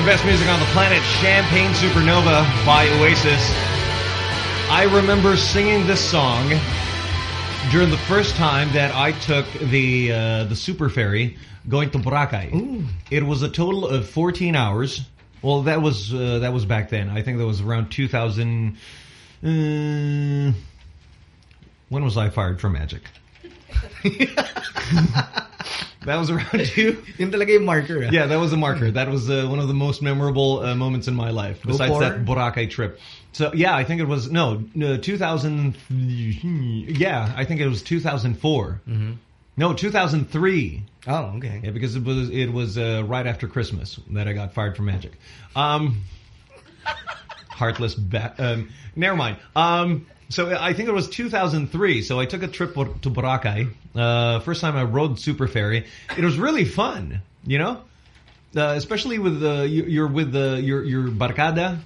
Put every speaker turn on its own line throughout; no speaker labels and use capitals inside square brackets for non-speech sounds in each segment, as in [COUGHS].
the
best music on the planet, Champagne Supernova by Oasis. I remember singing this song during the first time that I took the uh, the super ferry going to Boracay. It was a total of 14 hours. Well, that was uh, that was back then. I think that was around 2000. Uh, when was I fired from Magic? [LAUGHS] [LAUGHS] that was around [LAUGHS] two.
Yun talaga yung marker. ah.
Yeah, that was a marker. That was uh, one of the most memorable uh, moments in my life, besides that Boracay trip. So yeah, I think it was no, no 2000. Yeah, I think it was 2004.
Mm-hmm.
No, 2003.
Oh, okay.
Yeah, because it was it was uh, right after Christmas that I got fired from Magic. Um, [LAUGHS] heartless bat. Um, never mind. Um, so I think it was 2003. So I took a trip to Boracay. Uh, first time I rode Super Ferry. It was really fun. You know. Uh, especially with the you, you're with the your your barcada,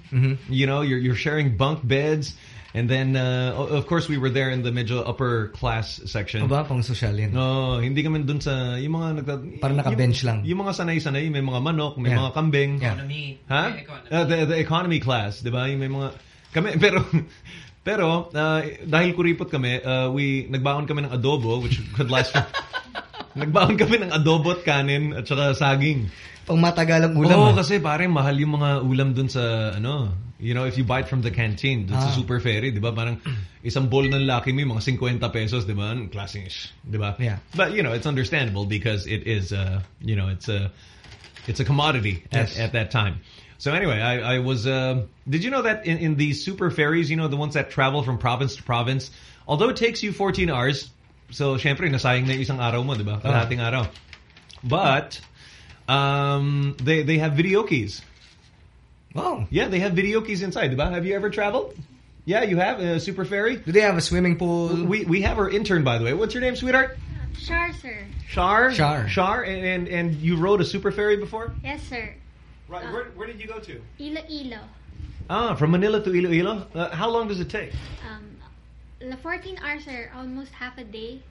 you know, you're you're sharing bunk beds, and then uh, of course we were there in the medyo upper class section.
Aba, pang social yan.
No, hindi kami dun sa yung mga nagta
Parang naka-bench lang.
Yung mga sanay-sanay, may mga manok, may
Yeah.
mga kambing.
Yeah.
Economy.
Ha?
May economy.
Uh, the, the economy class, 'di ba? May mga kami [LAUGHS] pero pero uh, dahil kuripot kami, uh, we nagbaon kami ng adobo which could last for [LAUGHS] Nagbaon kami ng adobo at kanin at saka saging.
Pang matagalang ulam.
Oo,
ah.
kasi pare mahal yung mga ulam dun sa ano, you know, if you buy it from the canteen, dun sa
Ah.
Super Ferry, 'di ba? Parang isang bowl ng Lucky Me mga 50 pesos, 'di ba? Ang Klaseng ish, 'di ba?
Yeah.
But you know, it's understandable because it is uh, you know, it's a it's a commodity at, at that time. So anyway, I, I was. Uh, did you know that in, in these super ferries, you know, the ones that travel from province to province, although it takes you 14 hours, so syempre nasayang na yung isang araw mo, di ba? Kalahating araw. But um, they they have videokes.
Wow.
Yeah, they have videokes inside, di ba? Have you ever traveled? Yeah, you have a super ferry.
Do they have a swimming pool?
We we have our intern, by the way. What's your name, sweetheart?
Sure, sir.
Shar.
Shar.
Shar. And and, and you rode a super ferry before?
Yes, sir.
Right. Where where did you go to?
Iloilo.
Ah, from Manila to Iloilo. Uh, how long does it take?
Um, the 14 hours, sir. Almost half a day.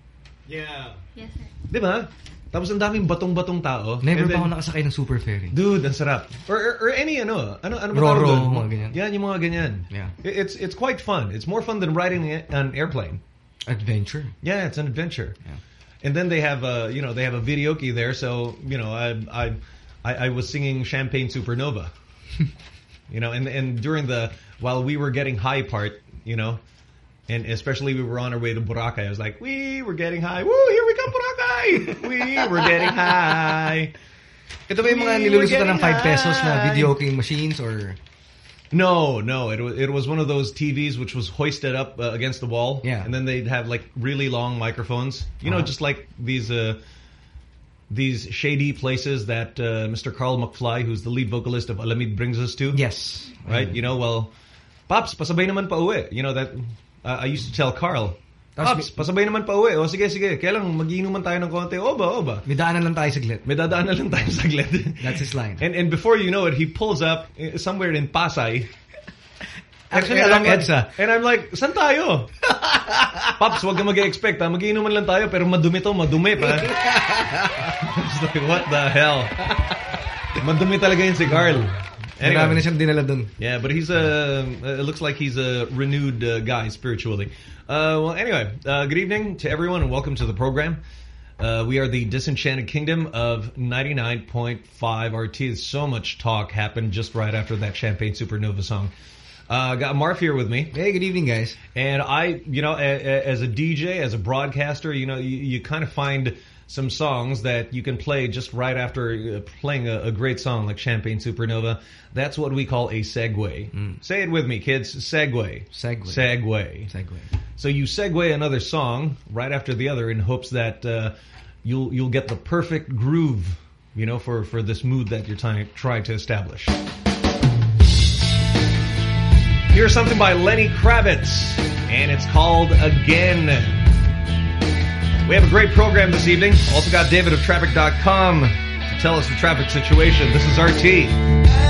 Yeah.
Yes, sir.
Di ba? Tapos ang daming batong-batong tao.
Never
And
pa
then-
ako nakasakay ng super ferry.
Dude, ang sarap. Or, or, or any ano, ano, ano ba
Roro,
tawag doon?
mga ganyan.
Yan, yung mga ganyan.
Yeah.
It's it's quite fun. It's more fun than riding an airplane.
Adventure.
Yeah, it's an adventure.
Yeah.
And then they have a, you know, they have a videoke there. So, you know, I, I, I, I was singing Champagne Supernova. [LAUGHS] you know, and, and during the, while we were getting high part, you know, and especially we were on our way to Boracay, I was like, we were getting high. Woo, here we come, Boracay! [LAUGHS] we were getting high.
Ito ba yung mga nilulusutan ng
getting
5 pesos na video king machines or...
No, no, it was it was one of those TVs which was hoisted up uh, against the wall.
Yeah.
and then they'd have like really long microphones. You know,
Uh-huh.
just like these uh, these shady places that uh, Mr. Carl McFly, who's the lead vocalist of Alamid, brings us to.
Yes.
right. You know, well, Pops, pasabay naman pa uwi. You know that uh, I used to tell Carl. Pops, pasabay naman pa uwi. O sige, sige. Kailang magiinuman tayo ng konti. Oba, oba.
May daanan lang tayo saglit.
May dadaan na lang tayo saglit.
That's his line.
And and before you know it, he pulls up uh, somewhere in Pasay.
Actually,
And
along
I'm like-. And I'm like, saan tayo? [LAUGHS] Pops, wag ka mag-expect ha. Magiinuman lang tayo, pero madumi to, madumi pa. [LAUGHS] It's like, what the hell? Madumi talaga yun si Carl.
Marami na
Anyway,
siyang dinala dun.
yeah, but he's a, uh, it looks like he's a renewed uh, guy spiritually. Uh, well, anyway, uh, good evening to everyone and welcome to the program. Uh, we are the Disenchanted Kingdom of 99.5 RT. So much talk happened just right after that Champagne Supernova song. Uh, got Marf here with me.
Hey, good evening, guys.
And I, you know, a, a, as a DJ, as a broadcaster, you know, you, you kind of find some songs that you can play just right after uh, playing a, a great song like Champagne Supernova. That's what we call a segue. Say it with me, kids. Segue.
Segue.
Segue.
Segue.
So you segue another song right after the other in hopes that uh, you'll you'll get the perfect groove, you know, for for this mood that you're trying trying to establish. Here's something by Lenny Kravitz, and it's called Again. We have a great program this evening. Also got David of Traffic.com to tell us the traffic situation. This is RT.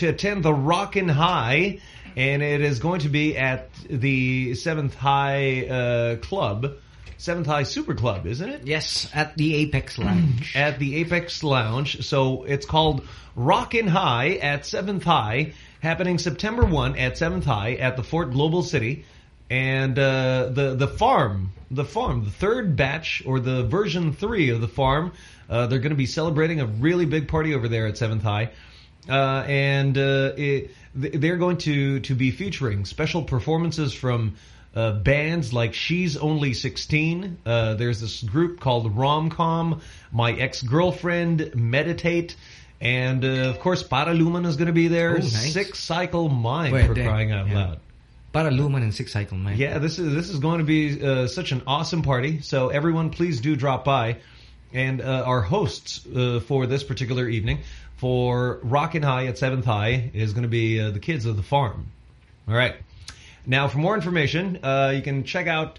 To
attend the Rockin' High, and it is going to be at the Seventh High uh, Club, Seventh High Super Club, isn't it?
Yes, at the Apex Lounge. [CLEARS THROAT]
at the Apex Lounge. So it's called Rockin' High at 7th High, happening September 1 at 7th High at the Fort Global City. And uh, the the farm, the farm, the third batch or the version three of the farm, uh, they're going to be celebrating a really big party over there at Seventh High, uh, and uh, it, they're going to to be featuring special performances from uh, bands like She's Only 16. Uh, there's this group called Romcom, My Ex-Girlfriend, Meditate, and uh, of course Paraluman is going to be there.
Oh, nice.
Six Cycle Mind
Wait,
for
there.
crying out
Yeah.
loud.
Paraluman and Six Cycle Mind.
Yeah, this is this is going to be uh, such an awesome party. So everyone, please do drop by. And uh, our hosts uh, for this particular evening for Rockin' High at Seventh High is going to be uh, the kids of the farm. All right. Now, for more information, uh, you can check out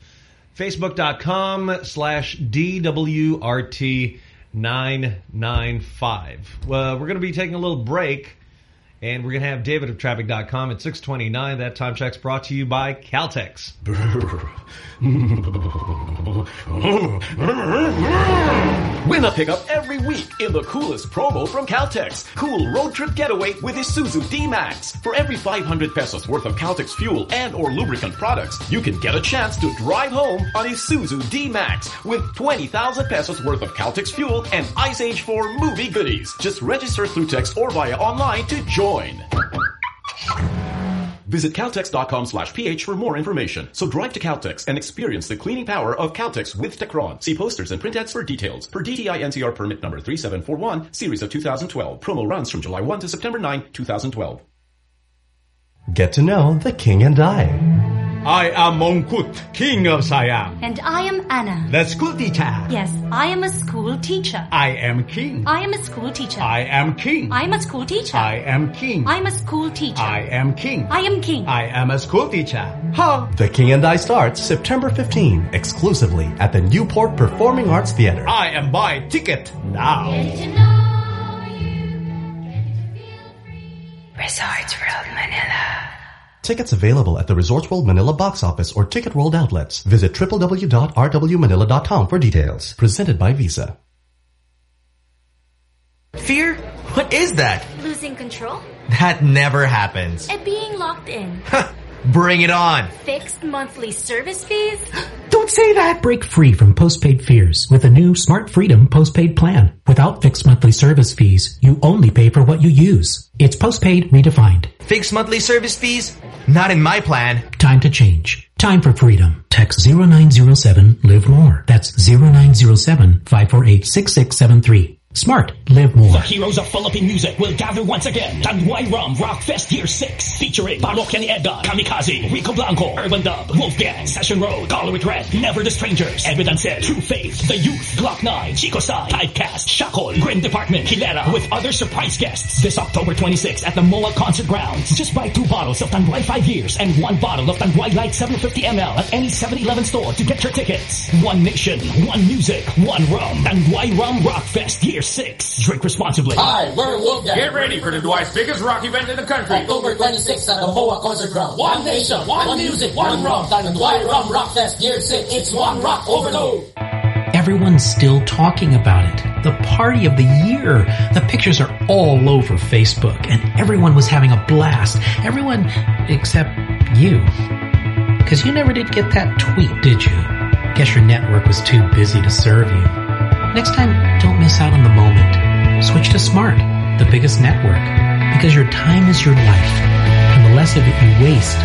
facebook.com slash DWRT995. Well, we're going to be taking a little break. And we're going to have David of Traffic.com at 629. That time check's brought to you by Caltex. [LAUGHS]
Win a pickup every week in the coolest promo from Caltex. Cool road trip getaway with Isuzu D-Max. For every 500 pesos worth of Caltex fuel and or lubricant products, you can get a chance to drive home on Isuzu D-Max with 20,000 pesos worth of Caltex fuel and Ice Age 4 movie goodies. Just register through text or via online to join. Visit Caltex.com slash PH for more information. So drive to Caltex and experience the cleaning power of Caltex with Techron. See posters and print ads for details. Per DTI NCR permit number 3741, series of 2012. Promo runs from July 1 to September 9, 2012.
Get to know the king and I.
I am Mongkut, king of Siam.
And I am Anna.
The school teacher.
Yes, I am a school teacher.
I am king.
I am a school teacher.
I am king.
I am a school teacher.
I am king.
I am a school teacher.
I am king.
I am king.
I am a school teacher. Ha!
The King and I starts September 15, exclusively at the Newport Performing Arts Theater.
I am buy ticket now.
Resorts World Manila.
Tickets available at the Resorts World Manila box office or Ticket World outlets. Visit www.rwmanila.com for details. Presented by Visa.
Fear? What is that?
Losing control?
That never happens.
And being locked in.
Bring it on.
Fixed monthly service fees? [GASPS]
Don't
say that? Break free from postpaid fears with a new Smart Freedom postpaid plan. Without fixed monthly service fees, you only pay for what you use. It's postpaid redefined.
Fixed monthly service fees? Not in my plan.
Time to change. Time for freedom. Text 0907 Live More. That's 0907 548 6673. Smart. Live more.
The heroes of Philippine music will gather once again. Tanduay Rum Rock Fest Year 6 featuring Parokya ni Edgar, Kamikazee, Rico Blanco, Urbandub, Wolfgang, Session Road, Color Red, Never the Strangers, Evidence True Faith, The Youth, Gloc-9, Chico Sai, Typecast, Shackle, Grim Department, Hilera, with other surprise guests this October 26th at the MOA Concert Grounds. Just buy two bottles of Tanduay 5 years and one bottle of Tanduay Light 750ml at any 7-Eleven store to get your tickets. One nation, one music, one rum. Tanduay Rum Rock Fest Year 6. Drink responsibly.
Hi, we're Wolfgang.
Get ready for the Dwight's biggest rock event in the country.
October 26th at the MOA Concert Ground. One nation, one, music, one rum. Tanduay Rum Rock Fest Year 6. It's one rock overload.
Everyone's still talking about it. The party of the year. The pictures are all over Facebook and everyone was having a blast. Everyone except you. Cause you never did get that tweet, did you? Guess your network was too busy to serve you. Next time, don't miss out on the moment. Switch to Smart, the biggest network. Because your time is your life. And the less of it you waste,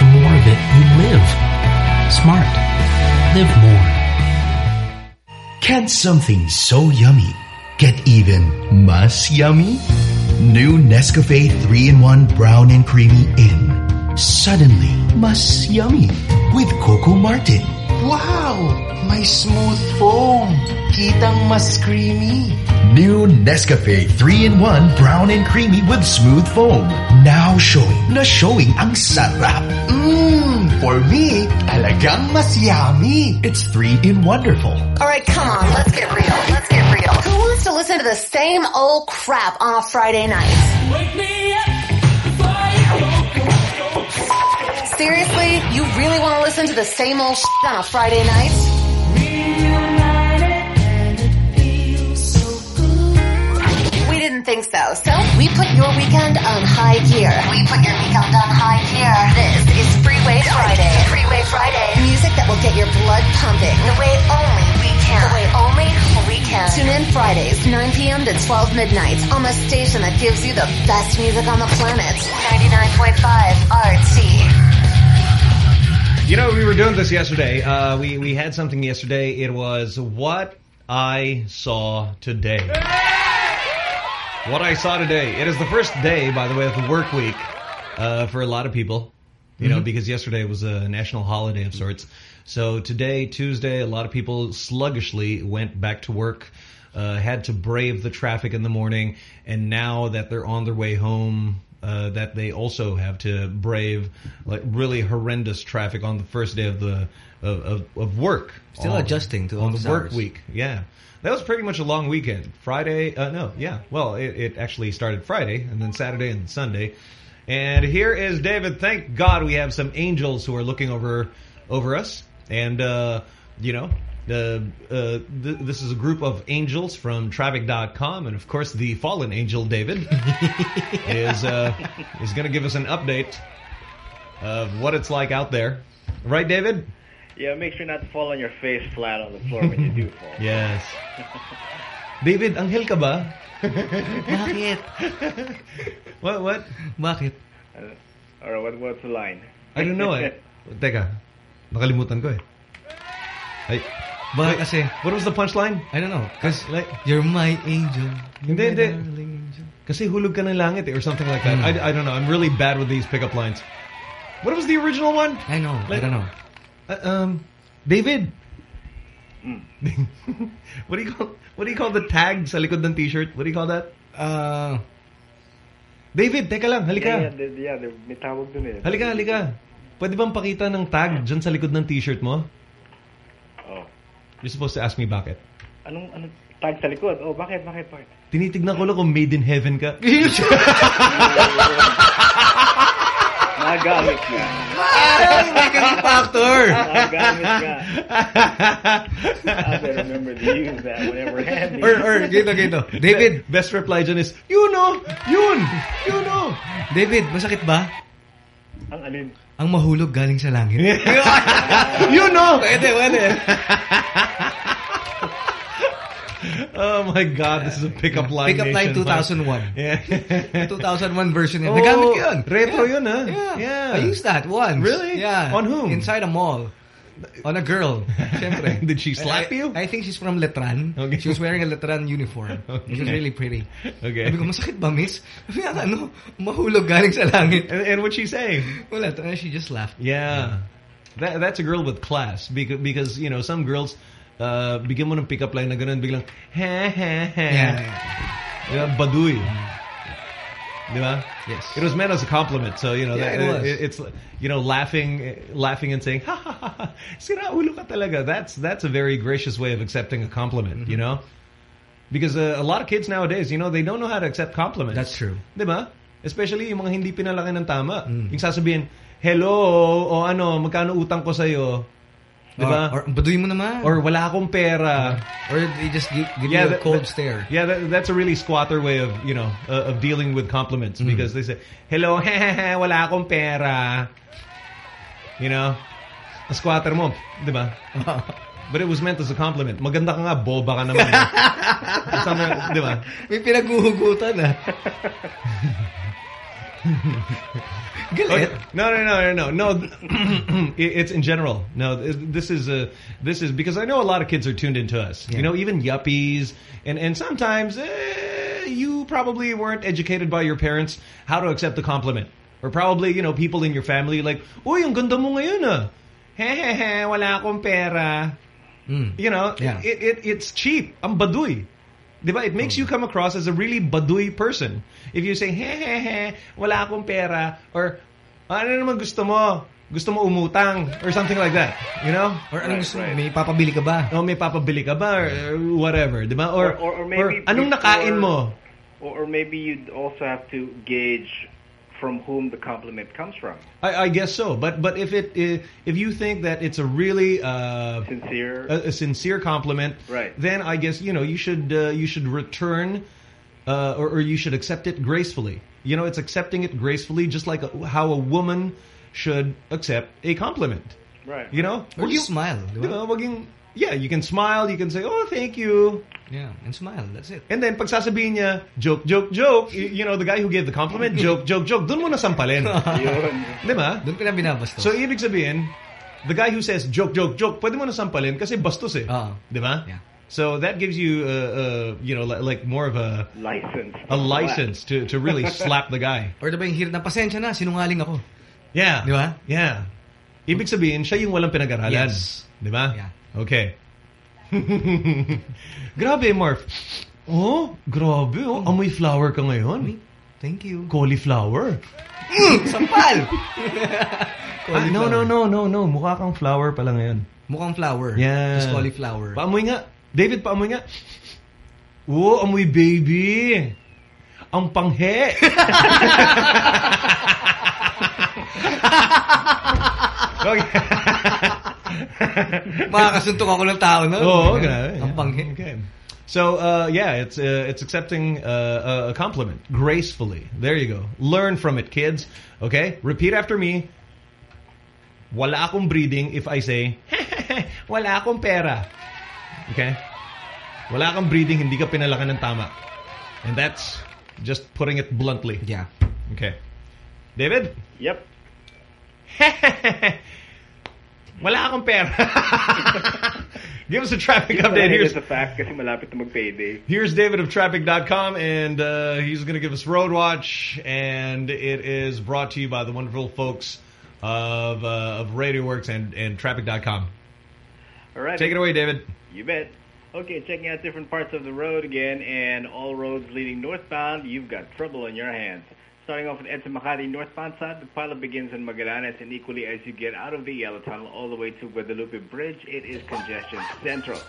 the more of it you live. Smart. Live more.
Can something so yummy get even mas yummy? New Nescafe 3-in-1 Brown and Creamy in. Suddenly, mas yummy with Coco Martin.
Wow! May smooth foam. Kitang mas creamy.
New Nescafe 3-in-1 Brown and Creamy with smooth foam. Now showing na showing ang sarap.
Mmm, for me, talagang mas yummy.
It's 3-in wonderful.
All right, come on, let's get real. Let's get real. Who wants to listen to the same old crap on a Friday night?
Wake me up.
Seriously? You really want to listen to the same old shit on a Friday night? We didn't think so. So we put your weekend on high gear. We put your weekend on high gear. This is Freeway Friday. Freeway Friday. Music that will get your blood pumping the way only we can. The way only we can. Tune in Fridays, 9 p.m. to 12 midnight on the station that gives you the best music on the planet. 99.5 RT.
You know, we were doing this yesterday. Uh, we, we had something yesterday. It was what I saw today. What I saw today. It is the first day, by the way, of the work week uh, for a lot of people. You know,
Mhm.
because yesterday was a national holiday of sorts. So today, Tuesday, a lot of people sluggishly went back to work, uh, had to brave the traffic in the morning, and now that they're on their way home, uh, that they also have to brave like really horrendous traffic on the first day of the of, of, of work.
Still
on-
adjusting to
on the work
hours.
week. Yeah. That was pretty much a long weekend. Friday, uh, no, yeah. Well, it, it actually started Friday and then Saturday and Sunday. And here is David. Thank God we have some angels who are looking over over us. And, uh, you know, uh, uh, th this is a group of angels from Traffic.com. And, of course, the fallen angel, David, [LAUGHS] is, uh, is going to give us an update of what it's like out there. Right, David?
Yeah, make sure not to fall on your face flat on the floor when you do [LAUGHS] fall.
Yes. [LAUGHS] David, anghel ka ba?
Bakit?
What, what?
Bakit?
Uh, or what, what's the line?
I don't know eh. Teka, nakalimutan ko eh. Ay,
Bakit kasi?
What was the punchline?
I don't know.
Cause like,
You're my angel. You're
Hindi,
my
hindi.
darling angel.
kasi hulog ka ng langit eh, or something like that.
Hmm.
I, I don't know. I'm really bad with these pickup lines. What was the original one?
I know. I don't know.
Uh, um, David. [LAUGHS] what do you call what do you call the tag sa likod ng t-shirt? What do you call that?
Uh,
David, teka lang, halika.
Yeah, yeah, there- yeah, may tawag dun eh.
Halika, halika. Pwede bang pakita ng tag dyan sa likod ng t-shirt mo?
Oh.
You're supposed to ask me bakit.
Anong, anong tag sa likod? Oh, bakit, bakit, bakit?
Tinitignan ko lang kung made in heaven ka. [LAUGHS]
Nagamit ka.
factor.
Nagamit ka. [LAUGHS] I have to remember to use that whenever handy.
or, or, gito, gito. David, best reply dyan is, you know, yun, you oh. know.
David, masakit ba?
Ang alin?
Ang mahulog galing sa langit. [LAUGHS]
you know!
Pwede, pwede.
Oh my God, this is a pickup line.
Pickup line 2001.
Yeah. [LAUGHS]
2001 version yun.
Oh,
Nagamit ko yun.
retro
yeah.
yun, ah.
Yeah.
Yeah.
I used that once.
Really?
Yeah.
On whom?
Inside a mall. On a girl. [LAUGHS] Siyempre.
Did she slap
I,
you?
I think she's from Letran.
Okay.
She was wearing a Letran uniform.
Okay.
She was really pretty.
Okay.
Sabi ko, masakit ba, miss? Sabi niya, ano, mahulog galing sa langit.
And, and what'd she say?
Wala, she just laughed.
Yeah. That, that's a girl with class because, because you know, some girls, uh, bigyan mo ng pickup line na ganun, biglang, he, he, he.
Yeah.
Diba? Baduy. Diba?
Yes.
It was meant as a compliment. So, you know,
Yeah,
that,
it was.
it's, you know, laughing, laughing and saying, ha, ha, ha, ha, sira ulo ka talaga. That's, that's a very gracious way of accepting a compliment,
Mm-hmm.
you know? Because uh, a lot of kids nowadays, you know, they don't know how to accept compliments.
That's true.
Diba? Especially yung mga hindi pinalaki ng tama.
Mm.
Yung sasabihin, hello, o ano, magkano utang ko sa'yo? Diba?
Or, or baduy mo naman.
Or wala akong pera.
Or they just give, give
Yeah,
you a
that-
cold
that-
stare.
Yeah, that, that's a really squatter way of, you know, uh, of dealing with compliments.
Mm.
Because they say, hello, [LAUGHS] wala akong pera. You know? A squatter mo, di ba? [LAUGHS] But it was meant as a compliment. Maganda ka nga, boba ka naman. Something, di ba?
May pinaghuhugutan ah. [LAUGHS] [LAUGHS]
Okay. No, no, no, no, no, no. [CLEARS THROAT] It's in general. No, this is a this is because I know a lot of kids are tuned into us. You know, even yuppies, and and sometimes eh, you probably weren't educated by your parents how to accept the compliment, or probably you know people in your family like, "Uy, ang ganda mo ngayon ah." He he he, wala akong pera. You know,
Yeah.
it, it it's cheap. Ang baduy. Diba? It makes oh. you come across as a really baduy person. If you say, he he he, wala akong pera, or ano naman gusto mo? Gusto mo umutang, or something like that. You know?
Or anong gusto mo? May papabili ka ba?
O may papabili ka ba, or, or whatever. Diba? Or,
Or- or- or maybe
anong nakain mo?
Or, or maybe you'd also have to gauge from whom the compliment comes from.
I, I guess so. But but if it if you think that it's a really uh,
Sincere.
a, a sincere compliment,
Right.
Then I guess you know you should uh, you should return uh, or, or you should accept it gracefully. You know, it's accepting it gracefully, just like a, how a woman should accept a compliment.
Right.
You know,
Or
Wag
just
yung-
smile. di ba?
Diba? Wag yung- yeah, you can smile. You can say, "Oh, thank you."
Yeah, and smile. That's it.
And then, pag sasabihin niya, joke, joke, joke, y- you know, the guy who gave the compliment, [LAUGHS] joke, joke, joke, dun mo na sampalin. [LAUGHS]
Yun.
Diba?
Doon ka na binabastos.
So, ibig sabihin, the guy who says, joke, joke, joke, pwede mo na sampalin kasi bastos eh.
Ah.
Diba?
Yeah.
So, that gives you, uh, uh, you know, li- like more of a,
License.
a license to, to really [LAUGHS] slap the guy.
Or diba yung hirit na, pasensya na, sinungaling ako.
Yeah.
Di ba?
Yeah. Ibig sabihin, siya yung walang pinag-aralan.
Yes.
Diba?
Yeah.
Okay. [LAUGHS] grabe, Marv. Oh, grabe. Oh, amoy flower ka ngayon.
Thank you.
Cauliflower.
Sampal! [LAUGHS]
Ah, no, no, no, no, no. Mukha kang flower pala ngayon.
Mukhang flower.
Yeah.
Just cauliflower.
Paamoy nga. David, paamoy nga. Oo, amoy baby. Ang panghe. [LAUGHS] okay. [LAUGHS]
Makakasuntok ako ng tao no?
Oo, grabe.
Ang panghi.
Okay. So, uh, yeah, it's uh, it's accepting uh, a compliment gracefully. There you go. Learn from it, kids. Okay? Repeat after me. Wala akong breeding if I say, [LAUGHS] wala akong pera. Okay? Wala kang breeding, hindi ka pinalakan ng tama. And that's just putting it bluntly.
Yeah.
Okay. David?
Yep. [LAUGHS]
Wala akong pera. [LAUGHS] Give us a traffic update.
Here's
Here's
a fact kasi malapit na mag-payday.
Here's David of Traffic.com, and uh, he's going to give us Road Watch, and it is brought to you by the wonderful folks of uh, of RadioWorks and, and Traffic.com.
All right.
Take it away, David.
You bet. Okay, checking out different parts of the road again, and all roads leading northbound, you've got trouble on your hands. Starting off with Edsa Makati northbound side, the pileup begins in Magallanes, and equally as you get out of the Yellow Tunnel all the way to Guadalupe Bridge, it is congestion central.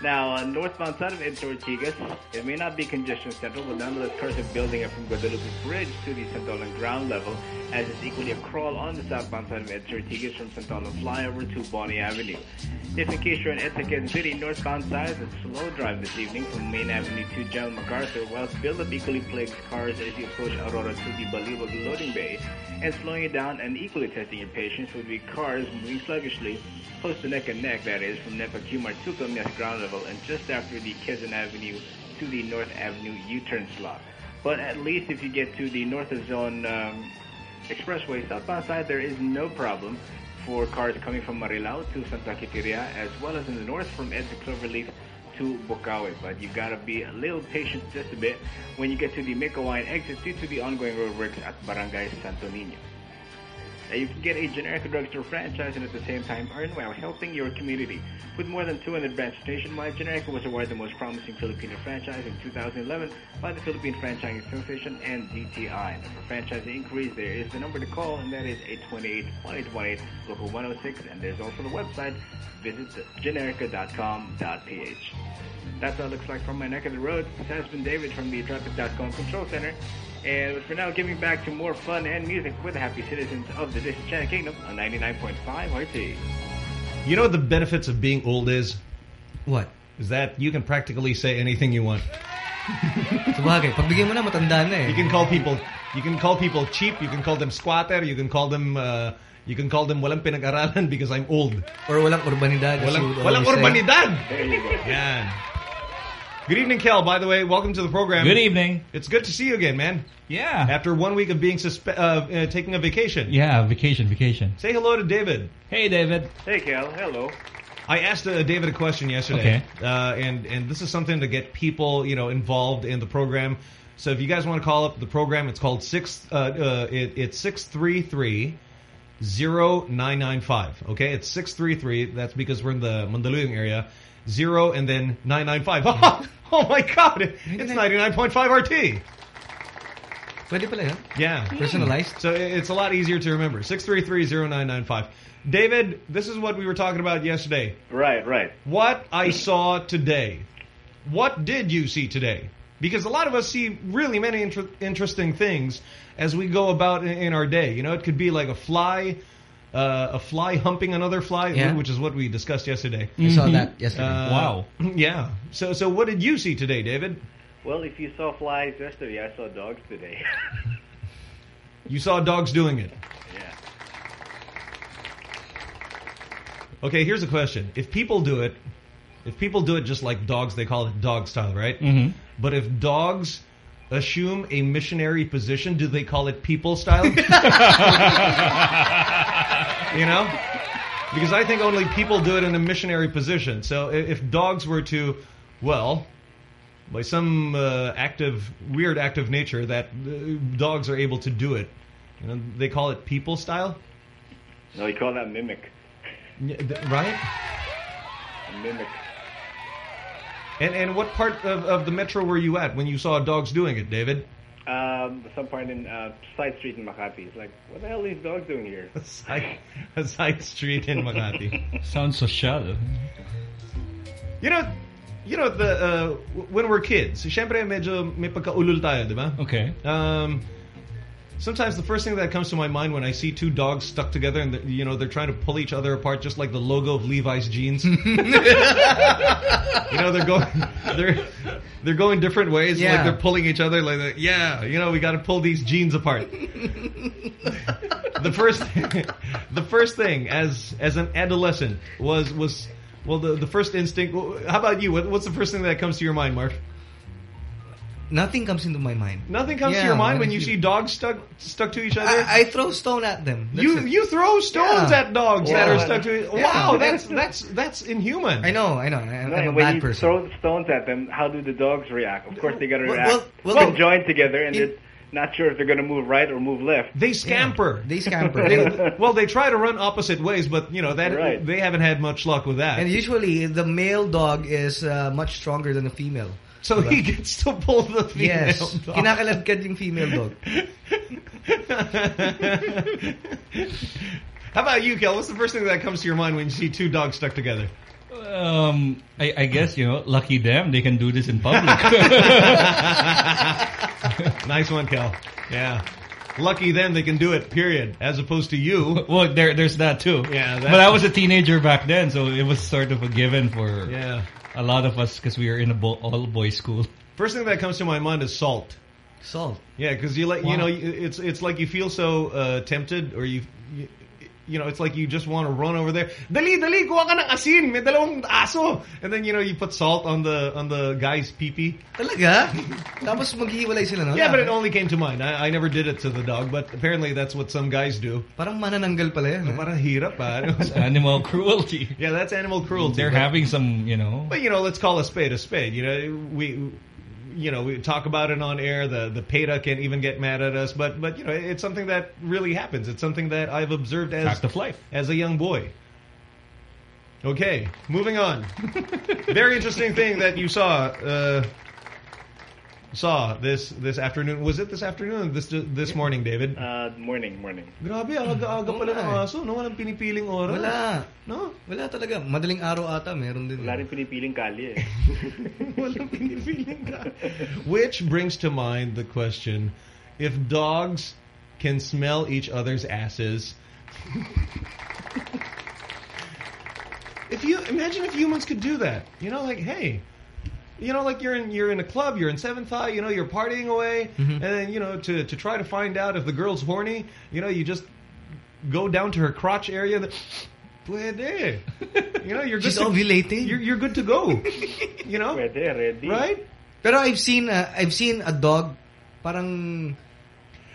Now, on northbound side of Ortigas, it may not be congestion central, but nonetheless cars are building up from Guadalupe Bridge to the Santolan ground level, as it's equally a crawl on the southbound side of Ortigas from Santolan flyover to Boni Avenue. If in case you're Edsa Quezon City, northbound side, it's a slow drive this evening from Main Avenue to General MacArthur, whilst build-up equally plagues cars as you approach Aurora to the the Baliwag loading bay. And slowing it down and equally testing your patience would be cars moving sluggishly, close to neck and neck, that is, from Nepa Q at ground level and just after the Quezon Avenue to the North Avenue U-turn slot. But at least if you get to the North Zone um, Expressway southbound side, there is no problem for cars coming from Marilao to Santa Quiteria, as well as in the north from Ed to Cloverleaf to Bocaue. But you've got to be a little patient just a bit when you get to the Meycauayan exit due to the ongoing roadworks at Barangay Santo Niño. Now you can get a generic drugstore franchise and at the same time earn while helping your community. With more than 200 branches nationwide, Generica was awarded the most promising Filipino franchise in 2011 by the Philippine Franchising Association and DTI. Now for franchise inquiries, there is the number to call, and that is 828-1818, local 106, and there's also the website, visit generica.com.ph. That's what it looks like from my neck of the road. This has been David from the Traffic.com Control Center. And for now, giving back to more fun and music with the happy citizens of the Disenchanted Kingdom on 99.5 RT.
You know what the benefits of being old is?
What?
Is that you can practically say anything you want. [LAUGHS]
Sabagay, pagbigyan mo na, matanda na eh.
You can call people, you can call people cheap. You can call them squatter. You can call them, uh, you can call them walang pinag-aralan [LAUGHS] because I'm old.
Or walang urbanidad. as
Walang,
you would
walang urbanidad.
There you go.
Yan. Good evening, Kel. By the way, welcome to the program.
Good evening.
It's good to see you again, man.
Yeah.
After one week of being suspe- uh, uh, taking a vacation.
Yeah, vacation, vacation.
Say hello to David.
Hey, David.
Hey, Kel. Hello.
I asked uh, David a question yesterday, uh, and and this is something to get people you know involved in the program. So if you guys want to call up the program, it's called six. Uh, uh, it, it's six three three zero nine nine five. Okay, it's six three three. That's because we're in the Mandaluyong area. Zero and then nine nine five. [LAUGHS] Oh my God! It's ninety nine point five RT.
Pwede pala yun?
Yeah.
Personalized?
So it's a lot easier to remember. 6330995. David, this is what we were talking about yesterday.
Right, right.
What I saw today. What did you see today? Because a lot of us see really many inter interesting things as we go about in, in our day. You know, it could be like a fly, uh, a fly humping another fly,
Yeah.
which is what we discussed yesterday.
I saw that yesterday.
Uh,
Wow. [CLEARS THROAT]
Yeah. So, so what did you see today, David?
Well, if you saw flies yesterday, I saw dogs today. [LAUGHS]
You saw dogs doing it.
yeah.
Okay, here's a question. If people do it, if people do it just like dogs, they call it dog style, right?
Mhm.
But if dogs assume a missionary position, do they call it people style? [LAUGHS] [LAUGHS] you know? Because I think only people do it in a missionary position. So if dogs were to, well, by some uh, active, weird act of nature, that uh, dogs are able to do it, you know, they call it people style,
No, you call that mimic.
Th- right?
A mimic.
And and what part of, of the metro were you at when you saw dogs doing it, David?
Um, some part in uh, side street in Makati. It's like, what the hell are these dogs doing here?
A [LAUGHS] side, a side street in Makati. [LAUGHS]
Sounds so shallow.
You know, you know the uh, when we're kids, syempre medyo may pagkaulol tayo, di ba?
Okay.
Um, sometimes the first thing that comes to my mind when I see two dogs stuck together and you know they're trying to pull each other apart, just like the logo of Levi's jeans. [LAUGHS] you know they're going they're they're going different ways. Like
Yeah.
they're pulling each other. Like yeah, you know we got to pull these jeans apart. the first [LAUGHS] the first thing as as an adolescent was was well the the first instinct. How about you? What, what's the first thing that comes to your mind, Mark?
Nothing comes into my mind.
Nothing comes to your mind when you
honestly.
see dogs stuck stuck to each other.
I, I throw stone at them. That's
you
it.
you throw stones
Yeah.
at dogs that are stuck to.
Yeah.
Wow, that's that's that's inhuman.
I know, I know. I,
No,
I'm a
when
bad
you
person.
throw stones at them, how do the dogs react? Of course, they got to
Well,
react
well, well,
conjoined together, and
it-
they're not sure if they're going to move right or move left.
They scamper.
They scamper. [LAUGHS]
They- well, they try to run opposite ways, but you know that
Right.
they haven't had much luck with that.
and usually, the male dog is uh, much stronger than the female.
So he gets to pull the female
Yes.
dog.
Kinakalagkad yung female dog.
How about you, Kel? What's the first thing that comes to your mind when you see two dogs stuck together?
Um, I, I guess, you know, lucky them, they can do this in public. [LAUGHS]
nice one, Kel. Yeah. Lucky them they can do it, period. As opposed to you.
well, there, there's that too.
Yeah, that-
But I was a teenager back then, so it was sort of a given for
Yeah.
A lot of us because we were in a bo all boys school.
First thing that comes to my mind is salt.
Salt.
Yeah, because you like you know it's it's like you feel so uh, tempted or you, you you know it's like you just want to run over there. Dali dali kuha ka ng asin, may dalawang aso. And then you know you put salt on the on the guy's pee-pee.
Talaga? [LAUGHS] Tapos maghihiwalay sila, no?
Yeah, but it only came to mind. I, I never did it to the dog, but apparently that's what some guys do.
Parang manananggal pala yan. eh.
Parang hirap [LAUGHS] pa.
animal cruelty.
Yeah, that's animal cruelty.
They're
but-
having some, you know.
But you know, let's call a spade a spade. You know, we, you know, we talk about it on air. The the PETA can even get mad at us, but but you know, it's something that really happens. It's something that I've observed as
Fact of life.
as a young boy. Okay, moving on. [LAUGHS] Very interesting thing that you saw. Uh, saw this this afternoon. Was it this afternoon? or This this morning, David.
Uh, morning, morning.
Grabe, aga-aga pala ng aso. No, walang pinipiling oras.
Wala.
No?
Wala talaga. Madaling araw ata, meron din.
Wala rin pinipiling kalye eh. [LAUGHS]
Walang pinipiling ka. Which brings to mind the question, if dogs can smell each other's asses, [LAUGHS] if you imagine if humans could do that, you know, like hey, you know, like you're in you're in a club, you're in Seventh High, you know, you're partying away,
Mm-hmm.
and then you know to to try to find out if the girl's horny, you know, you just go down to her crotch area. That, [SNIFFS] Puede. [LAUGHS] You know, you're good
She's
to,
ovulating.
You're, you're good to go. [LAUGHS] You know?
Pwede, ready.
Right?
Pero I've seen uh, I've seen a dog parang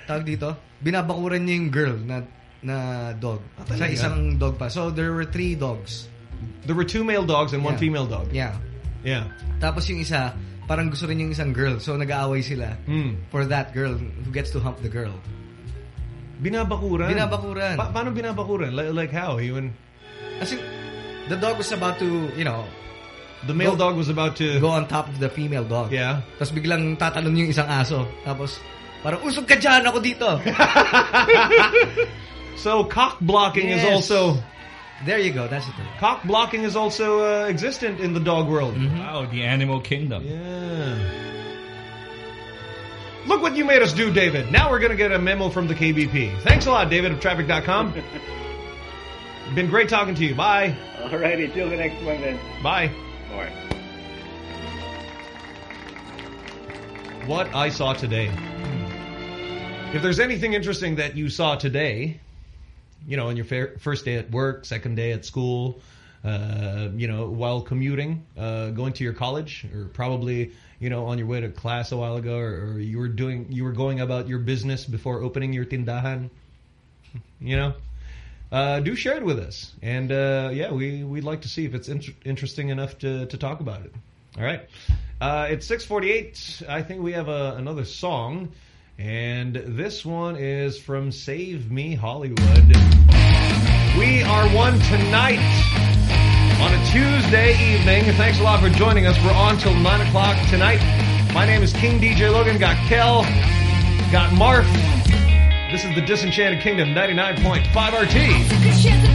tawag dito, binabakuran niya yung girl na na dog. Sa
talaga?
isang dog pa. So there were three dogs.
There were two male dogs and one female dog.
Yeah.
Yeah.
Tapos yung isa, parang gusto rin yung isang girl. So nag-aaway sila
Hmm.
for that girl who gets to hump the girl.
Binabakuran?
Binabakuran.
Pa- paano binabakuran? Like, like how? Even
Kasi the dog was about to, you know,
the male
Go-
dog was about to
go on top of the female dog.
Yeah.
Tapos biglang tatalon yung isang aso. Tapos parang usog ka dyan, ako dito. [LAUGHS]
So cock blocking is also
There you go, that's the thing.
cock blocking is also uh, existent in the dog world.
Wow, the animal kingdom.
Yeah. Look what you made us do, David. Now we're going to get a memo from the KBP. Thanks a lot, David of Traffic.com. [LAUGHS] Been great talking to you. Bye.
All righty. till the next one then.
Bye.
Alright.
What I saw today. If there's anything interesting that you saw today, you know, on your first day at work, second day at school, uh, you know, while commuting, uh, going to your college, or probably, you know, on your way to class a while ago, or, or you were doing, you were going about your business before opening your tindahan, you know, uh, do share it with us. And uh, yeah, we we'd like to see if it's inter interesting enough to to talk about it. All right, uh, it's 6:48. I think we have a, another song, and this one is from Save Me Hollywood. We are one tonight on a Tuesday evening. Thanks a lot for joining us. We're on till 9 o'clock tonight. My name is King DJ Logan. Got Kel. Got Marf. This is the Disenchanted Kingdom 99.5 RT.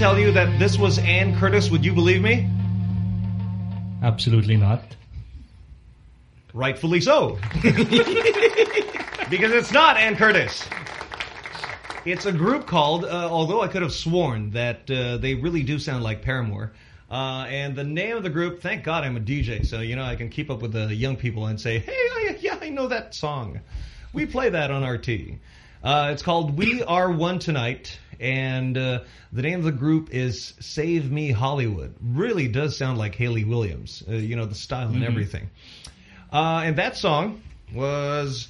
tell you that this was Ann Curtis, would you believe me?
Absolutely not.
Rightfully so. [LAUGHS] because it's not Ann Curtis. It's a group called, uh, although I could have sworn that uh, they really do sound like Paramore. Uh, and the name of the group, thank God I'm a DJ, so you know I can keep up with the young people and say, hey, I, yeah, I know that song. We play that on RT. Uh, it's called We Are One Tonight. And uh, the name of the group is Save Me Hollywood. Really does sound like Hayley Williams, uh, you know, the style and
mm -hmm.
everything. Uh, and that song was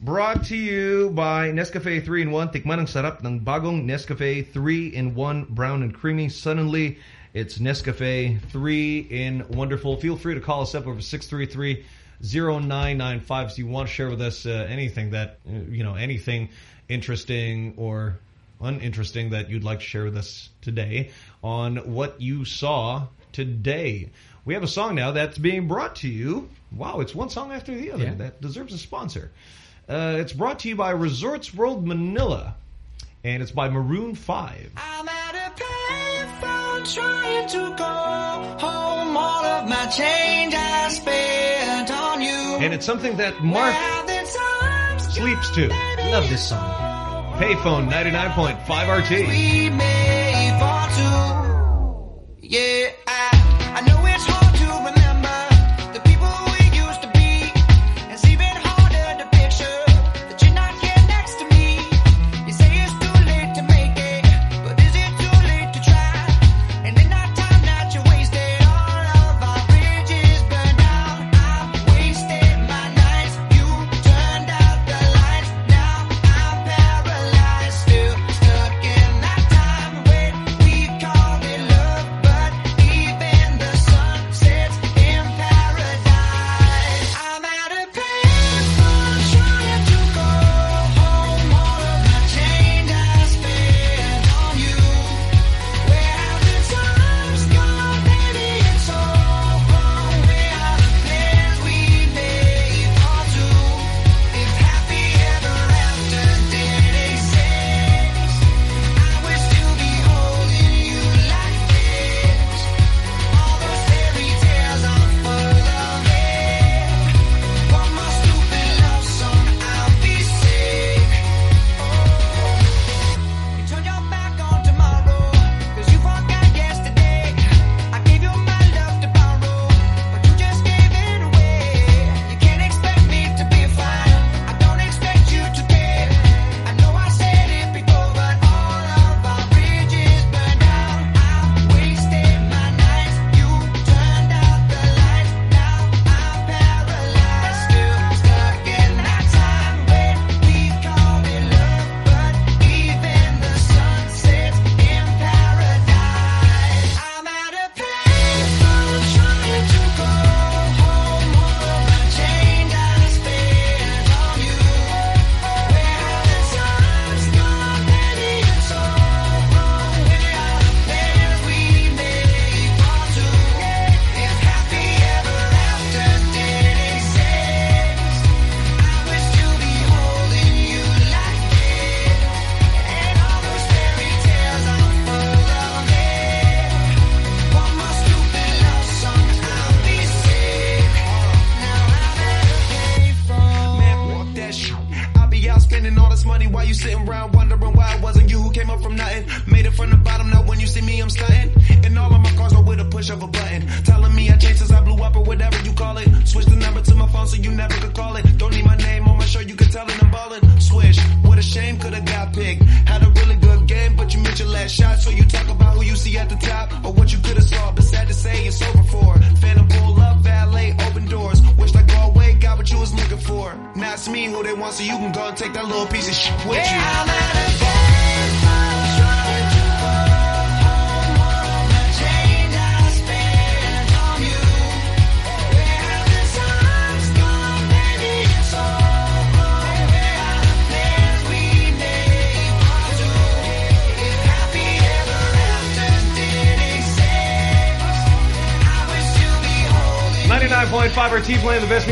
brought to you by Nescafe 3-in-1. Tikman ang sarap ng bagong Nescafe 3-in-1 Brown and Creamy. Suddenly, it's Nescafe 3-in Wonderful. Feel free to call us up over 633 0995 so you want to share with us uh, anything that uh, you know anything interesting or uninteresting that you'd like to share with us today on what you saw today. We have a song now that's being brought to you. Wow, it's one song after the other.
Yeah.
That deserves a sponsor. Uh, it's brought to you by Resorts World Manila, and it's by Maroon 5
trying to go home. All of my change I spent on you.
And it's something that Mark sleeps to.
Love this song.
Payphone 99.5 RT.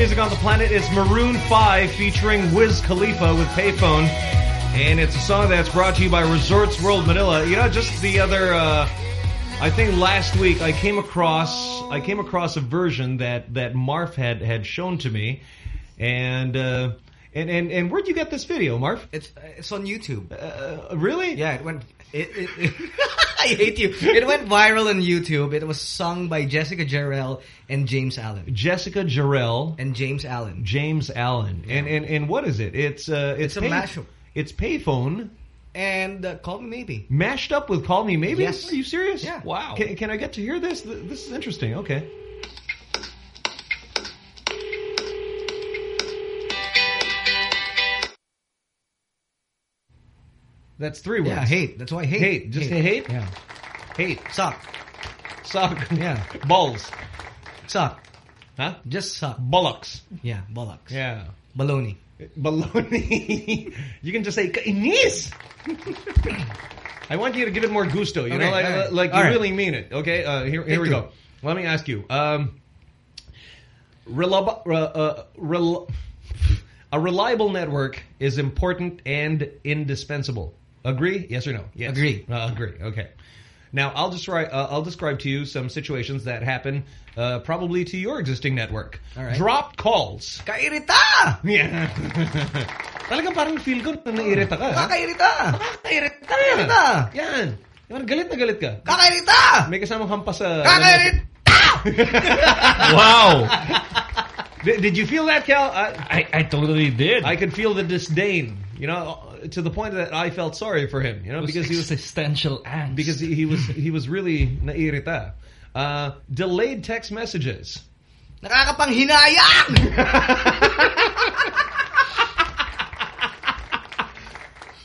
music on the planet is Maroon 5 featuring Wiz Khalifa with Payphone.
And it's a song that's brought to you by Resorts World Manila. You know, just the other, uh, I think last week I came across, I came across a version that, that Marf had, had shown to me. And, uh, and, and, and where'd you get this video, Marf?
It's, it's on YouTube.
Uh, really?
Yeah, it went, it, it, [LAUGHS] I hate you. It went viral on YouTube. It was sung by Jessica Jarrell and James Allen.
Jessica Jarrell
and James Allen.
James Allen. And, and, and what is it? It's, uh, it's,
It's a mashup.
It's payphone.
And uh, Call Me Maybe.
Mashed up with Call Me Maybe?
Yes.
Are you serious?
Yeah.
Wow. Can, can I get to hear this? This is interesting. Okay. That's three words.
Yeah, hate. That's why hate.
Hate. Just say hate?
Yeah.
Hate.
Suck.
Suck. [LAUGHS]
Yeah.
Balls.
Suck.
Huh?
Just suck.
Bullocks.
Yeah, bullocks.
Yeah.
Baloney.
Baloney. [LAUGHS] you can just say, kainis! [LAUGHS] I want you to give it more gusto. You
Okay,
know, like,
right.
like you
All right.
really mean it. Okay, uh, here, here we go. Let me ask you. Um, uh, uh, a reliable network is important and indispensable. Agree? Yes or no? Yes.
Agree.
Uh, agree. Okay. Now I'll describe. Uh, I'll describe to you some situations that happen, uh, probably to your existing network.
All right.
Dropped calls.
Kairita!
Yeah. [LAUGHS] Talagang parang feel ko na nairita ka. ha?
Kakairita!
Kakairita.
Kakairita!
Yan. Yan, Galit na galit ka.
Kakairita!
May kasamang hampas sa...
Kakairita! [LAUGHS]
Wow.
Did, did you feel that, Cal? I,
I, I totally did.
I could feel the disdain, you know, to the point that I felt sorry for him, you know, because he was
existential angst.
because he, he was he was really nairita. Uh, delayed text messages.
Nakakapanghinayang! [LAUGHS]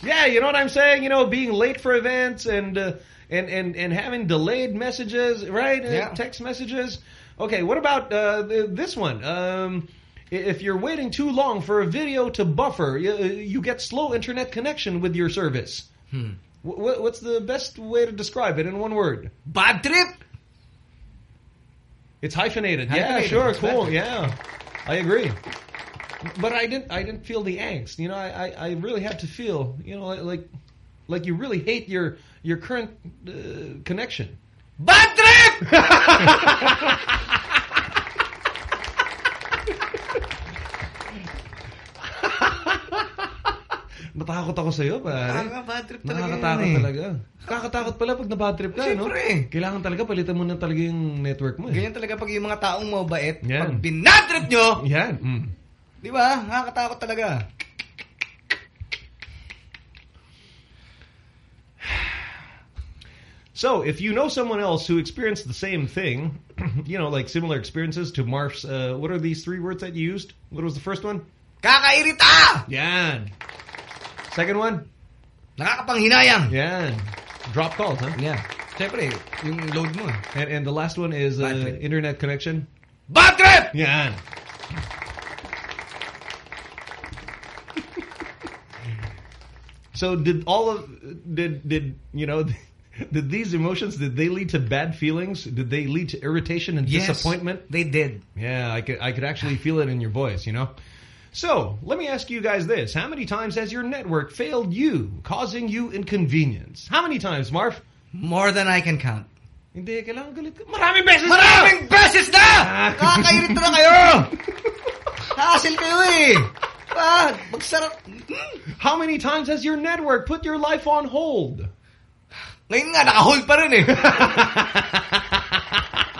Yeah, you know what I'm saying? You know, being late for events and uh, and and and having delayed messages, right? Uh, text messages. Okay, what about uh, th- this one? Um, if you're waiting too long for a video to buffer, you, you get slow internet connection with your service.
Hmm.
Wh- what's the best way to describe it in one word?
Bad trip!
It's hyphenated. yeah, sure,
it's
cool. Yeah, I agree. But I didn't. I didn't feel the angst. You know, I, I, I really had to feel. You know, like like you really hate your your current uh, connection.
Bad trip! [LAUGHS] [LAUGHS]
Natakot ako sa'yo, pare.
Nakaka-bad trip talaga
Nakakatakot
eh.
talaga. Kakatakot pala pag na-bad trip ka,
Siyempre.
no? Kailangan talaga palitan mo na talaga yung network mo. Eh.
Ganyan talaga pag yung mga taong mabait,
Yan.
pag binadrip nyo,
Yan. Mm.
di ba? Nakakatakot talaga.
So, if you know someone else who experienced the same thing, [CLEARS THROAT] you know, like similar experiences to Marf's, uh, what are these three words that you used? What was the first one?
Kakairita!
Yan. Second one?
Nakakapanghinayang!
Yan. Drop calls, huh?
Yeah. Siyempre, yung load mo.
And, and the last one is uh, internet connection?
Bad trip!
Yan. so did all of did did you know [LAUGHS] did these emotions did they lead to bad feelings? Did they lead to irritation and
Yes,
disappointment?
They did.
Yeah, I could I could actually feel it in your voice, you know. So, let me ask you guys this. How many times has your network failed you, causing you inconvenience? How many times, Marf?
More than I can count.
Hindi, kailangan galit ka. Maraming beses
Maraming beses na!
Ah.
Nakakairita na kayo! Hassle kayo eh! Ah, magsarap.
How many times has your network put your life on hold?
Ngayon nga, naka-hold pa rin eh. [LAUGHS]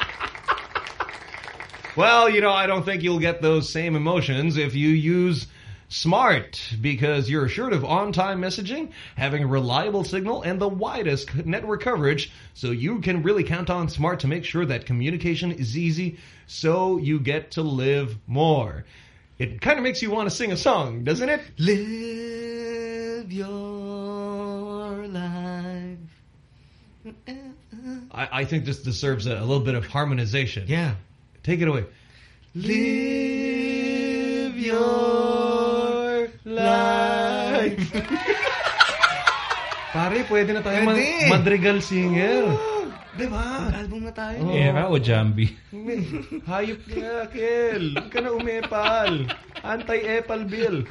Well, you know, I don't think you'll get those same emotions if you use Smart, because you're assured of on-time messaging, having a reliable signal, and the widest network coverage, so you can really count on Smart to make sure that communication is easy, so you get to live more. It kind of makes you want to sing a song, doesn't it?
Live your life.
I, I think this deserves a, a little bit of harmonization.
Yeah.
Take it away.
Live your life. [LAUGHS]
Pare, pwede na tayo
Pwede.
madrigal singer. Diba?
Mag-album na tayo.
Oo.
Eh, Era o Jambi?
Hayop ka, Kel. Huwag ka na umepal. Anti-epal bill.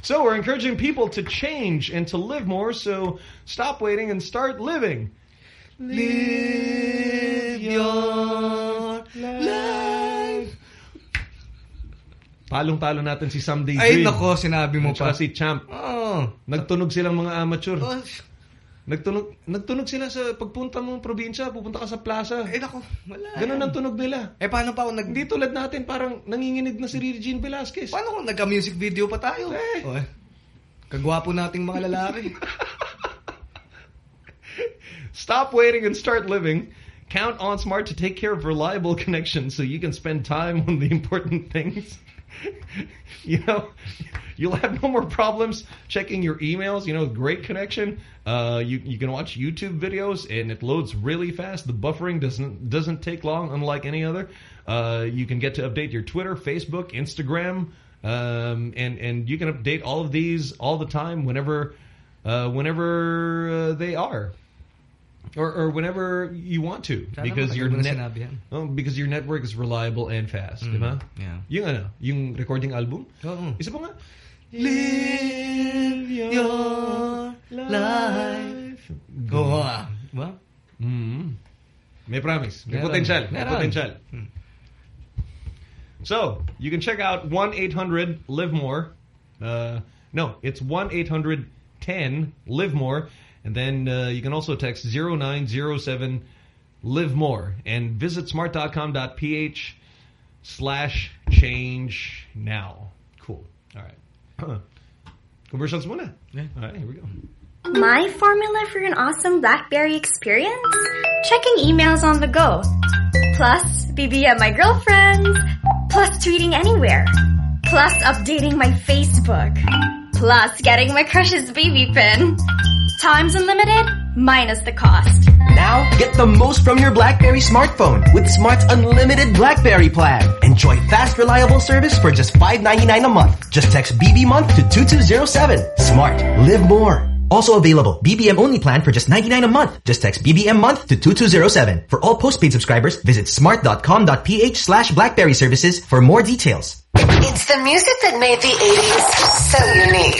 So we're encouraging people to change and to live more, so stop waiting and start living.
Live your life.
Palong-talo natin si Someday
Ay,
Dream.
nako, sinabi mo pa.
si Champ.
Oo.
Nagtunog silang mga amateur.
Oh,
Nagtunog, nagtunog sila sa pagpunta mong probinsya, pupunta ka sa plaza.
Eh, nako, wala.
Ganun ang tunog nila.
Eh, paano pa ako nag...
Hindi tulad natin, parang nanginginig na si Regine Velasquez.
Paano kung nagka-music video pa tayo?
Eh.
Oh, eh. Kagwapo nating mga lalaki. [LAUGHS]
Stop waiting and start living. Count on Smart to take care of reliable [LAUGHS] connections so you can spend time on the important [LAUGHS] things. [LAUGHS] you know, you'll have no more problems checking your emails. You know, great connection. Uh, you you can watch YouTube videos and it loads really fast. The buffering doesn't doesn't take long, unlike any other. Uh, you can get to update your Twitter, Facebook, Instagram, um, and and you can update all of these all the time whenever uh, whenever uh, they are. Or, or whenever you want to, because your
matagal mo na
net, oh, because your network is reliable and fast,
Mm,
di ba?
yeah.
Yung ano, yung recording album.
Oo.
Isa pa nga.
Live your life. Oo ah. Ba?
Mm. May promise. May
Meron.
potential. May
Meron.
potential. So, you can check out 1-800-LIVE-MORE. Uh, no, it's 1-800-10-LIVE-MORE. And then uh, you can also text 0907-LIVE-MORE. And visit smart.com.ph slash change now. Cool. All right. [CLEARS THROAT] Commercials muna. All right, here we go.
My formula for an awesome BlackBerry experience? Checking emails on the go. Plus, BBM my girlfriends. Plus, tweeting anywhere. Plus, updating my Facebook. Plus, getting my crush's BB pin. Times unlimited, minus the cost.
Now, get the most from your BlackBerry smartphone with Smart's unlimited BlackBerry plan. Enjoy fast, reliable service for just $5.99 a month. Just text BB month to 2207. Smart. Live more. Also available, BBM only plan for just 99 a month. Just text BBM month to 2207. For all postpaid subscribers, visit smart.com.ph slash BlackBerry services for more details.
It's the music that made the 80s so unique.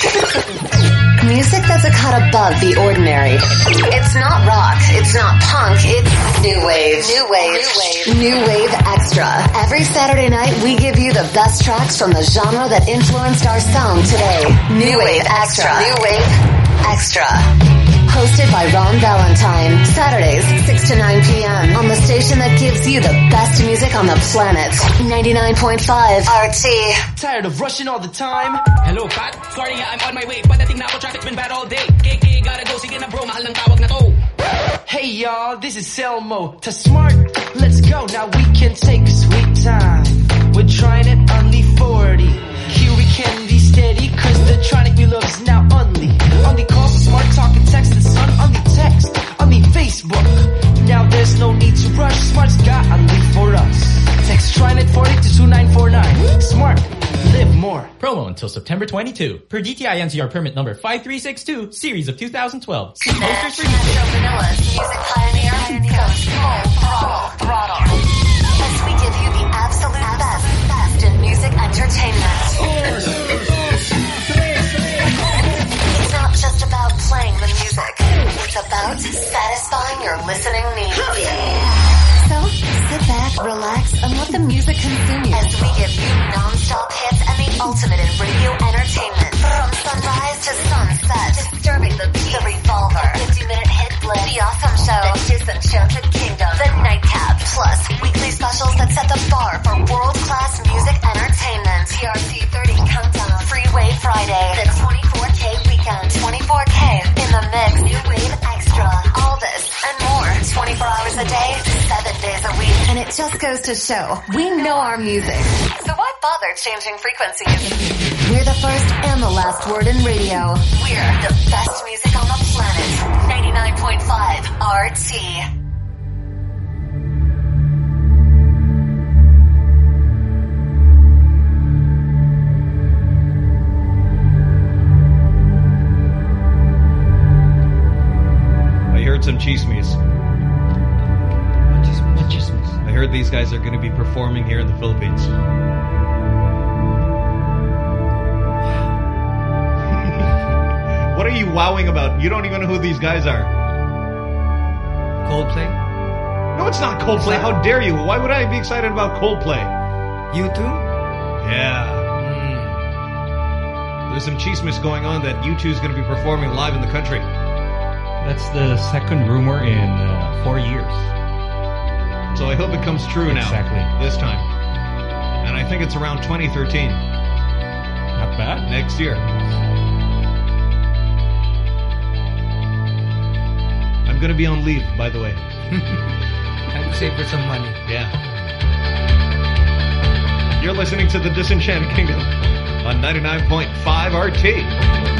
music that's a cut above the ordinary. It's not rock, it's not punk, it's new wave. New wave. New wave. New wave extra. Every Saturday night we give you the best tracks from the genre that influenced our sound today. New wave extra. New wave extra. Hosted by Ron Valentine. Saturdays, 6 to 9 p.m. on the station that gives you the best music on the planet. 99.5 RT.
Tired of rushing all the time?
Hello, Pat. Sorry I'm on my way. Padating na ako, traffic's been bad all day. KK, gotta go. Sige na bro, mahal ng tawag na to.
Hey y'all, this is Selmo. To smart, let's go. Now we can take a sweet time. We're trying it on the 40. Here we can be steady, cause the tronic we love is now only. Only call for smart talk and text and son on the text, on the Facebook. Now there's no need to rush, smart's got only for us. Text TRINET 40 to 2949. Smart, live more.
Promo until September 22. Per DTI NCR permit number 5362, series of 2012. See posters for details.
Manila's music pioneer goes full throttle, throttle. As we give you the absolute best, best in music entertainment. Playing the music. It's about satisfying your listening needs. Oh, yeah. So sit back, relax, and let the music consume you as we give you non-stop hits and the ultimate in radio entertainment. From sunrise to sunset, disturbing the beat, the revolver, 50-minute hit blitz, the awesome show, the disenchanted kingdom, the nightcap, plus weekly specials that set the bar for world-class music entertainment. TRC 30 countdown, Freeway Friday, the 24K weekend, 24K in the mix, new wave extra, all this and more, 24 hours a day, 7 days a week. And it just goes to show, we know our music. So why bother changing frequencies? We're the first and the last word in radio. We're the best music on the planet. 99.5 RT.
Heard some chismes. heard these guys are going to be performing here in the Philippines. [LAUGHS] what are you wowing about? You don't even know who these guys are.
Coldplay?
No, it's not Coldplay. How dare you? Why would I be excited about Coldplay?
You too?
Yeah. Hmm. There's some chismis going on that U2 is going to be performing live in the country.
That's the second rumor in uh, four years.
So I hope it comes true now.
Exactly.
This time. And I think it's around 2013.
Not bad.
Next year. I'm going to be on leave, by the way. [LAUGHS]
Time to save for some money.
Yeah. You're listening to The Disenchanted Kingdom on 99.5 RT.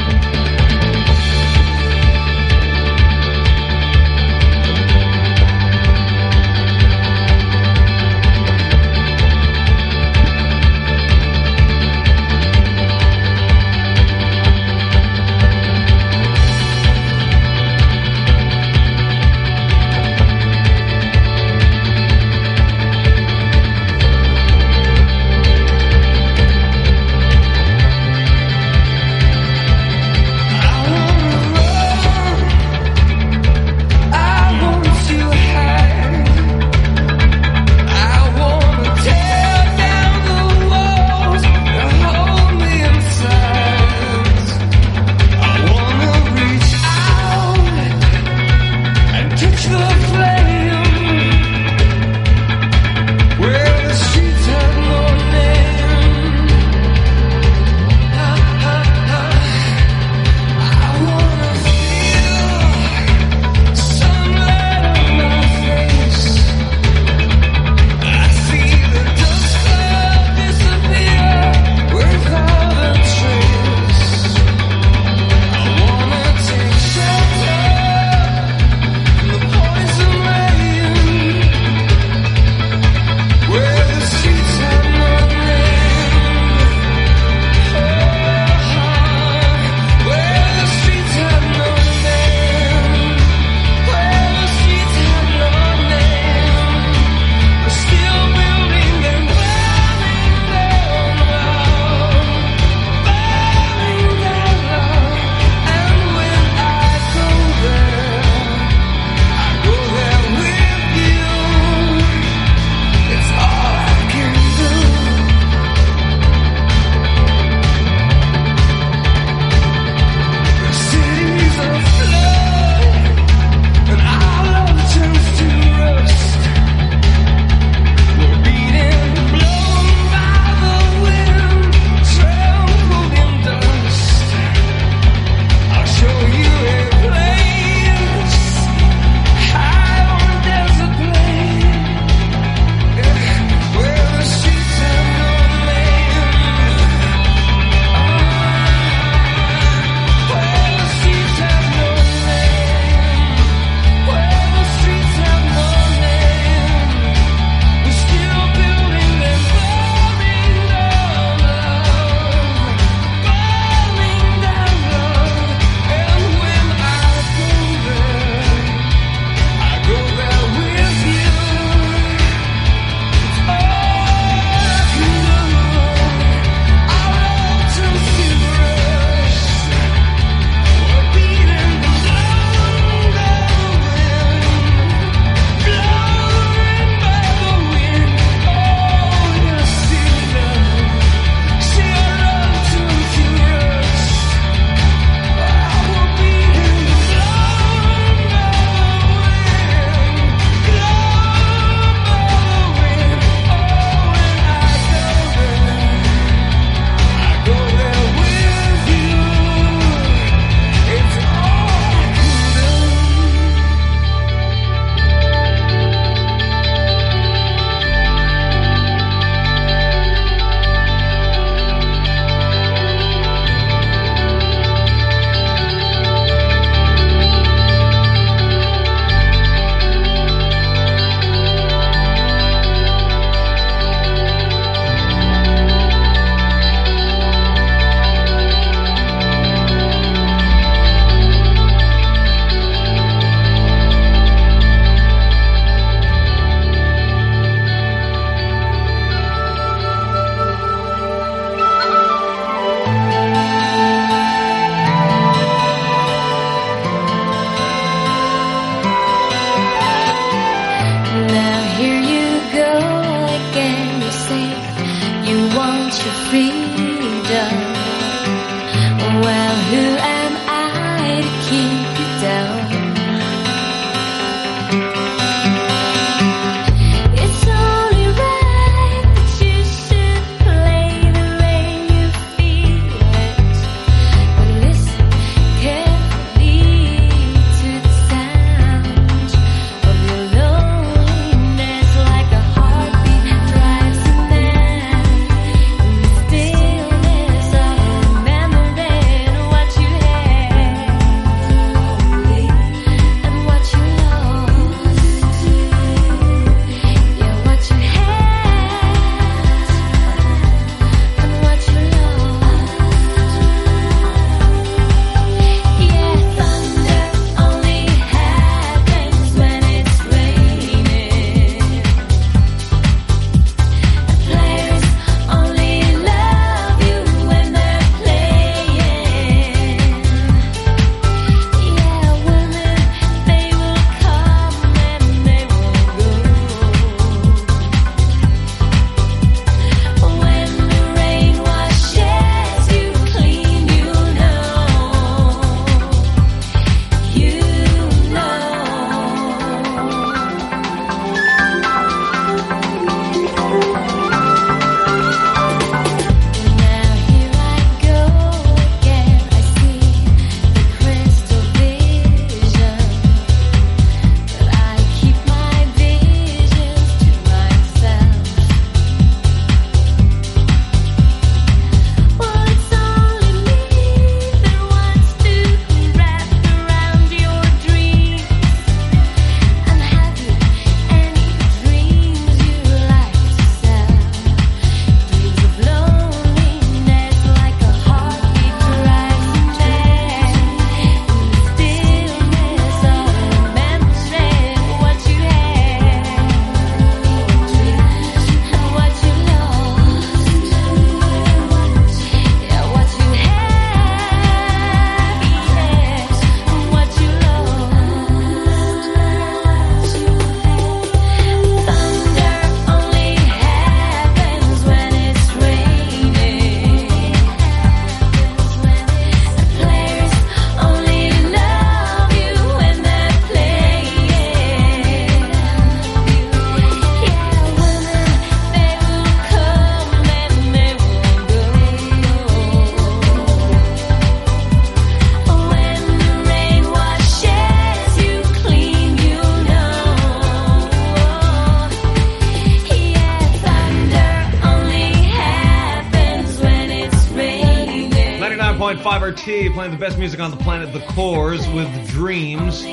Playing the best music on the planet, The Corrs, with Dreams.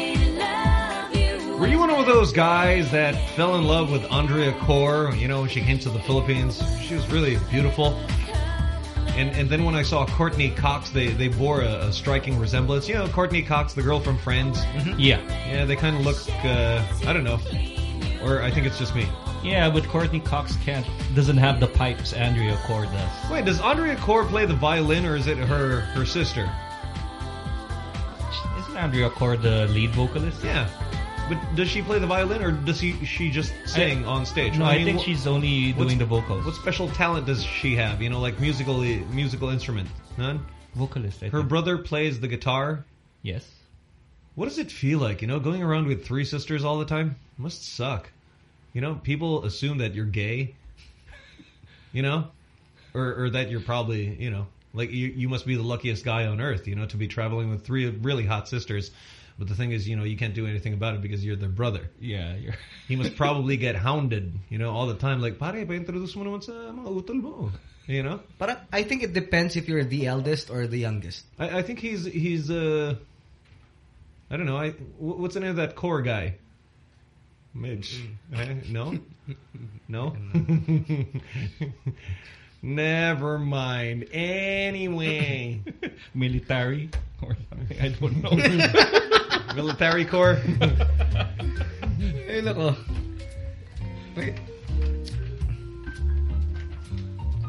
Were you one of those guys that fell in love with Andrea Corr, you know, when she came to the Philippines? She was really beautiful. And and then when I saw Courteney Cox, they, they bore a, a striking resemblance. You know, Courteney Cox, the girl from Friends?
Yeah.
Yeah, they kind of look, uh, I don't know. Or I think it's just me.
Yeah, but Courteney Cox can't doesn't have the pipes Andrea Corr does.
Wait, does Andrea Corr play the violin or is it her her sister?
Andrea Corr the lead vocalist?
Yeah. But does she play the violin or does she she just sing
I-
on stage?
No, I,
mean,
think she's only doing the vocals.
What special talent does she have? You know, like musical musical instrument? None.
Vocalist. I
Her
think.
brother plays the guitar.
Yes.
What does it feel like? You know, going around with three sisters all the time must suck. You know, people assume that you're gay. [LAUGHS] You know, or or that you're probably you know like you you must be the luckiest guy on earth. You know, to be traveling with three really hot sisters. But the thing is, you know, you can't do anything about it because you're their brother.
Yeah, you're.
He must probably get hounded, you know, all the time. Like, pare, pa-introduce mo naman sa mga utol mo. You know?
But I think it depends if you're the eldest or the youngest.
I, I think he's, he's uh, I don't know. I What's the name of that Corr guy? Midge. Eh, no? [LAUGHS] No? [LAUGHS] Never mind. Anyway. [LAUGHS]
Military or something. I don't know. [LAUGHS]
Military Corps?
Ay, nako. Wait.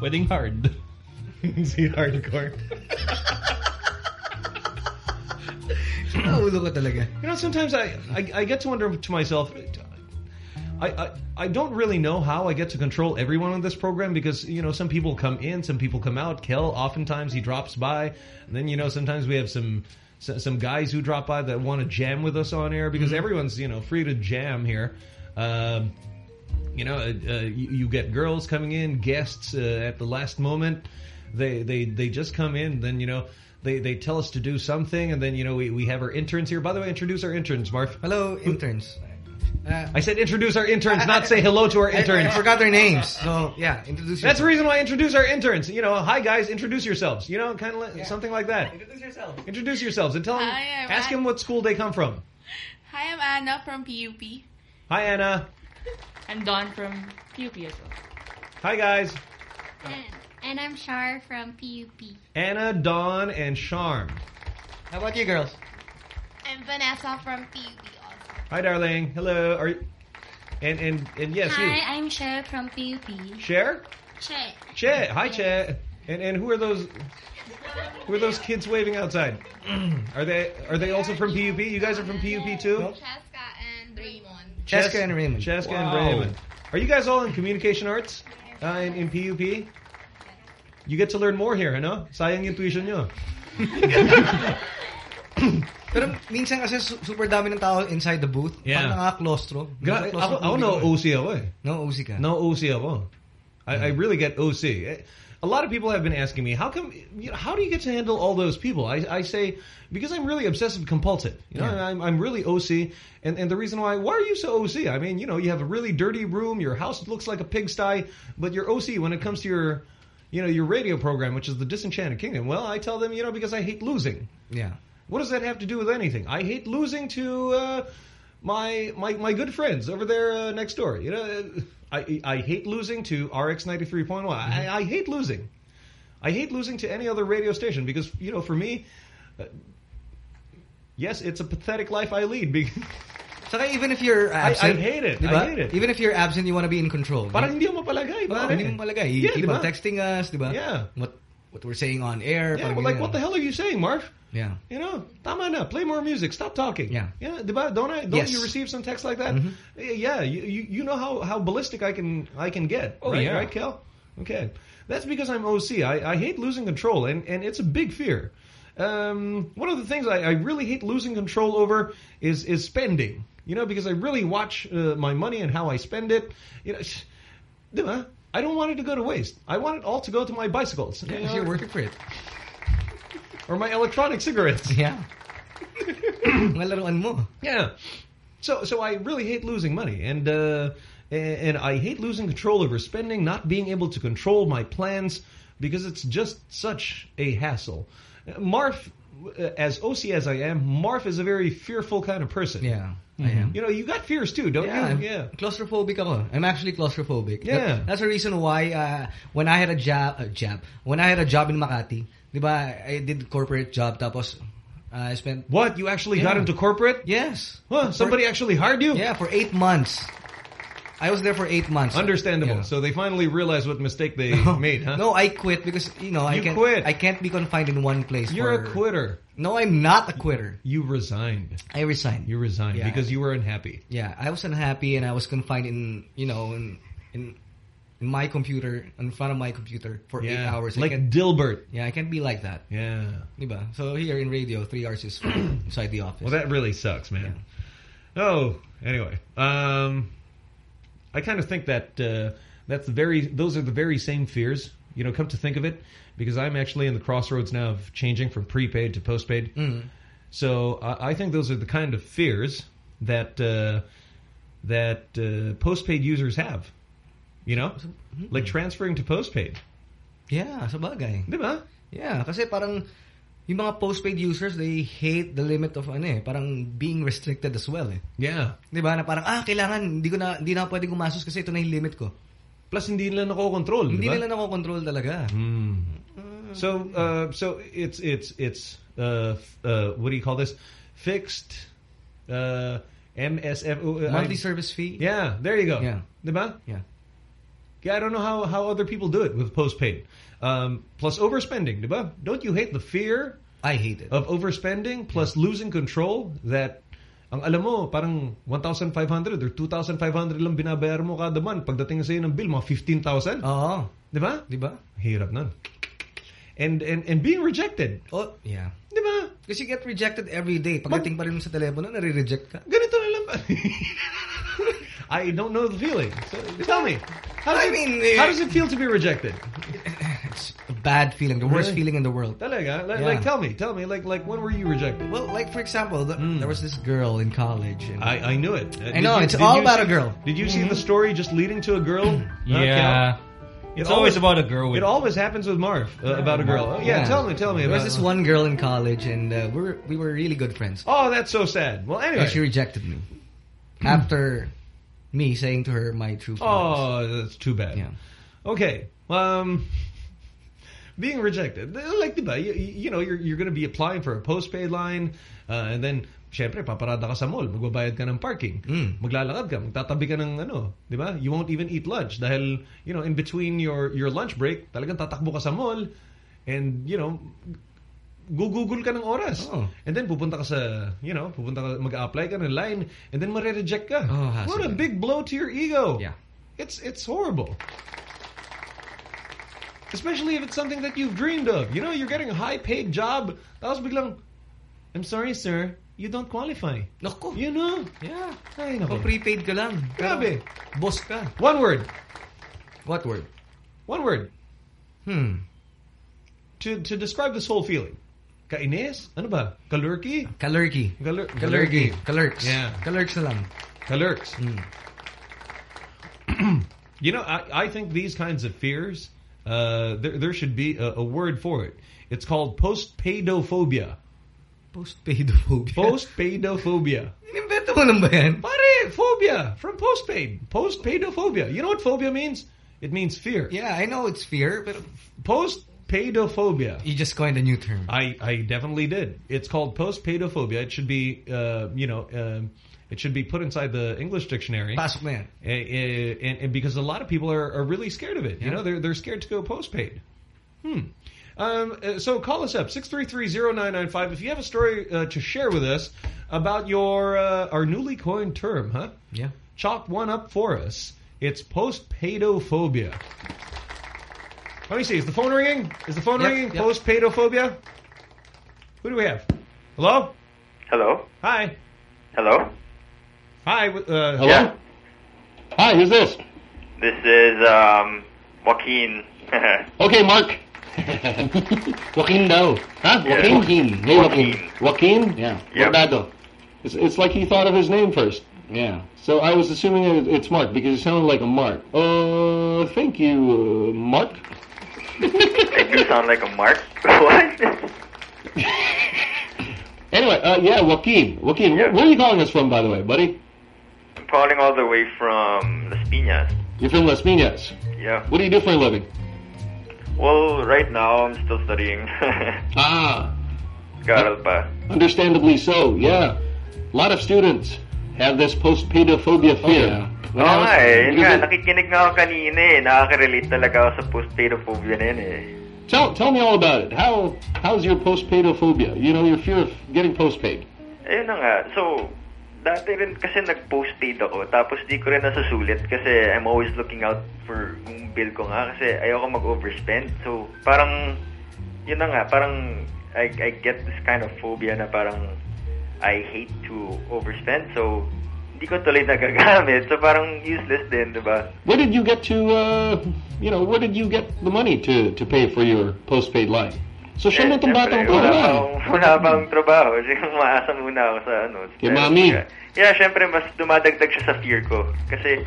Wedding hard. [LAUGHS]
si hardcore.
Naulo ka talaga.
You know, sometimes I, I, I get to wonder to myself, I, I, I don't really know how I get to control everyone on this program because, you know, some people come in, some people come out. Kel, oftentimes he drops by. And then, you know, sometimes we have some some guys who drop by that want to jam with us on air because everyone's, you know, free to jam here. Um, you know, uh, uh, you, you get girls coming in, guests uh, at the last moment. They they they just come in, then you know they they tell us to do something, and then you know we we have our interns here. By the way, introduce our interns, Marv.
Hello, interns. Uh,
I said introduce our interns, not say hello to our interns.
I, forgot their names. So, yeah, introduce
That's the reason why I introduce our interns. You know, hi guys, introduce yourselves. You know, kind of like, something like that.
Introduce yourself.
Introduce yourselves and tell them,
Hi, I'm
ask
Ann-
them what school they come from.
Hi, I'm Anna from PUP.
Hi Anna. [LAUGHS]
I'm Don from PUP as well.
Hi guys.
And I'm Shar from PUP.
Anna, Don, and Charm.
How about you girls?
I'm Vanessa from PUP also.
Hi darling. Hello. Are you? And and and yes,
Hi,
you.
I'm Cher from PUP.
Cher.
Che.
Che. Hi Che. And and who are those? Who are those kids waving outside? [CLEARS THROAT] are they are they also from PUP? You guys are from PUP too?
Cheska and Raymond.
Cheska and Raymond.
Cheska and Raymond. Are you guys all in communication arts uh, in, in PUP? You get to learn more here, ano? Sayang yung tuition nyo. [LAUGHS] [CLEARS THROAT]
Pero minsan kasi su- super dami ng tao inside the booth.
Yeah.
Parang nakaka-claustro.
Gra- ako, ako no OC ako eh.
No OC ka.
No OC ako. I, I really get OC. Eh, A lot of people have been asking me, how come, you know, how do you get to handle all those people? I, I say, because I'm really obsessive compulsive. You know,
Yeah.
I'm, I'm really OC. And, and the reason why, why are you so OC? I mean, you know, you have a really dirty room, your house looks like a pigsty, but you're OC when it comes to your, you know, your radio program, which is the Disenchanted Kingdom. Well, I tell them, you know, because I hate losing.
Yeah.
What does that have to do with anything? I hate losing to uh, my my my good friends over there uh, next door. You know, I I hate losing to RX ninety three point one. I, I hate losing. I hate losing to any other radio station because you know, for me, uh, yes, it's a pathetic life I lead.
Saka [LAUGHS] even if you're absent,
I hate it.
Diba?
I hate it.
Even if you're absent, you want to be in control.
Parang hindi mo palagay.
Diba? Hindi mo palagay. You
Yeah,
keep
diba?
on texting us, diba?
Yeah.
What what we're saying on air.
Yeah, like, what the hell are you saying, Marv?
Yeah.
You know, tama na. Play more music. Stop talking.
Yeah.
Yeah, diba? Don't I? Don't
Yes.
you receive some text like that?
Mhm.
Yeah, you, you you know how how ballistic I can I can get.
Oh,
right,
yeah.
right, Kel? Okay, that's because I'm OC. I I hate losing control, and and it's a big fear. Um, one of the things I, I really hate losing control over is is spending. You know, because I really watch uh, my money and how I spend it. You know, [SIGHS] diba? I don't want it to go to waste. I want it all to go to my bicycles. you
Yeah,
know?
you're working for it.
Or my electronic cigarettes.
Yeah. Mga laruan mo.
Yeah. So so I really hate losing money, and uh, and, and I hate losing control over spending, not being able to control my plans because it's just such a hassle. Marv, uh, as OC as I am, Marv is a very fearful kind of person.
Yeah, I am.
You know, you got fears too, don't
yeah,
you?
I'm
Yeah.
Claustrophobic ako. I'm actually claustrophobic.
Yeah.
That- that's the reason why uh, when I had a job, uh, job, when I had a job in Makati, di ba, I did corporate job tapos uh, I spent...
What? You actually got into corporate?
Yes.
Huh, somebody
For-
actually hired you?
Yeah, for eight months. I was there for eight months.
Understandable.
Yeah.
So they finally realized what mistake they [LAUGHS] made, huh?
No, I quit because you know I
You
can't.
quit.
I can't be confined in one place.
You're
for-
a quitter.
No, I'm not a quitter.
You resigned.
I resigned.
You resigned
Yeah.
because you were unhappy.
Yeah, I was unhappy and I was confined in you know in, in my computer in front of my computer for eight hours.
Like
can't-
Dilbert.
Yeah, I can't be like that.
Yeah.
Diba? So here in radio, three hours is [CLEARS THROAT] inside the office.
Well, that really sucks, man. Oh, anyway, um, I kind of think that uh, that's the very those are the very same fears. You know, come to think of it, because I'm actually in the crossroads now of changing from prepaid to postpaid.
Mm.
So I, I think those are the kind of fears that uh, that uh, postpaid users have. You know, like transferring to postpaid.
Yeah, sa bagay.
Diba?
Yeah, kasi parang yung mga postpaid users, they hate the limit of ano eh, parang being restricted as well eh.
Yeah.
Di ba? Na parang, ah, kailangan, hindi ko na, hindi na pwedeng gumastos kasi ito na yung limit ko.
Plus, hindi nila nakokontrol,
Hindi
diba?
nila nakokontrol talaga.
Hmm. So, uh, so it's it's it's uh, uh, what do you call this? Fixed uh, MSF uh,
Monthly
I-
service fee.
Yeah, there you go.
Yeah.
Diba?
Yeah.
Yeah, I don't know how how other people do it with postpaid. Um, plus overspending, diba? Don't you hate the fear?
I hate it.
Of overspending plus losing control that ang alam mo, parang 1,500 or 2,500 lang binabayar mo kada month. Pagdating sa'yo ng bill, mga 15,000.
Oo.
Di ba?
Di ba?
Hirap nun. And, and, and being rejected.
Oh, yeah.
Di ba?
Kasi you get rejected every day. Pagdating pa rin mo sa telepono, nare-reject ka.
Ganito na lang ba? [LAUGHS] I don't know the feeling. So, tell me. How does,
I
it,
mean,
how does it feel to be rejected? [LAUGHS]
It's a bad feeling, the worst feeling in the world.
Talaga? Like,
Yeah.
like, tell me. Tell me. Like, like when were you rejected?
Well, like for example, the, there was this girl in college. And
I, I knew it. Uh,
I know,
you-
it's all about
see-
a girl.
Did you see
Mhm.
the story just leading to a girl?
Yeah.
It
It's always about a girl with-
It always happens with Marv uh, about a girl. Oh, yeah, tell me, tell me
There was this one girl in college, and uh, we were we were really good friends.
Oh, that's so sad. Well, anyway.
And she rejected me after me saying to her my true feelings.
Oh, that's too bad.
Yeah.
Okay. Um, [LAUGHS] being rejected. Like, diba, you, you know, you're, you're going to be applying for a postpaid line, uh, and then, syempre, paparada ka sa mall, magbabayad ka ng parking.
Mm.
Maglalakad ka, magtatabi ka ng ano, di ba? You won't even eat lunch dahil, you know, in between your, your lunch break, talagang tatakbo ka sa mall, and, you know, gugugol ka ng oras.
Oh.
And then pupunta ka sa, you know, pupunta ka, mag-apply ka ng line, and then mare-reject ka.
Oh,
what a big blow to your ego.
Yeah.
It's, it's horrible. Especially if it's something that you've dreamed of. You know, you're getting a high-paid job. Tapos biglang, I'm sorry, sir. You don't qualify.
Naku.
You know?
Yeah.
Ay, naku.
prepaid ka lang.
Grabe.
Boss ka.
One word.
What word?
One word.
Hmm.
To to describe this whole feeling. Kainis? Ano ba? Kalurky?
Kalurky.
Kalur
Kalurky. Kalurks.
Yeah.
Kalurks na lang.
Kalurks.
Mm. [CLEARS THROAT]
You know, I, I think these kinds of fears, uh, there, there should be a, a word for it. It's called post-paidophobia.
Post-paidophobia?
Post-paidophobia. [LAUGHS]
Inimbento mo lang ba yan?
Pare, phobia from postpaid. Post-paidophobia. You know what phobia means? It means fear.
Yeah, I know it's fear, but
Post-paidophobia.
you just coined a new term.
I, I definitely did. It's called post-paidophobia. It should be, uh, you know, um, it should be put inside the English dictionary.
Pasok na
and, because a lot of people are, are really scared of it. You know, they're they're scared to go postpaid. Hmm. Um, uh, so call us up, 633-0995. If you have a story uh, to share with us about your uh, our newly coined term, huh?
Yeah.
Chalk one up for us. It's post-paidophobia. Let me see. Is the phone ringing? Is the phone
Yep,
ringing?
yep.
Post-paidophobia? Who do we have? Hello?
Hello?
Hi.
Hello?
Hi. Uh,
Hello? Yeah.
Hi, who's this?
This is, um, Joaquin. [LAUGHS]
Okay, Mark. [LAUGHS] Joaquin daw. Huh?
Yeah.
Joaquin. Hey, Joaquin. Joaquin? Yeah.
Yep.
Guardado. It's, it's like he thought of his name first. Yeah. So I was assuming it, it's Mark because it sounded like a Mark. Uh, thank you, uh, Mark.
I do sound like a mark. [LAUGHS] what?
Anyway, uh, yeah, Joaquin. Joaquin, where, where are you calling us from, by the way, buddy?
I'm calling all the way from Las Piñas.
You're from Las Piñas.
Yeah.
What do you do for a living?
Well, right now I'm still studying. [LAUGHS]
Ah.
Karal pa.
Understandably so, yeah. A lot of students have this post-pedophobia fear.
Oo
When I was-
nga eh. Yun nga, nakikinig nga ako kanina eh. Nakaka-relate talaga ako sa post-pedophobia na yun eh.
Tell, tell me all about it. How how's your post-pedophobia? You know, your fear of getting post-paid.
Ayun na nga. So, dati rin kasi nag-postpaid ako. Tapos di ko rin nasusulit kasi I'm always looking out for yung bill ko nga kasi ayoko mag-overspend. So, parang, yun na nga, parang I, I get this kind of phobia na parang I hate to overspend. So, hindi ko tuloy nagagamit. So, parang useless din, di ba?
Where did you get to, uh, you know, where did you get the money to, to pay for your post-paid line? So, siya mo itong batang to,
Eh, wala akong, wala akong trabaho. Kasi umaasa muna ako sa ano.
Kay
Pero,
mami.
Yeah, syempre, mas dumadagdag siya sa fear ko. Kasi,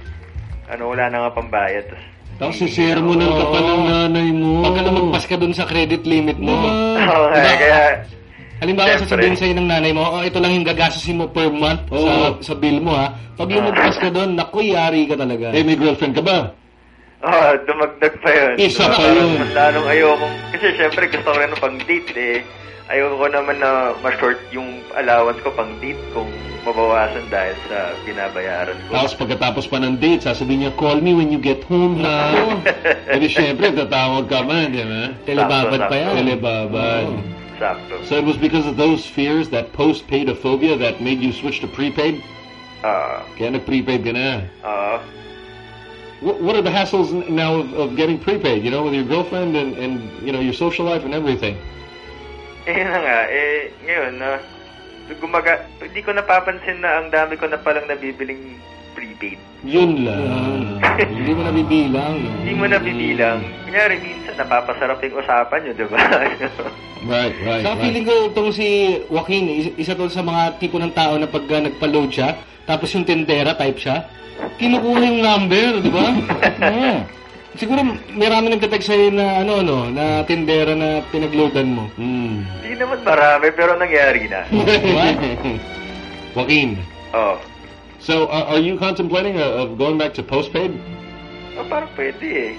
ano, wala na nga pambayad. Tapos,
Tapos sisermonan ka pa ng nanay mo.
Pag ka lumagpas ka dun sa credit limit mo.
Oo, kaya, kaya,
Halimbawa,
Siyempre.
sasabihin sa'yo ng nanay mo, oh, ito lang yung gagastusin mo per month sa, sa bill mo, ha? Pag lumagpas ka dun, naku, yari ka talaga.
Eh, may girlfriend ka ba?
oh, dumagdag pa yun.
Isa pa yun.
Lalong ayokong, kasi syempre gusto ko rin ng pang date eh. Ayoko naman na ma-short yung allowance ko pang date kung mabawasan dahil sa binabayaran ko.
Tapos pagkatapos pa ng date, sasabihin niya, call me when you get home na. [LAUGHS] Eh syempre, tatawag ka man, di ba?
Telebabad pa yan.
Telebabad. So it was because of those fears, that post-paidophobia, that made you switch to prepaid?
Ah,
Kaya nag-prepaid ka na.
ah,
What, what are the hassles now of, of getting prepaid, you know, with your girlfriend and, and, you know, your social life and everything?
eh yun na nga, eh, ngayon na, gumaga, hindi ko napapansin na ang dami ko na palang nabibiling prepaid.
Yun lang. [LAUGHS] Hindi mo nabibilang.
Hindi mo nabibilang. Kunyari, minsan napapasarap yung usapan nyo, di ba? [LAUGHS]
Right, right,
Sa feeling ko itong si Joaquin, isa, to sa mga tipo ng tao na pag uh, nagpa-load siya, tapos yung tendera type siya, kinukuha yung number, di ba? [LAUGHS] Oo. Siguro marami nagtatag sa'yo na ano no, na tendera na pinagloadan mo.
Hmm.
Hindi naman marami, pero nangyari na.
Joaquin.
Oh.
So, uh, are you contemplating uh, of going back to postpaid?
Oh, parang pwede eh.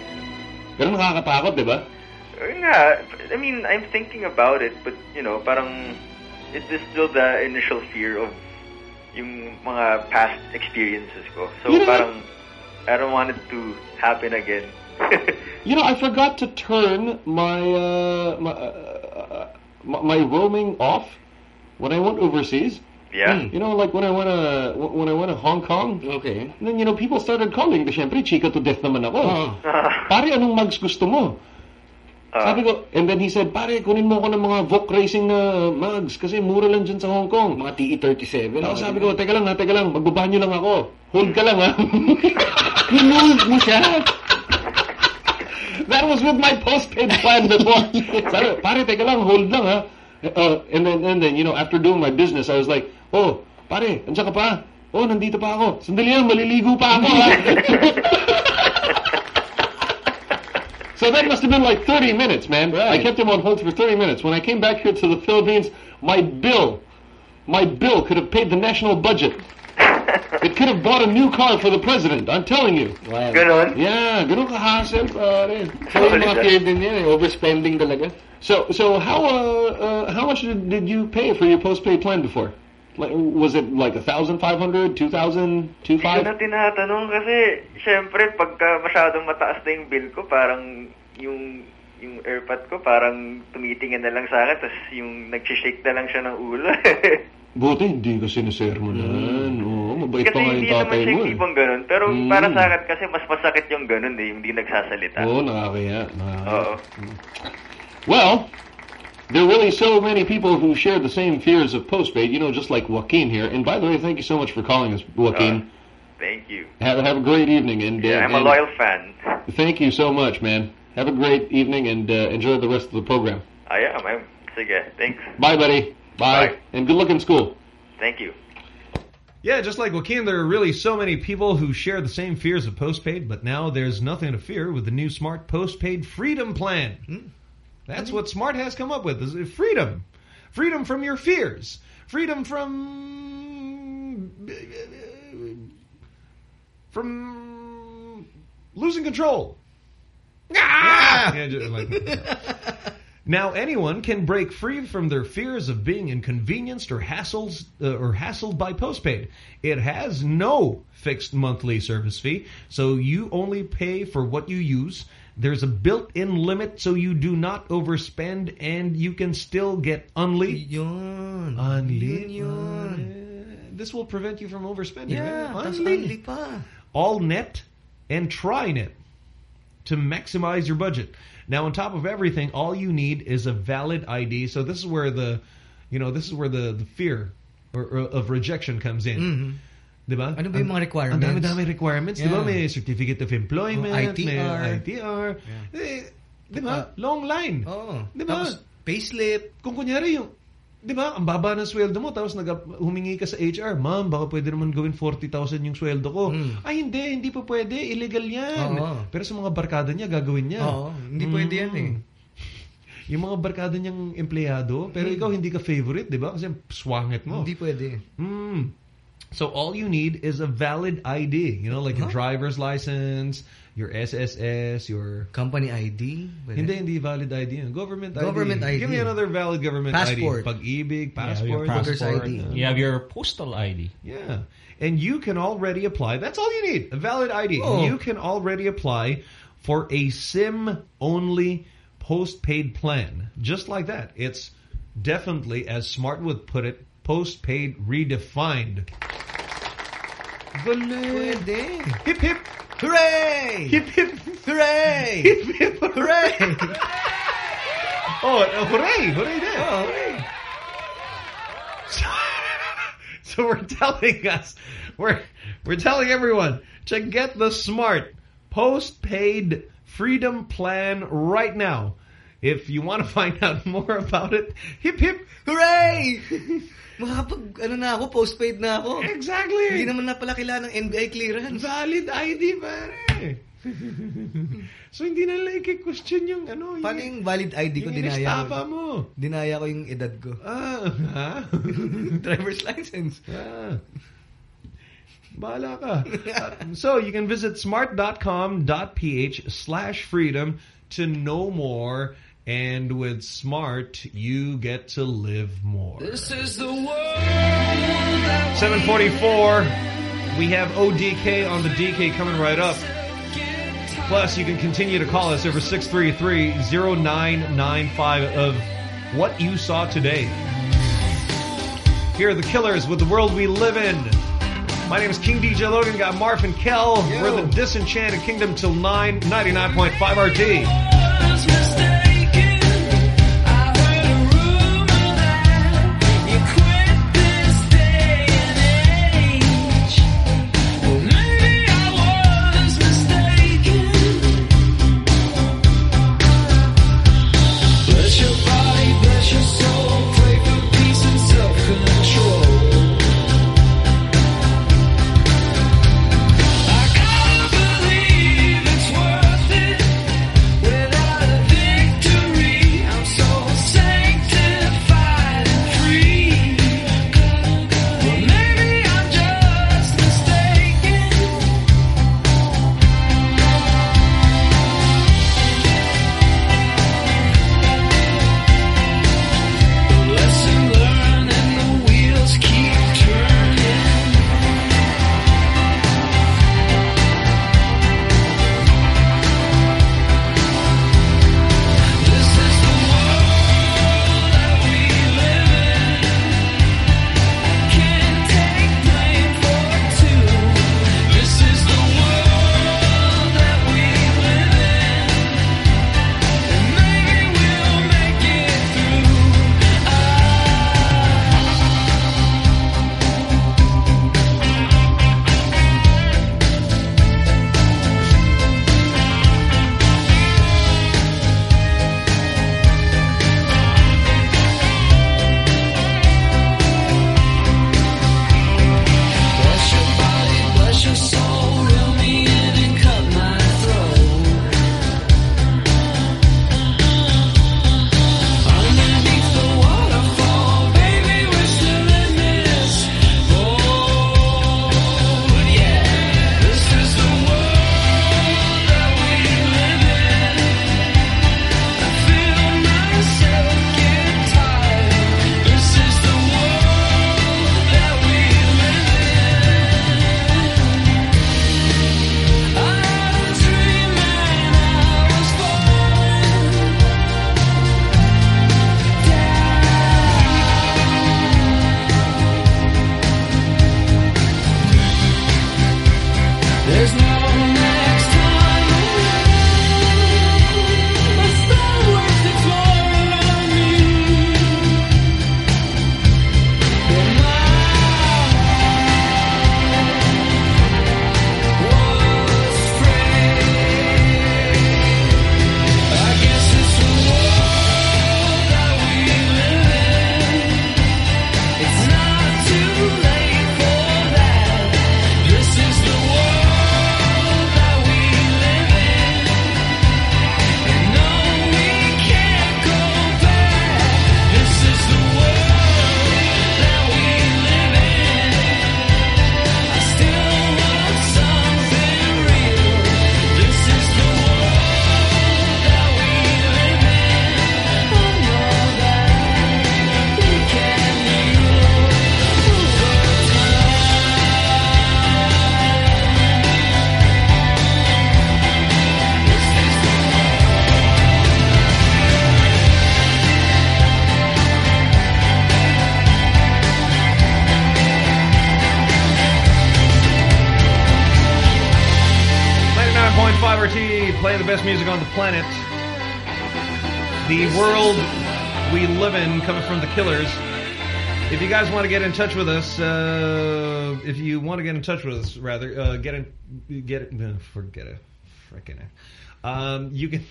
Ganun nakakatakot, di ba?
Nga, I mean, I'm thinking about it, but, you know, parang, it is still the initial fear of yung mga past experiences ko. So,
You know-
parang, I don't want it to happen again. [LAUGHS]
You know, I forgot to turn my uh, my, uh, my my roaming off when I went overseas.
Yeah. Hmm.
You know, like when I went uh, to when I went to Hong Kong.
Okay.
Then you know, people started calling. Siyempre, chika to death naman ako. Oh. [LAUGHS] Pare, anong mugs gusto mo? Ah. Sabi ko, and then he said, pare, kunin mo ako ng mga Volk Racing na mugs kasi mura lang dyan sa Hong Kong.
Mga TE37.
Tapos sabi ko, teka lang ha, teka lang, magbabanyo lang ako. Hold ka lang ha. [LAUGHS] Hinold mo siya. That was with my postpaid plan before. Sabi, pare, teka lang, hold lang ha. Uh, and then, and then, you know, after doing my business, I was like, oh, pare, andiyan ka pa? Oh, nandito pa ako. Sandali lang, maliligo pa ako ha. [LAUGHS] So that must have been like 30 minutes, man. I kept him on hold for 30 minutes. When I came back here to the Philippines, my bill, my bill could have paid the national budget. It could have bought a new car for the president. I'm telling you.
Ganon?
Yeah, ganon ka-hassle, pare.
So yung mga fear din yan eh, overspending talaga.
So, so how, uh, uh, how much did, did you pay for your postpaid plan before? Like, was it like a thousand five hundred, two thousand, two
Hindi ko
five?
na tinatanong kasi, syempre, pagka masyadong mataas na yung bill ko, parang yung yung airpot ko parang tumitingin na lang sa akin, tapos yung nag-shake na lang siya ng ulo. [LAUGHS]
Buti hindi ka sinisermonan. Oo, mabait
kasi
pa nga yung
naman
tatay mo
yung
eh.
tipong ganun. Pero
Mm.
para sa akin kasi mas masakit yung ganun eh, yung hindi nagsasalita.
Oo, nakakaya. nakakaya.
Oo.
Well, there are really so many people who share the same fears of postpaid, you know, just like Joaquin here. And by the way, thank you so much for calling us, Joaquin.
Thank you.
have, have a great evening. And,
Yeah,
uh,
I'm a loyal fan.
Thank you so much, man. Have a great evening and uh, enjoy the rest of the program.
I am. I'm. Sige, thanks.
Bye, buddy. Bye. And good luck in school.
Thank you.
Yeah, just like Joaquin, there are really so many people who share the same fears of postpaid, but now there's nothing to fear with the new Smart Postpaid Freedom Plan. Hmm? That's what Smart has come up with, is freedom. Freedom from your fears. Freedom from... From losing control. [LAUGHS] Ah! Yeah, just like- [LAUGHS] now anyone can break free from their fears of being inconvenienced or hassles uh, or hassled by postpaid. It has no fixed monthly service fee, so you only pay for what you use. There's a built-in limit so you do not overspend and you can still get unli.
Yun.
Unli.
Yun yun.
This will prevent you from overspending.
Yeah,
right? Unli. All net and Tri-Net to maximize your budget. Now, on top of everything, all you need is a valid ID. So this is where the, you know, this is where the, the fear or, or of rejection comes in.
Mhm.
Diba?
Ano ba yung mga requirements?
Ang dami-dami requirements. Diba?
Yeah.
May certificate of employment,
Oh,
may
ITR.
ITR. Eh, diba? Long line.
Oo.
Diba?
Tapos, payslip.
Kung kunyari yung, di ba, ang baba ng sweldo mo, tapos nag humingi ka sa HR, ma'am, baka pwede naman gawin 40,000 yung sweldo ko. Ay, hindi, hindi pa pwede, illegal yan.
Hmm. Oo.
Pero sa mga barkada niya, gagawin niya.
Oo, hindi pwede yan eh.
Yung mga barkada niyang empleyado, pero
Hmm.
ikaw hindi ka favorite, di ba? Kasi swangit mo.
Hindi pwede.
Mm. So all you need is a valid ID, you know, like your driver's license, your SSS, your
company ID. Pwede.
Hindi hindi valid ID. yun. Government,
Government ID.
Give me another valid government
Passport.
ID. Pag-ibig,
Yeah,
passport,
your passport.
Yeah.
You have your postal ID.
Yeah. And you can already apply. That's all you need. A valid ID.
Oh.
You can already apply for a SIM-only postpaid plan. Just like that. It's definitely, as Smart would put it, postpaid redefined.
Pwede.
Hip hip.
Hooray!
Hip hip.
Hooray!
Hip hip.
Hooray! [LAUGHS]
Oh, uh, hooray! Hooray there.
Oh, hooray. [LAUGHS]
So we're telling us, we're we're telling everyone to get the smart postpaid freedom plan right now. If you want to find out [LAUGHS] more about it, hip hip,
hooray! [LAUGHS] Makakapag, ano na ako, postpaid na ako.
Exactly.
Hindi naman na pala kailangan ng NBI clearance.
Valid ID, pare. [LAUGHS] so hindi na lang i-question yung ano.
Paano yung valid ID ko dinaya ko?
mo.
Dinaya ko yung edad ko.
Ah, ha?
Driver's license.
Ah. Bahala ka. So you can visit smart.com.ph slash freedom to know more. And with Smart, you get to live more.
This is the world
744. We have ODK on the DK coming right up. Plus, you can continue to call us over 633-0995 of what you saw today. Here are the Killers with the world we live in. My name is King DJ Logan. Got Marv and Kel. We're the Disenchanted Kingdom till 9, 99.5 RT. In touch with us, uh, if you want to get in touch with us, rather, uh, get in, get it, forget it, frickin' it. Um, you can,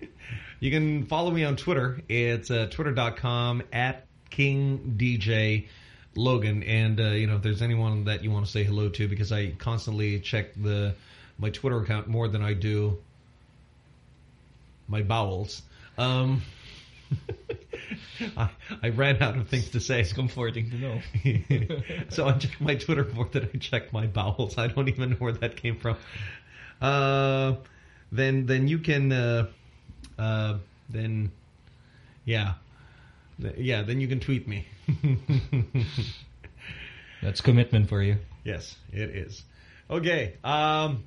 [LAUGHS] you can follow me on Twitter. It's uh, twitter.com at King DJ Logan. And, uh, you know, if there's anyone that you want to say hello to, because I constantly check the my Twitter account more than I do my bowels. Um, [LAUGHS] [LAUGHS] I, I ran out of things to say. It's
comforting to know. [LAUGHS]
so I check my Twitter more than I check my bowels. I don't even know where that came from. Uh, then then you can uh, uh, then yeah Th- yeah then you can tweet me. [LAUGHS]
That's commitment for you.
Yes, it is. Okay, um,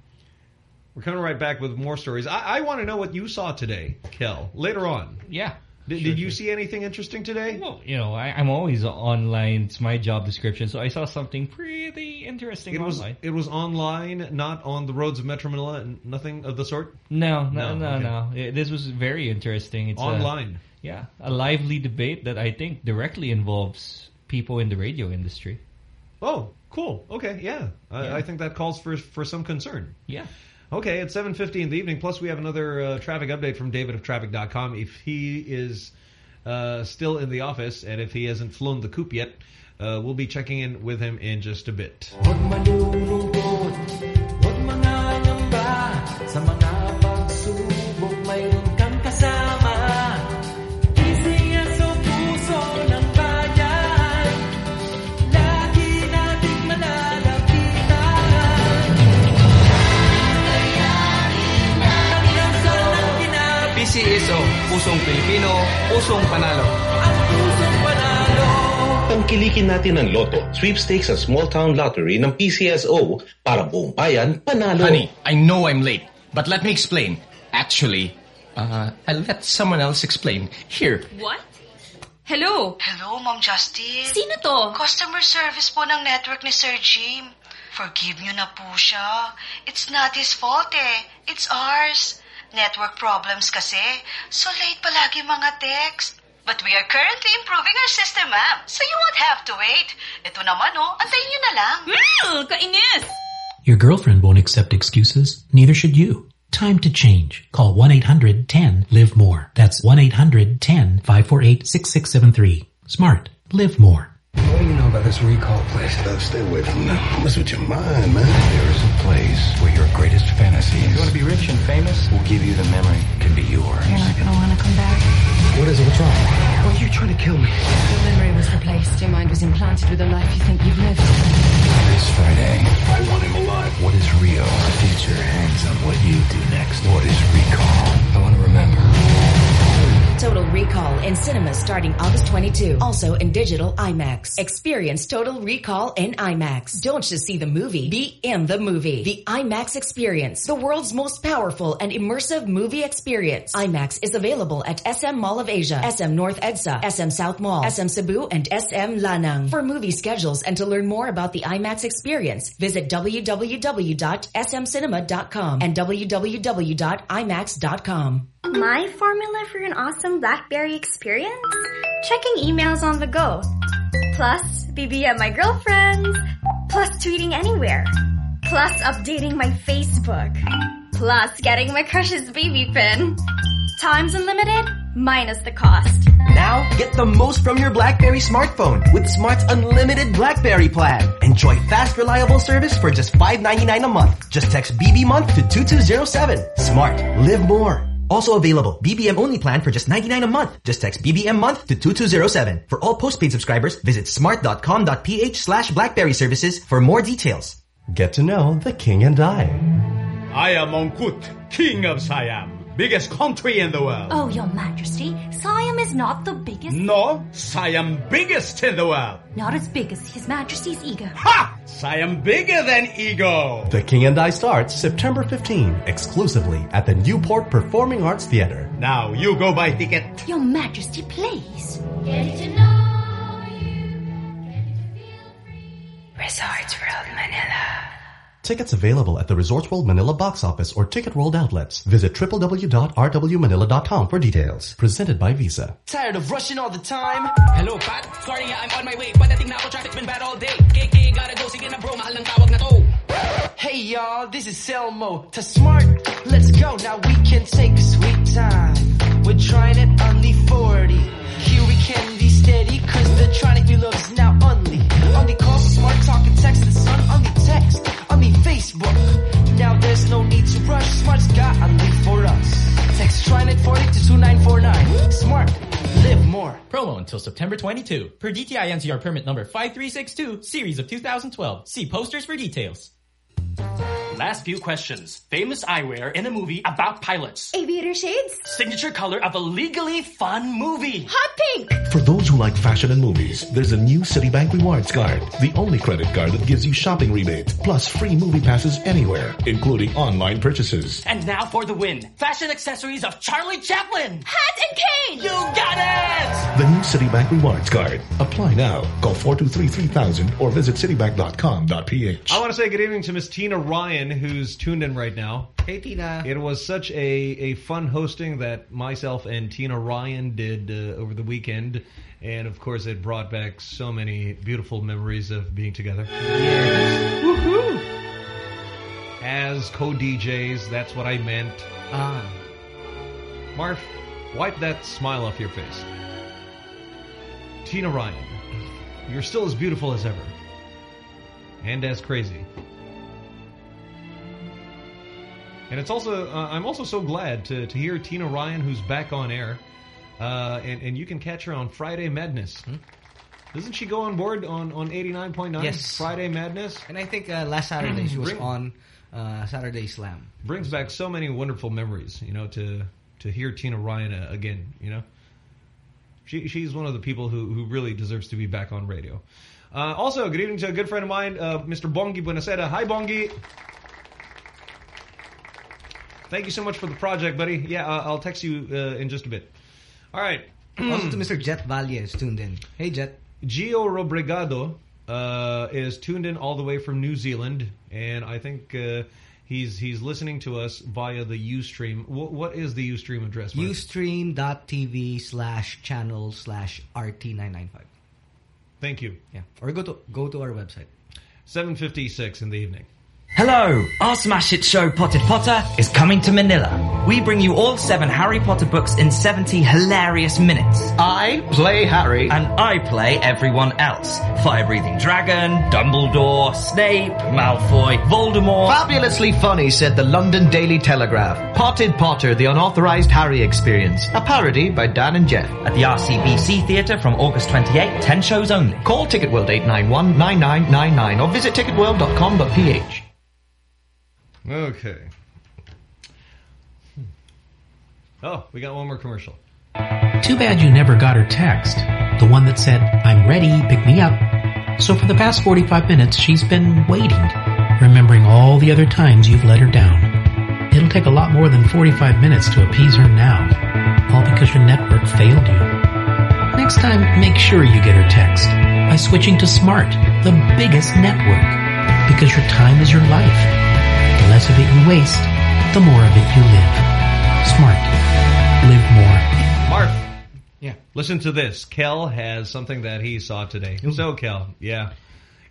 we're coming right back with more stories. I, I want to know what you saw today, Kel. Later on.
Yeah.
Did,
Sure,
did you
sure.
see anything interesting today?
Well, you know, I, I'm always online. It's my job description, so I saw something pretty interesting
It was
online.
it was online, not on the roads of Metro Manila, and nothing of the sort.
No, no, no,
okay.
no. This was very interesting. It's a-
Online.
yeah, a lively debate that I think directly involves people in the radio industry.
Oh, cool. Okay, yeah. I,
Yeah.
I think that calls for for some concern.
Yeah.
Okay, it's 7.50 in the evening. Plus, we have another uh, traffic update from David of Traffic.com. If he is uh, still in the office and if he hasn't flown the coop yet, uh, we'll be checking in with him in just a bit.
Pilipino, Pusong Panalo.
Tangkilikin natin ang loto, sweepstakes at small town lottery ng PCSO para buong bayan panalo.
Honey, I know I'm late, but let me explain. Actually, uh, I'll let someone else explain. Here.
What? Hello?
Hello, Ma'am Justin.
Sino to?
Customer service po ng network ni Sir Jim. Forgive niyo na po siya. It's not his fault eh. It's ours. Network problems kasi. So late palagi mga text. But we are currently improving our system, ma'am. So you won't have to wait. Ito naman, oh. Antayin niyo na lang.
Hmm, kainis!
Your girlfriend won't accept excuses. Neither should you. Time to change. Call 1-800-10-LIVE-MORE. That's 1-800-10-548-6673. Smart. Live more.
What do you know about this recall place? Uh, stay away from them. Mess with your mind, man. There is a place where your greatest fantasies.
You want to be rich and famous?
We'll give you the memory. Can be yours.
You're not gonna wanna come back.
What is it? What's wrong? Well, you're trying to kill me.
Your memory was replaced. Your mind was implanted with a life you think you've lived.
This Friday, I want him alive. What is real? The future hangs on what you do next. What is recall? I want to remember.
Total Recall in cinemas starting August 22. Also in digital IMAX. Experience Total Recall in IMAX. Don't just see the movie, be in the movie. The IMAX experience. The world's most powerful and immersive movie experience. IMAX is available at SM Mall of Asia, SM North EDSA, SM South Mall, SM Cebu, and SM Lanang. For movie schedules and to learn more about the IMAX experience, visit www.smcinema.com and www.imax.com.
My formula for an awesome BlackBerry experience? Checking emails on the go. Plus, BBM my girlfriends. Plus, tweeting anywhere. Plus, updating my Facebook. Plus, getting my crush's BB pin. Times unlimited, minus the cost.
Now, get the most from your BlackBerry smartphone with Smart's unlimited BlackBerry plan. Enjoy fast, reliable service for just $5.99 a month. Just text BB month to 2207. Smart. Live more. Also available, BBM only plan for just 99 a month. Just text BBM month to 2207. For all postpaid subscribers, visit smart.com.ph slash blackberry services for more details.
Get to know the king and I.
I am Mongkut, king of Siam, biggest country in the world.
Oh, your majesty, Siam is not the biggest.
No, Siam biggest in the world.
Not as big as his majesty's ego.
Ha! Siam bigger than ego.
The King and I starts September 15, exclusively at the Newport Performing Arts Theater.
Now you go buy ticket.
Your majesty, please. Getting to know
Resorts World Manila.
Tickets available at the Resorts World Manila box office or Ticket World outlets. Visit www.rwmanila.com for details. Presented by Visa.
Tired of rushing all the time?
Hello, Pat. Sorry, I'm on my way. Padating na ako, traffic's been bad all day. KK, gotta go. Sige na bro, mahal ng tawag na to.
Hey y'all, this is Selmo. To smart, let's go. Now we can take a sweet time. We're trying it on the 40. Here we can be steady, cause the tronic we love is now only. Only call smart talk and text and son on the text, on the Facebook. Now there's no need to rush, smart's got a lead for us. Text Tri-Net 40 to 2949. Smart, live more.
Promo until September 22. Per DTI NCR permit number 5362, series of 2012. See posters for details.
Last few questions. Famous eyewear in a movie about pilots.
Aviator shades?
Signature color of a legally fun movie.
Hot pink!
For those who like fashion and movies, there's a new Citibank Rewards Card. The only credit card that gives you shopping rebates, plus free movie passes anywhere, including online purchases.
And now for the win. Fashion accessories of Charlie Chaplin.
Hat and cane!
You got it!
The new Citibank Rewards Card. Apply now. Call 423-3000 or visit citibank.com.ph.
I want to say good evening to Miss Tina Ryan, who's tuned in right now.
Hey, Tina.
It was such a, a fun hosting that myself and Tina Ryan did uh, over the weekend. And, of course, it brought back so many beautiful memories of being together. Yes.
Woohoo!
As co-DJs, that's what I meant.
Ah.
Marv, wipe that smile off your face. Tina Ryan, you're still as beautiful as ever. And as crazy. And it's also, uh, I'm also so glad to, to hear Tina Ryan, who's back on air. Uh, and, and you can catch her on Friday Madness. Doesn't she go on board on, on 89.9?
Yes.
Friday Madness?
And I think uh, last Saturday she was
Bring-
on uh, Saturday Slam.
brings back so many wonderful memories, you know, to to hear Tina Ryan uh, again, you know. She she's one of the people who who really deserves to be back on radio. Uh, also, good evening to a good friend of mine, uh, Mr. Bongi Buenasera. Hi, Bongi. Thank you so much for the project, buddy. Yeah, uh, I'll text you uh, in just a bit. All right. [CLEARS THROAT]
also to Mr. Jet Valles tuned in. Hey, Jet.
Gio Robregado uh, is tuned in all the way from New Zealand, and I think uh, he's he's listening to us via the UStream. Wh what is the UStream address? Mark?
Ustream.tv slash channel slash RT995.
Thank you.
Yeah. Or go to go to our website.
7.56 in the evening.
Hello, our smash hit show Potted Potter is coming to Manila. We bring you all seven Harry Potter books in 70 hilarious minutes. I play Harry. And I play everyone else. Fire-breathing dragon, Dumbledore, Snape, Malfoy, Voldemort.
Fabulously funny, said the London Daily Telegraph. Potted Potter, the unauthorized Harry experience. A parody by Dan and Jeff.
At the RCBC Theatre from August 28, 10 shows only.
Call Ticket World 891-9999 or visit ticketworld.com.ph.
Okay. Hmm. Oh, we got one more commercial.
Too bad you never got her text. The one that said, I'm ready, pick me up. So for the past 45 minutes, she's been waiting, remembering all the other times you've let her down. It'll take a lot more than 45 minutes to appease her now, all because your network failed you. Next time, make sure you get her text by switching to Smart, the biggest network, because your time is your life. The less of it you waste, the more of it you live. Smart. Live more.
Mark.
Yeah.
Listen to this. Kel has something that he saw today. So, Kel, yeah.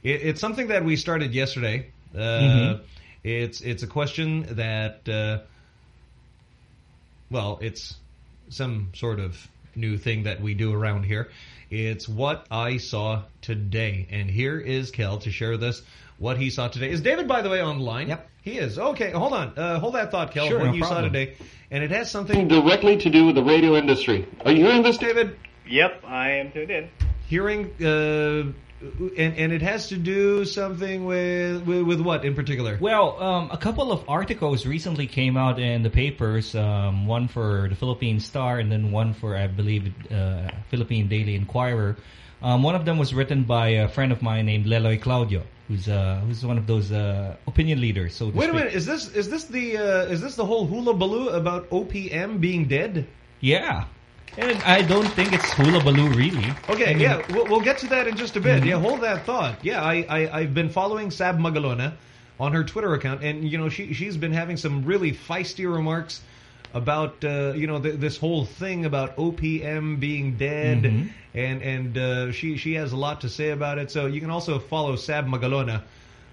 It, it's something that we started yesterday. Uh,
Mhm.
It's it's a question that, uh, well, it's some sort of new thing that we do around here. It's what I saw today. And here is Kel to share this, what he saw today. Is David, by the way, online? Yep. He is. Okay, hold on. Uh, hold that thought, Kel,
Sure,
what
no
you saw today. And it has something...
Directly to do with the radio industry. Are you hearing this,
David?
Yep, I am tuned in.
Hearing, uh, and and it has to do something with with, with what in particular?
Well, um, a couple of articles recently came out in the papers. Um, one for the Philippine Star, and then one for I believe uh, Philippine Daily Inquirer. Um, one of them was written by a friend of mine named Leloy Claudio, who's uh, who's one of those uh, opinion leaders. So
Wait a minute, is this is this the uh, is this the whole hula baloo about OPM being dead?
Yeah, and I don't think it's hula baloo really.
Okay,
I mean-
yeah, we'll, we'll get to that in just a bit.
Mhm.
Yeah, hold that thought. Yeah, I, I I've been following Saab Magalona on her Twitter account, and you know she she's been having some really feisty remarks about uh, you know th this whole thing about OPM being dead,
Mhm.
and and uh, she she has a lot to say about it. So you can also follow Saab Magalona.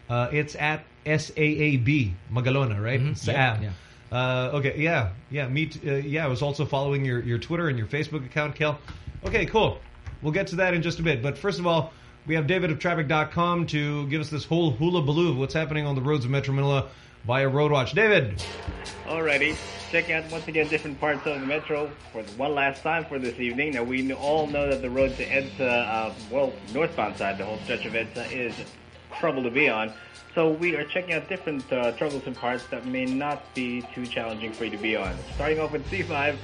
Uh, it's at S A A B Magalona, right? Saab.
Yeah, yeah.
Uh, okay, yeah, yeah, me, t uh, yeah. I was also following your your Twitter and your Facebook account, Kel. Okay, cool. We'll get to that in just a bit. But first of all, we have David of Traffic.com to give us this whole hula baloo of what's happening on the roads of Metro Manila via Roadwatch. David.
Alrighty, checking out once again different parts of the metro for one last time for this evening. Now we all know that the road to EDSA, uh, well, northbound side, the whole stretch of EDSA is trouble to be on. So we are checking out different uh, troublesome parts that may not be too challenging for you to be on. Starting off with C5,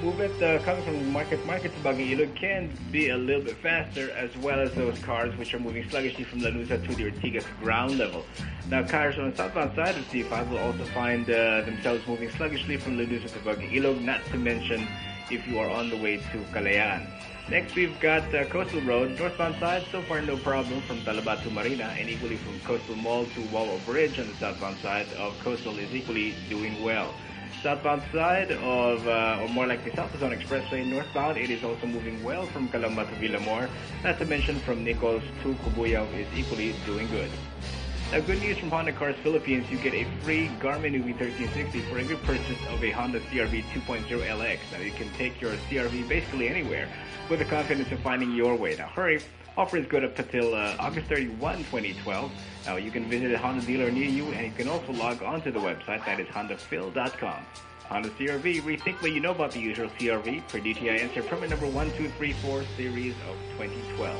movement uh, coming from Market Market to Bagong Ilog can be a little bit faster, as well as those cars which are moving sluggishly from Lanuza to the Ortigas ground level. Now cars on the southbound side of C5 will also find uh, themselves moving sluggishly from Lanuza to Bagong Ilog, not to mention if you are on the way to Kalayaan. Next, we've got uh, Coastal Road, northbound side, so far no problem from Talaba to Marina, and equally from Coastal Mall to Wawa Bridge on the southbound side of Coastal is equally doing well. Southbound side of, uh, or more like the South Luzon Expressway northbound, it is also moving well from Calamba to Villamor, not to mention from Nichols to Cabuyao is equally doing good. Now, good news from Honda Cars Philippines, you get a free Garmin nüvi 1360 for every purchase of a Honda CRV 2.0 LX. Now, you can take your CRV basically anywhere with the confidence of finding your way. Now, hurry. Offer is good up until uh, August 31, 2012. Now, you can visit a Honda dealer near you, and you can also log on to the website. That is HondaPhil.com. Honda CRV, rethink what you know about the usual CRV per DTI answer permit number 1234 series of 2012.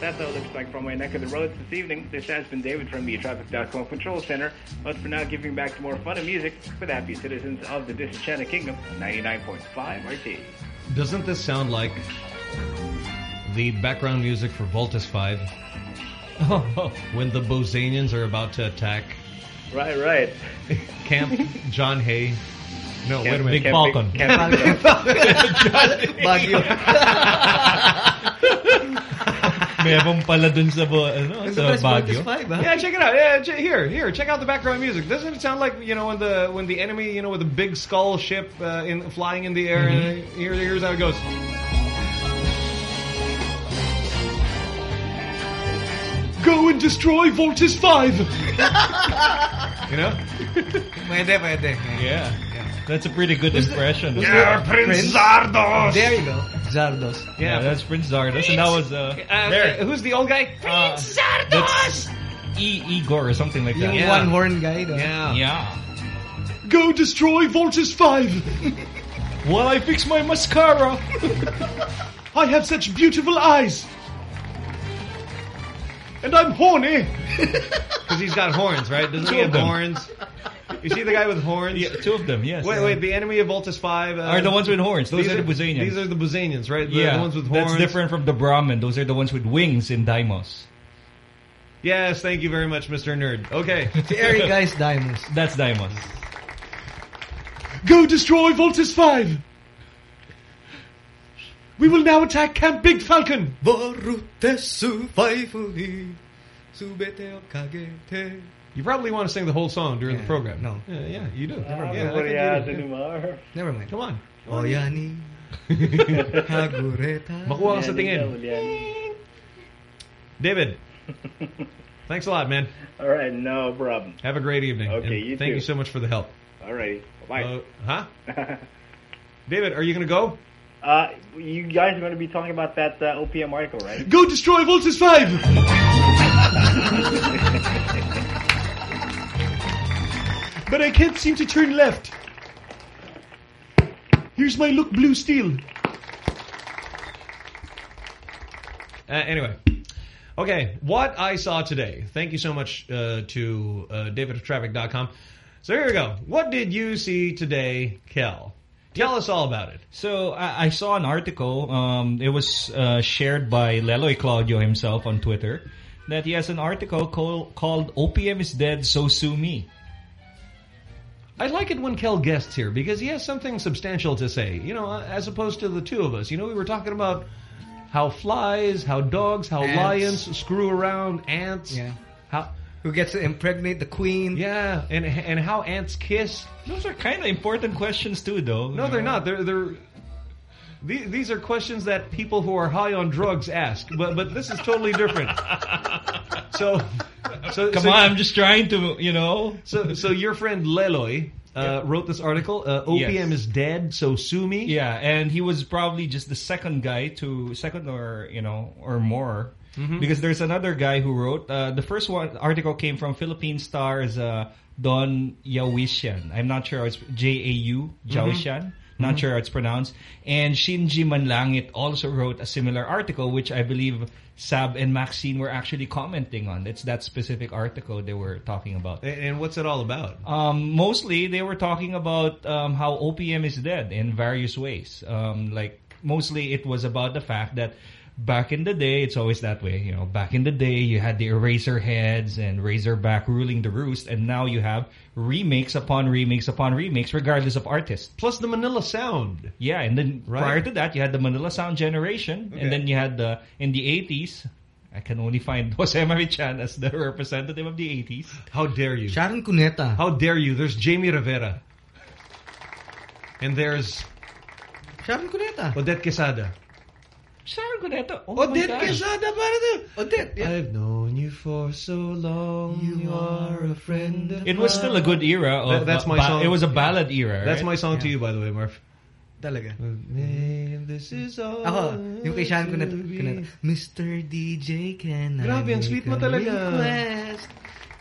That's how it looks like from my neck of the roads this evening. This has been David from the Traffic.com Control Center. But for now, giving back to more fun and music for the happy citizens of the Disenchanted Kingdom, 99.5 RT.
Doesn't this sound like the background music for Voltes 5? [LAUGHS] when the Boazanians are about to attack
Right, right.
Camp John Hay. No,
Camp-
wait a minute.
Big Camp Falcon. Big- Camp
Big
Falcon. [LAUGHS] [LAUGHS]
Meron pala dun sa, bo- ano, sa Baguio.
Yeah, check it out. Yeah, ch- here, here, check out the background music. Doesn't it sound like you know when the when the enemy, you know, with a big skull ship uh, in flying in the air? And here, here's how it goes. Go and destroy Voltes Five. you know?
Pwede, pwede.
Yeah. That's a pretty good impression.
Yeah, Prince Zardoz.
There you go. Zardoz.
Yeah, that's Prince Zardoz. And that was, uh,
Uh,
there.
Who's the old guy?
Prince Zardoz! E Igor or something like that.
Yung one horn guy. No?
Yeah.
Yeah.
Go destroy Voltes Five. [LAUGHS]
While I fix my mascara. [LAUGHS]
I have such beautiful eyes. And I'm horny. [LAUGHS] Because he's got horns, right? Doesn't
Two
he have
them.
horns? You see the guy with horns?
Yeah, two of them, yes.
Wait, wait. The enemy of Voltes 5... Uh,
Are the ones with horns. Those
these
are the Boazanians.
These are the Boazanians, right? The,
yeah,
the ones with horns.
that's different from the Brahmin. Those are the ones with wings in Daimos.
Yes, thank you very much, Mr. Nerd. Okay. [LAUGHS]
The airy guy's Dimos.
That's Daimos.
Go destroy Voltes 5! We will now attack Camp Big Falcon!
Borutesu faifuni subete o kagete.
You probably want to sing the whole song during the program.
No.
Yeah, yeah, you do.
Never mind.
think
Yeah,
do.
anymore.
Never mind.
Come on.
Oyani.
Makuha ka sa tingin. David. [LAUGHS] Thanks a lot, man.
All right, no problem.
Have a great evening.
Okay,
and
you
Thank
too.
you so much for the help.
All righty. Bye.
Uh, huh? [LAUGHS] David, are you going to go?
Uh, you guys are going to be talking about that uh, OPM article, right?
Go destroy Voltes 5! but I can't seem to turn left. Here's my look blue steel. Uh, anyway. Okay, what I saw today. Thank you so much uh, to uh, davidoftraffic.com. So here we go. What did you see today, Kel? Tell us all about it.
So I, I saw an article. Um, it was uh, shared by Leloy Claudio himself on Twitter. That he has an article called, called "OPM is dead, so sue me."
I like it when Kel guests here because he has something substantial to say. You know, as opposed to the two of us. You know, we were talking about how flies, how dogs, how
Ants.
lions screw around, ants.
Yeah.
How
Who gets to impregnate the queen?
Yeah, and and how ants kiss.
Those are kind of important questions too, though.
No, they're not. They're they're. These, are questions that people who are high on drugs ask, but but this is totally different. [LAUGHS] So, so
Come
so-
on, I'm just trying to, you know.
So so your friend Leloy uh, wrote this article. Uh, OPM
Yes.
is dead, so sue me.
Yeah, and he was probably just the second guy to second or you know or more.
Mhm.
Because there's another guy who wrote uh, the first one article came from Philippine stars uh, Don Yawishan. I'm not sure how it's J A U Jaucian. Not
Mhm.
sure how it's pronounced. And Shinji Manlangit also wrote a similar article, which I believe Saab and Maxine were actually commenting on. It's that specific article they were talking about.
And, and what's it all about?
Um, mostly, they were talking about um, how OPM is dead in various ways. Um, like mostly, it was about the fact that back in the day, it's always that way. You know, back in the day, you had the Eraserheads and Razorback ruling the roost, and now you have remakes upon remakes upon remakes, regardless of artist.
Plus the Manila Sound.
Yeah, and then
Right.
prior to that, you had the Manila Sound generation,
Okay.
and then you had the in the 80s. I can only find [LAUGHS] Jose Mari Chan as the representative of the 80s.
How dare you?
Sharon Cuneta.
How dare you? There's Jamie Rivera. And there's
Sharon Cuneta.
Odette Quesada.
Sharon Cuneta. Oh
Odette
my gosh.
Quesada, para.
Odette, yeah.
I've known you for so long. You are a friend of
It was still a good era. Of,
That- that's uh,
my
song.
It was a ballad era.
That's
right?
my song to you, by the way, Marv.
Talaga.
This is all.
Ako, yung kay Sharon Cuneta, Cuneta, Mr. DJ, can I
Grabe, ang sweet mo talaga.
request?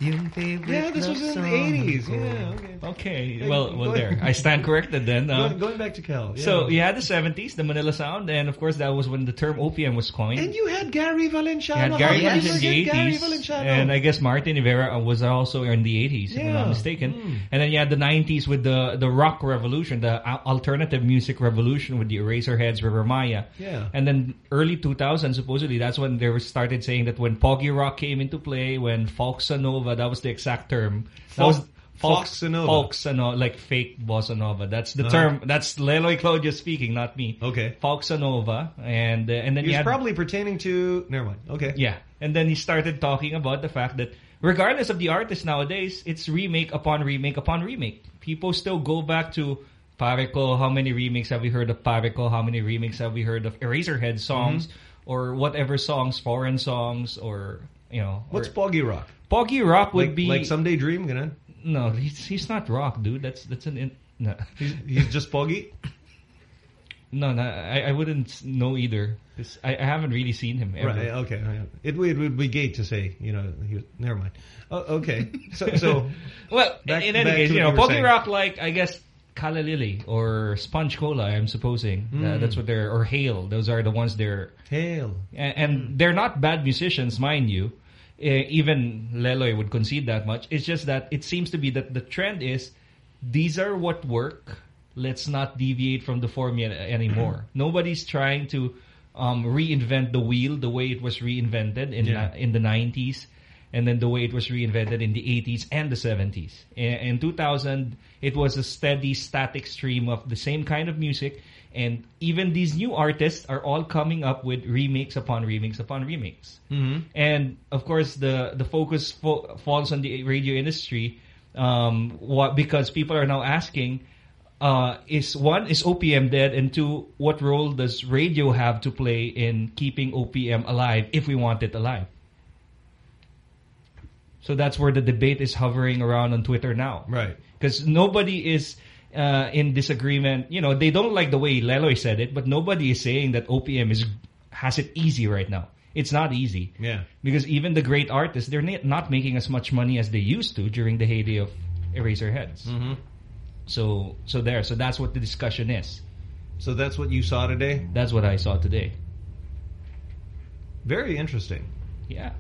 Yung favorite
Yeah, this was in the 80s.
ko.
Yeah, okay.
Okay,
Hey,
well, well, there. I stand corrected then.
Going,
Um,
going back to Kel. Yeah.
So you had the 70s, the Manila Sound, and of course that was when the term OPM was coined.
And you had Gary Valenciano.
You had
How
Gary
did you
Valenciano in the
forget Gary
80s, and I guess Martin Nievera was also in the 80s, if I'm not mistaken.
Mm.
And then you had the 90s with the the rock revolution, the alternative music revolution with the Eraserheads, River Maya.
Yeah.
And then early 2000s, supposedly, that's when they started saying that when Pogi Rock came into play, when Folksa Nova, that was the exact term. That was
Nova.
Folksa Nova, like fake bossa nova. That's the
Uh-huh.
term. That's Leloy Claudio speaking, not me.
Okay.
Folksa Nova, and uh, and then
He
had
probably pertaining to... Never mind. Okay.
yeah. And then he started talking about the fact that regardless of the artist nowadays, it's remake upon remake upon remake. People still go back to Pare Ko. How many remakes have we heard of Pare Ko? How many remakes have we heard of Eraserhead songs
Mm-hmm.
or whatever songs, foreign songs or, you know.
What's
or,
Pogi Rock?
Pogi Rock would
like,
be...
Like Someday Dream, ganun?
No, he's, he's not rock, dude. That's that's an... In, no.
He's, he's just Pogi?
No, no, I, I wouldn't know either. I, I haven't really seen him ever.
Right, okay. It, would- it would be gay to say, you know, he was, never mind. Oh, okay. So, so [LAUGHS]
well,
back-
in any case, you know,
saying.
Rock, like I guess Callalily or Sponge Cola, I'm supposing Uh,
Mm.
that's what they're or Hale. Those are the ones they're
Hale,
and, and they're not bad musicians, mind you. Uh, even Leloy would concede that much. It's just that it seems to be that the trend is these are what work. Let's not deviate from the formula anymore. Nobody's trying to um, reinvent the wheel the way it was reinvented in
Yeah.
in the 90s and then the way it was reinvented in the 80s and the 70s. In, in 2000, it was a steady, static stream of the same kind of music. And even these new artists are all coming up with remakes upon remakes upon remakes.
Mhm.
And of course, the the focus fo falls on the radio industry, um, what because people are now asking, uh, is one is OPM dead, and two, what role does radio have to play in keeping OPM alive if we want it alive? So that's where the debate is hovering around on Twitter now,
right?
Because nobody is. Uh, in disagreement, you know, they don't like the way Leloy said it, but nobody is saying that OPM is has it easy right now. It's not easy.
Yeah.
Because even the great artists, they're not not making as much money as they used to during the heyday of Eraserheads.
Mhm.
So, so there. So that's what the discussion is.
So that's what you saw today?
That's what I saw today.
Very interesting.
Yeah.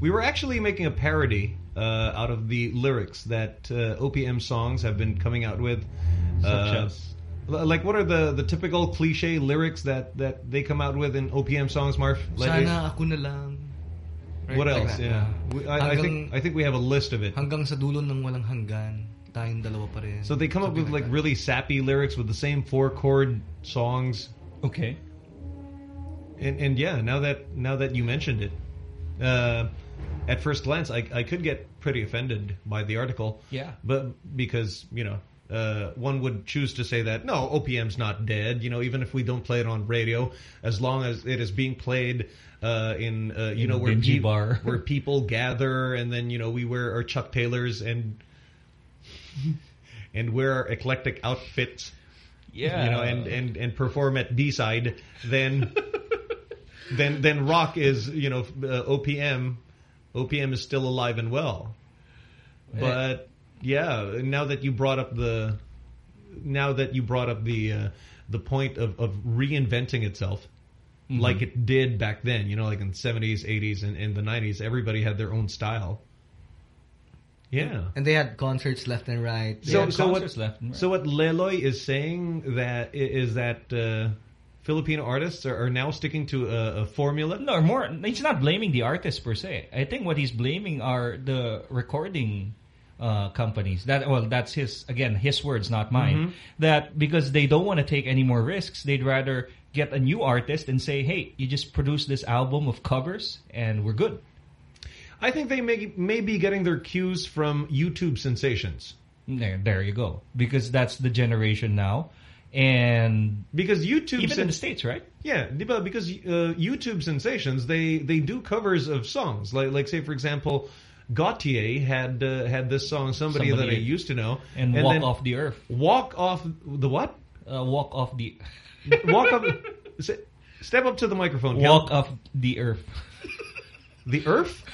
We were actually making a parody uh, out of the lyrics that uh, OPM songs have been coming out with.
Such
Uh,
as?
Like, what are the, the typical cliche lyrics that, that they come out with in OPM songs, Marv? Like,
Sana ako na lang. Right,
What else?
that.
Yeah, we, I, I think I think we have a list of it.
Hanggang sa dulo ng walang hanggan, tayong dalawa pa rin.
So they come up with like really sappy lyrics with the same four chord songs.
Okay.
And and yeah, now that now that you mentioned it, uh, at first glance, I, I could get pretty offended by the article.
Yeah.
But because, you know, uh, one would choose to say that, no, OPM's not dead. You know, even if we don't play it on radio, as long as it is being played uh, in, uh, you
In
know, where, peop-
bar. [LAUGHS]
where [LAUGHS] people gather and then, you know, we wear our Chuck Taylors and [LAUGHS] and wear our eclectic outfits.
Yeah.
You know, and, and, and perform at B-side, then then then rock is, you know, uh, OPM OPM is still alive and well. But yeah, now that you brought up the now that you brought up the uh, the point of of reinventing itself
Mhm.
like it did back then, you know, like in the 70s, 80s and in the 90s, everybody had their own style. Yeah.
And they had concerts left and right. They
So, so what?
concerts left and right.
So what Leloy is saying that is that uh, Filipino artists are, are now sticking to a, a formula.
No, more. He's not blaming the artists per se. I think what he's blaming are the recording uh, companies. That well, that's his again his words, not mine.
Mhm.
That because they don't want to take any more risks, they'd rather get a new artist and say, "Hey, you just produce this album of covers, and we're good."
I think they may may be getting their cues from YouTube sensations.
There, there you go. Because that's the generation now, and
because YouTube
even in the states, right?
Yeah, because uh, YouTube sensations they they do covers of songs like like say for example. Gotye had uh, had this song somebody, that I used to know
and Walk Off the Earth.
walk off the what
Uh, walk off the [LAUGHS]
walk up [LAUGHS] step up to the microphone
walk off the earth. [LAUGHS]
the earth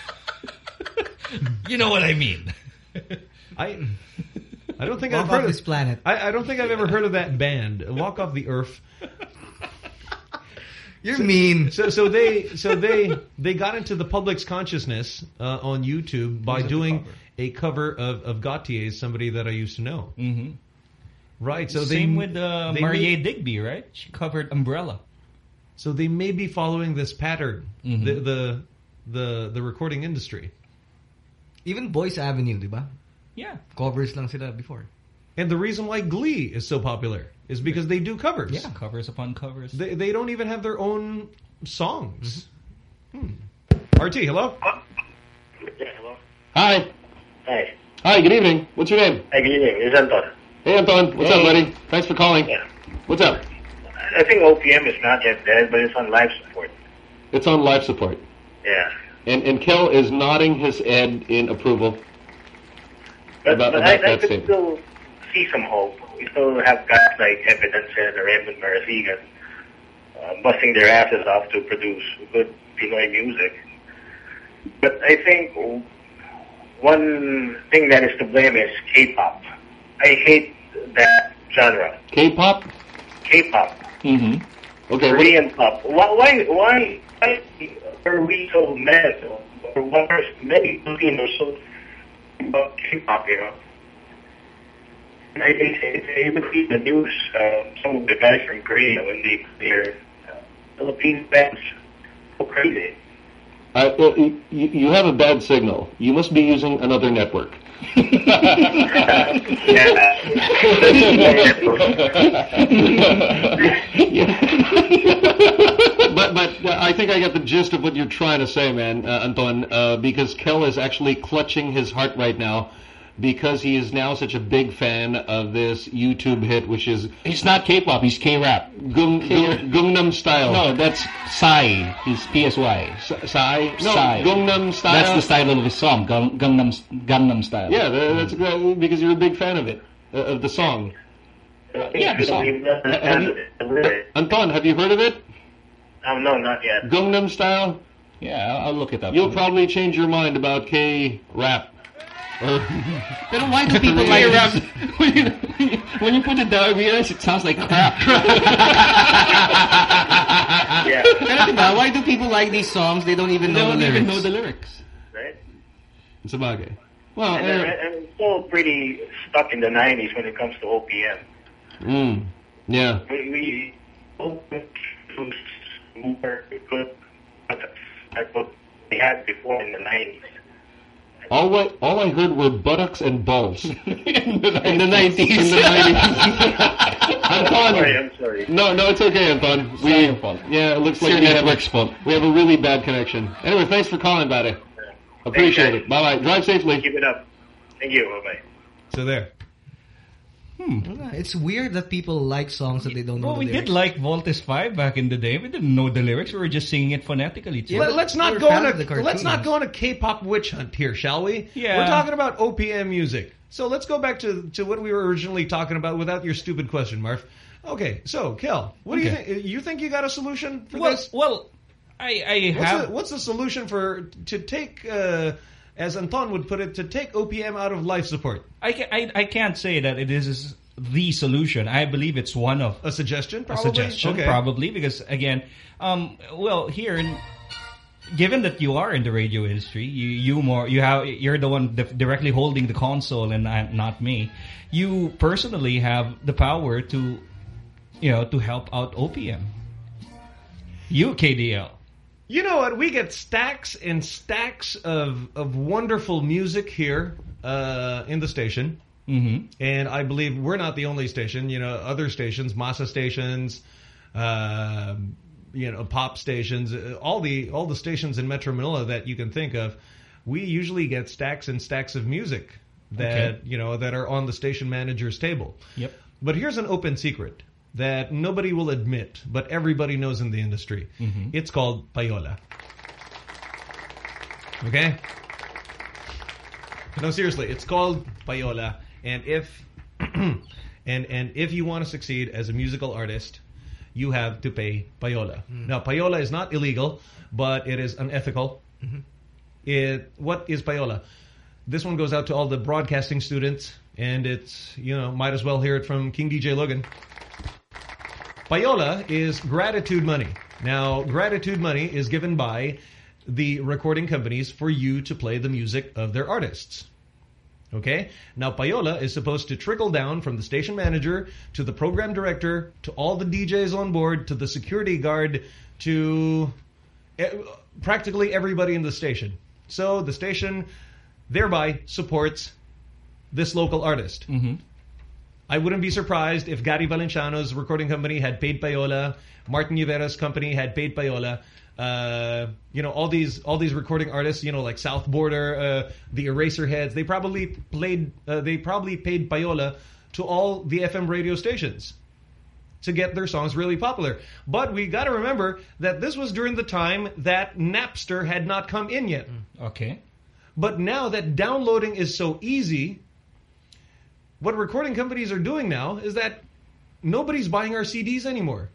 you know what I mean.
I I don't think
Walk
I've heard of
this planet.
I, I don't think I've ever heard of that band. Walk off the earth. [LAUGHS]
You're
so,
mean.
So so they so they they got into the public's consciousness uh, on YouTube by doing
cover?
a cover of of Gotye's somebody that I used to know.
Mm-hmm.
Right. So
Same
they,
with uh,
they
Marie
may-
Digby, right? She covered Umbrella.
So they may be following this pattern.
Mhm.
The the the the recording industry.
Even Boyce Avenue, di ba?
Yeah.
Covers lang sila before.
And the reason why Glee is so popular is because they do covers.
Yeah, covers upon covers.
They they don't even have their own songs. Hmm. RT, hello. Yeah, hello.
Hi.
Hi.
Hi, good evening. What's your name?
Hi, good evening. It's Anton.
Hey, Anton. What's up, buddy? Thanks for calling. Yeah. What's up?
I think OPM is not yet dead, but it's on life support.
It's on life support.
Yeah.
And and Kel is nodding his head in approval
But,
about,
but
about
I, I could
statement.
still see some hope. We still have guys like Ebe Dancel or Raymond Marasigan uh, busting their asses off to produce good Pinoy music. But I think one thing that is to blame is K-pop. I hate that genre.
K-pop?
K-pop.
Mm-hmm. Okay. what-
Korean pop. Why, why, why, why are we so mad? Or why are many Filipinos so about K-pop, know? And I, I, I even see the news, uh, some of the guys from Korea, when they, their uh, Philippine bands go crazy.
Uh, uh, you, you have a bad signal. You must be using another network. But but uh, I think I got the gist of what you're trying to say, man, uh, Anton. Uh, because Kel is actually clutching his heart right now because he is now such a big fan of this YouTube hit, which is
he's not K-pop, he's K-rap.
Gung, Gung, Gangnam Style.
No, that's Psy. He's PSY.
Psy? No,
Psy.
Gangnam Style.
That's the style of his song, Gung- Gangnam, Gangnam Style.
Yeah, that's because you're a big fan of it, uh, of the song.
Yeah, the song.
Have you- Anton, have you heard of it?
Um, no, not yet.
Gangnam Style?
Yeah, I'll, I'll look it up.
You'll probably change your mind about K-rap. Or
Then why do people like rap? when, you, when you put it down, I realize it sounds like crap.
yeah.
Pero diba, why do people like these songs? They don't even
They
know
don't
the
even
lyrics.
know the lyrics.
Right?
It's a bagay. Well,
and,
uh,
I'm, I'm still pretty stuck in the 90s when it comes to OPM.
mm, yeah.
We, we open to more good like what they had before in the 90s.
All I, all I heard were buttocks and balls. [LAUGHS] in the 90s. In the 90s. [LAUGHS] Anton.
Sorry, I'm sorry.
No, no, it's okay, Anton.
It's
We,
not your fault.
Yeah, it looks like we have,
network's fault.
we have a really bad connection. Anyway, thanks for calling, buddy. Appreciate it. Bye bye. Drive safely.
Keep it up. Thank you. Bye bye.
So there.
It's weird that people like songs that they don't know
Well, we
lyrics.
did like Voltes 5 back in the day. We didn't know the lyrics. We were just singing it phonetically. Too.
Let, us not go on a let's not go on a K-pop witch hunt here, shall we?
Yeah.
We're talking about OPM music. So let's go back to to what we were originally talking about without your stupid question, Marv. Okay, so Kel, what do you think? You think you got a solution for
Well,
this?
well, I I
What's
have
the, what's the solution for to take, uh, as Anton would put it, to take OPM out of life support?
I, ca I, I can't say that it is the solution. I believe it's one of
a suggestion.
A
Probably?
suggestion,
Okay.
probably, because again, um, well, here, in, given that you are in the radio industry, you you more you have you're the one directly holding the console, and I, not me. You personally have the power to, you know, to help out OPM. You KDL.
You know what? We get stacks and stacks of of wonderful music here uh, in the station.
Mm-hmm.
And I believe we're not the only station. You know, other stations, Masa stations, um, you know, pop stations, uh, all the all the stations in Metro Manila that you can think of. We usually get stacks and stacks of music that
Okay.
you know that are on the station manager's table.
Yep.
But here's an open secret that nobody will admit, but everybody knows in the industry.
Mhm.
It's called payola. Okay? No, seriously, it's called payola. And if [CLEARS THROAT] and and if you want to succeed as a musical artist, you have to pay payola. Now, payola is not illegal, but it is unethical. It what is payola? This one goes out to all the broadcasting students, and it's you know might as well hear it from King DJ Logan. Payola is gratitude money. Now, gratitude money is given by the recording companies for you to play the music of their artists. Okay? Now, payola is supposed to trickle down from the station manager to the program director to all the DJs on board to the security guard to eh, practically everybody in the station. So the station thereby supports this local artist.
Mm-hmm.
I wouldn't be surprised if Gary Valenciano's recording company had paid Payola, Martin Nievera's company had paid Payola. Uh, you know, all these all these recording artists, you know, like South Border, uh, the Eraserheads, they probably played, uh, they probably paid Payola to all the FM radio stations to get their songs really popular. But we got to remember that this was during the time that Napster had not come in yet.
Okay.
But now that downloading is so easy, what recording companies are doing now is that nobody's buying our CDs anymore.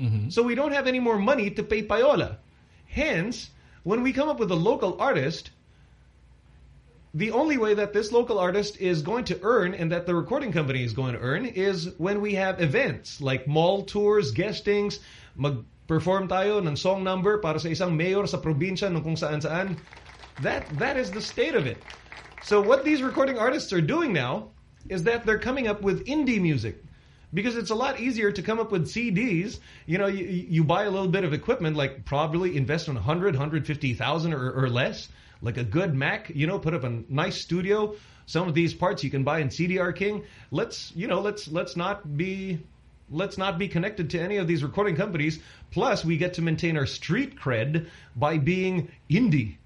Mm-hmm.
So we don't have any more money to pay payola. Hence, when we come up with a local artist, the only way that this local artist is going to earn and that the recording company is going to earn is when we have events like mall tours, guestings, mag-perform tayo ng song number para sa isang mayor sa probinsya nung kung saan-saan. That, that is the state of it. So what these recording artists are doing now is that they're coming up with indie music. Because it's a lot easier to come up with CDs. You know, you, you buy a little bit of equipment, like probably invest in 100, 150,000 or, or less. Like a good Mac, you know, put up a nice studio. Some of these parts you can buy in CDR King. Let's, you know, let's let's not be let's not be connected to any of these recording companies. Plus, we get to maintain our street cred by being indie.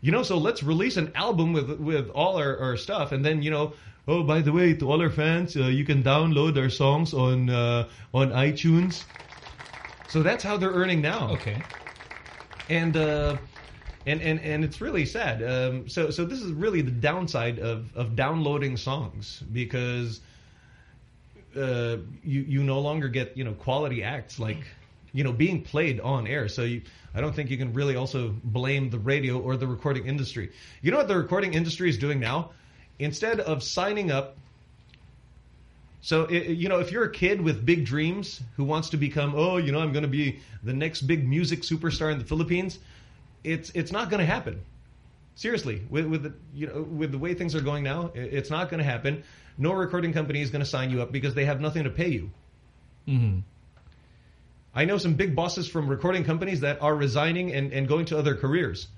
You know, so let's release an album with with all our, our stuff, and then you know, oh by the way, to all our fans, uh, you can download our songs on uh, on iTunes. So that's how they're earning now.
Okay.
And uh, and and and it's really sad. Um, so so this is really the downside of of downloading songs because uh, you you no longer get you know quality acts like you know being played on air. So you, I don't think you can really also blame the radio or the recording industry. You know what the recording industry is doing now? Instead of signing up. So, you know, if you're a kid with big dreams who wants to become, oh, you know, I'm going to be the next big music superstar in the Philippines, it's it's not going to happen. Seriously, with with the you know with the way things are going now, it's not going to happen. No recording company is going to sign you up because they have nothing to pay you.
Mm-hmm.
I know some big bosses from recording companies that are resigning and, and going to other careers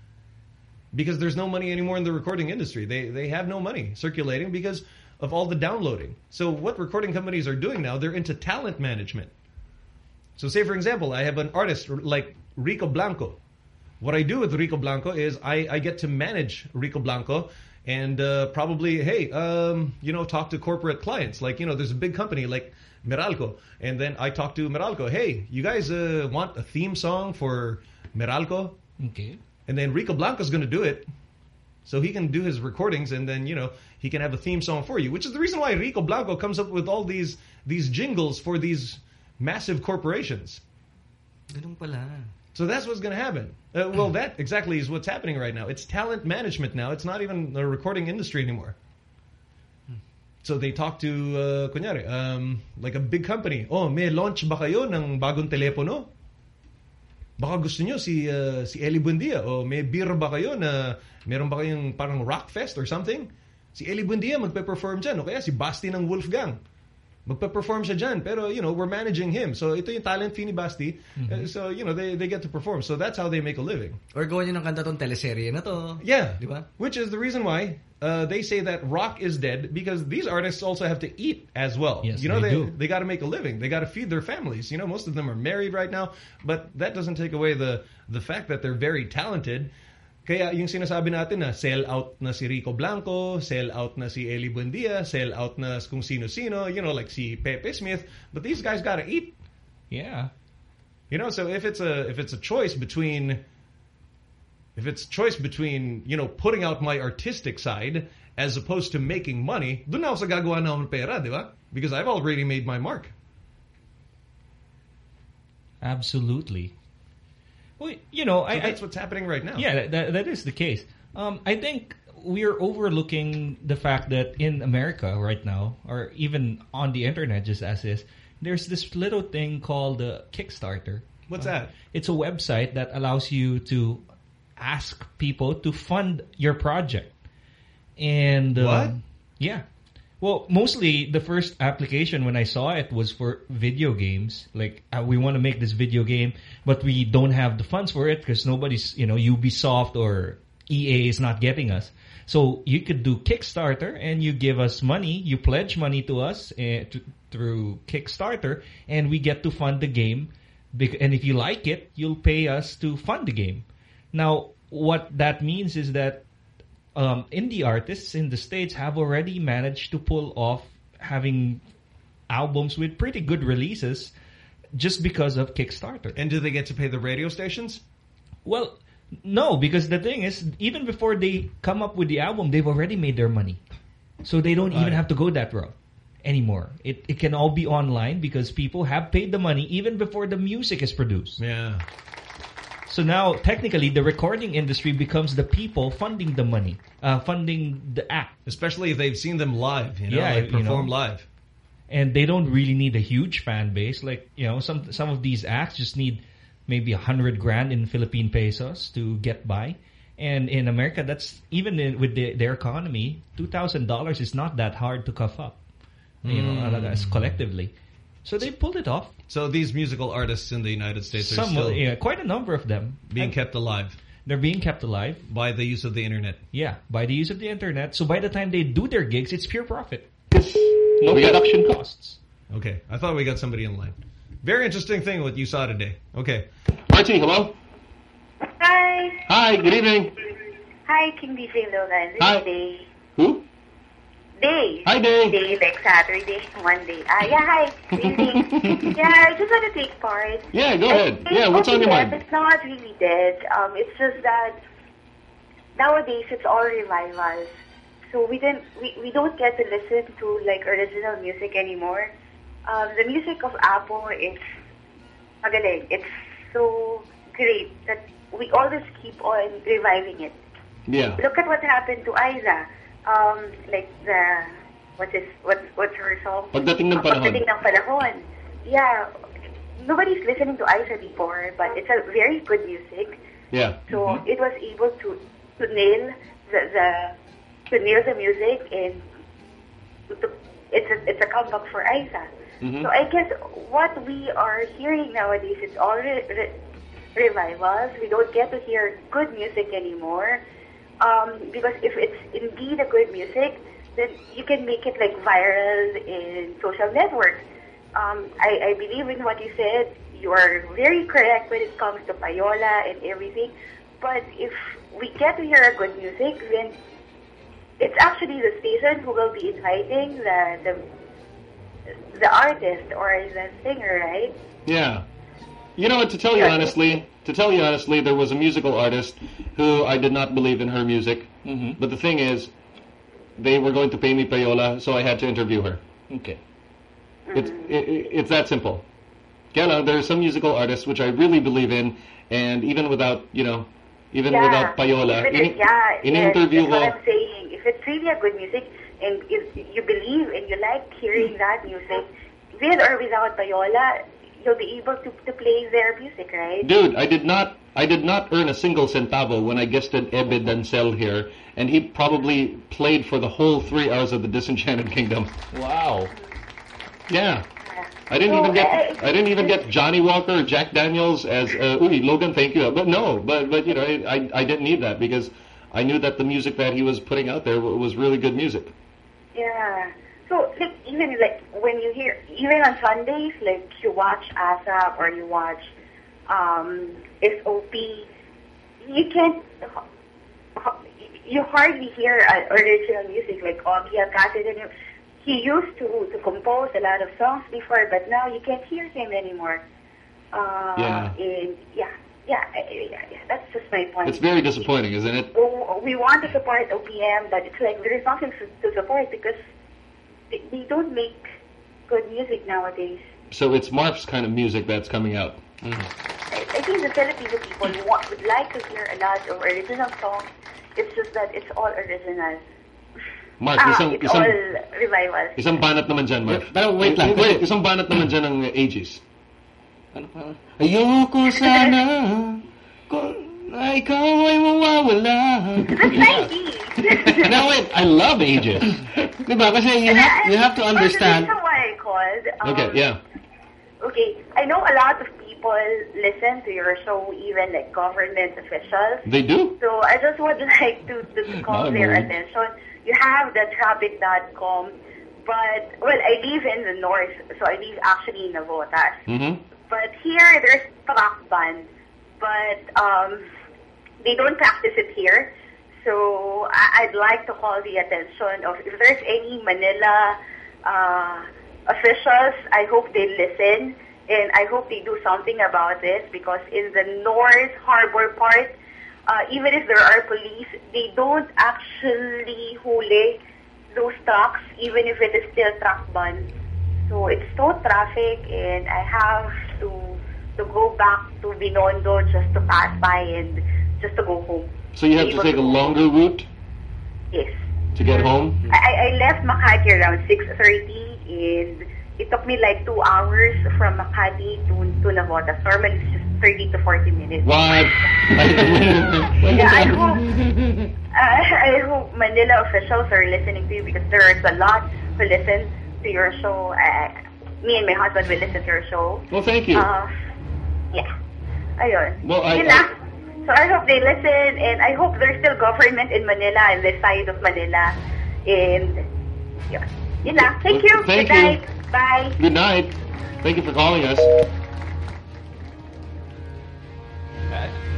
because there's no money anymore in the recording industry. They they have no money circulating because of all the downloading. So what recording companies are doing now, they're into talent management. So say, for example, I have an artist like Rico Blanco. what I do with Rico Blanco is I, I get to manage Rico Blanco and uh, probably, hey, um, you know, talk to corporate clients. Like, you know, there's a big company like Meralco. And then I talk to Meralco, hey, you guys uh, want a theme song for Meralco?
Okay.
And then Rico Blanco's going to do it. So he can do his recordings and then, you know, he can have a theme song for you, which is the reason why Rico Blanco comes up with all these these jingles for these massive corporations.
Ganun pala.
So that's what's going to happen. Uh, well, that exactly is what's happening right now. It's talent management now. It's not even the recording industry anymore. So they talk to, uh, kunyari, um, like a big company. Oh, may launch ba kayo ng bagong telepono? Baka gusto nyo si, uh, si Eli Buendia. O may beer ba kayo na meron ba kayong parang rock fest or something? Si Eli Buendia magpe-perform dyan. O kaya si Basti ng Wolfgang. Magpe-perform siya dyan. Pero, you know, we're managing him. So ito yung talent fee ni Basti. Uh, so, you know, they, they get to perform. So that's how they make a living.
Or gawa niyo ng kanta tong teleserye na to.
Yeah.
Di ba?
Which is the reason why uh, they say that rock is dead because these artists also have to eat as well.
Yes,
you know,
they
they
do.
they got to make a living. They got to feed their families. You know, most of them are married right now, but that doesn't take away the the fact that they're very talented. Kaya yung sinasabi natin na sell out na si Rico Blanco, sell out na si Ely Buendia, sell out na kung sino-sino, you know, like si Pepe Smith, but these guys got to eat.
Yeah.
You know, so if it's a if it's a choice between if it's a choice between, you know, putting out my artistic side as opposed to making money, dun ako sa gagawa na pera, di ba? Because I've already made my mark.
Absolutely. Well, you know,
So
I,
that's
I,
what's happening right now.
Yeah, that, that, is the case. Um, I think we're overlooking the fact that in America right now, or even on the internet, just as is, there's this little thing called uh, Kickstarter.
What's
Uh,
that?
It's a website that allows you to ask people to fund your project. And um,
What?
Yeah. Well, mostly the first application when I saw it was for video games. Like uh, we want to make this video game, but we don't have the funds for it because nobody's, you know, Ubisoft or EA is not getting us. So you could do Kickstarter and you give us money, you pledge money to us uh, through Kickstarter, and we get to fund the game. And if you like it, you'll pay us to fund the game. Now, what that means is that um, indie artists in the States have already managed to pull off having albums with pretty good releases just because of Kickstarter.
And do they get to pay the radio stations?
Well, no, because the thing is, even before they come up with the album, they've already made their money. So they don't even have to go that route anymore. It, it can all be online because people have paid the money even before the music is produced.
Yeah.
So now, technically, the recording industry becomes the people funding the money, uh, funding the act.
Especially if they've seen them live, you know,
Yeah,
like
you know.
perform live.
and they don't really need a huge fan base. Like you know, some some of these acts just need maybe a hundred grand in Philippine pesos to get by. And in America, that's even in, with the, their economy, two thousand dollars is not that hard to cough up. You know,
Mm.
as collectively. So they pulled it off.
So these musical artists in the United States are
Some,
still
yeah, quite a number of them
being
And
kept alive.
They're being kept alive
by the use of the internet.
Yeah, by the use of the internet. So by the time they do their gigs, it's pure profit.
No
We got-
production costs.
Okay, I thought we got somebody in line. Very interesting thing what you saw today. Okay.
Archie, hello?
Hi.
Hi, good evening.
Hi, King DJ Logan. This
Hi.
is Day.
Who?
Day.
Hi, Day.
Day, like Saturday, Monday. Ah, yeah, hi. Evening. [LAUGHS] yeah, I just want to take part.
Yeah, go ahead. Yeah, what's on your
dead.
mind?
It's not really dead. Um, it's just that nowadays it's all revivals. So we didn't, we, we don't get to listen to like original music anymore. Um, the music of Apple is magaling. It's so great that we always keep on reviving it.
Yeah.
Look at what happened to Aiza. Um, like the what is what what's her song?
Pagdating ng panahon.
Pagdating ng panahon. Yeah. Nobody's listening to Aiza before, but it's a very good music.
Yeah.
So it was able to to nail the, the to nail the music and to, it's a it's a comeback for Aiza.
Mhm.
So I guess what we are hearing nowadays is all re- re- revivals. We don't get to hear good music anymore. Um, because if it's indeed a good music, then you can make it like viral in social networks. Um, I, I believe in what you said. You are very correct when it comes to payola and everything. but if we get to hear a good music, then it's actually the station who will be inviting the the the artist or the singer, right?
Yeah. You know what? To tell you honestly, to tell you honestly, there was a musical artist who I did not believe in her music.
Mm-hmm.
But the thing is, they were going to pay me payola, so I had to interview her.
Okay.
It's it, it- it's that simple. Kaya lang, there are some musical artists which I really believe in, and even without you know, even
yeah.
without payola,
Even if,
in,
yeah,
in
yes,
interview
that's what I'm saying. If it's really a good music and if you believe and you like hearing that music, with or without Payola, you'll be able to, to play their music, right?
Dude, I did not I did not earn a single centavo when I guested Ebe Dancel here, and he probably played for the whole three hours of the Disenchanted Kingdom.
Wow.
Yeah. I didn't
So,
even get
I-
I didn't even get Johnnie Walker or Jack Daniels as uh, Uy, Logan, thank you. But no, but but you know, I, I I didn't need that because I knew that the music that he was putting out there was really good music.
Yeah. So like even like when you hear even on Sundays, like you watch ASAP or you watch um SOP, you can't you hardly hear uh, original music like Ogie Alcasid. He used to to compose a lot of songs before, but now you can't hear him anymore. Uh,
Yeah.
And yeah, yeah, yeah, yeah, that's just my point.
It's very disappointing, isn't it?
Oh, we want to support OPM, but it's like there is nothing to, to support because they, they don't make good music nowadays.
So it's Marv's kind of music that's coming out.
I, I think the Filipino people want, would like to hear a lot of original songs. It's just that it's all original.
Marv,
ah,
isang
it's
isang
all revivals.
isang banat naman dyan, Marv.
Pero wait lang.
Wait, isang banat naman dyan ng Aegis.
Ayoko sana [LAUGHS] kung na ikaw ay mawawala.
no, wait, I love.
Diba? Kasi you have, you have to understand.
Why I called. Um,
Okay, yeah.
Okay, I know a lot of people listen to your show, even like government officials.
They do?
So I just would [LAUGHS] like to, to call their
no.
attention. You have the traffic.com, but, well, I live in the north, so I live actually in Navotas.
Mm-hmm.
But here, there's truck ban, but um, they don't practice it here. So I'd like to call the attention of if there's any Manila uh, officials, I hope they listen and I hope they do something about this because in the North Harbor part, uh, even if there are police, they don't actually huli those trucks, even if it is still truck ban. So it's so traffic, and I have to to go back to Binondo just to pass by and just to go home.
So you have to take a longer route
Yes.
to get home?
I, I left Makati around 6.30 and it took me like two hours from Makati to, to Navotas. Normally it's just 30 to 40 minutes.
What? [LAUGHS]
Yeah, I hope, I, I hope Manila officials are listening to you because there's a lot who listen to your show. I, me and my husband will listen to your show.
Well, thank you.
Uh, yeah. Ayun.
Well, I-
Yun. So I hope they listen and I hope there's still government in Manila and this side of Manila. And yun. Yun lang. Thank you.
Thank
Good
you.
night. Bye.
Good night. Thank you for calling us.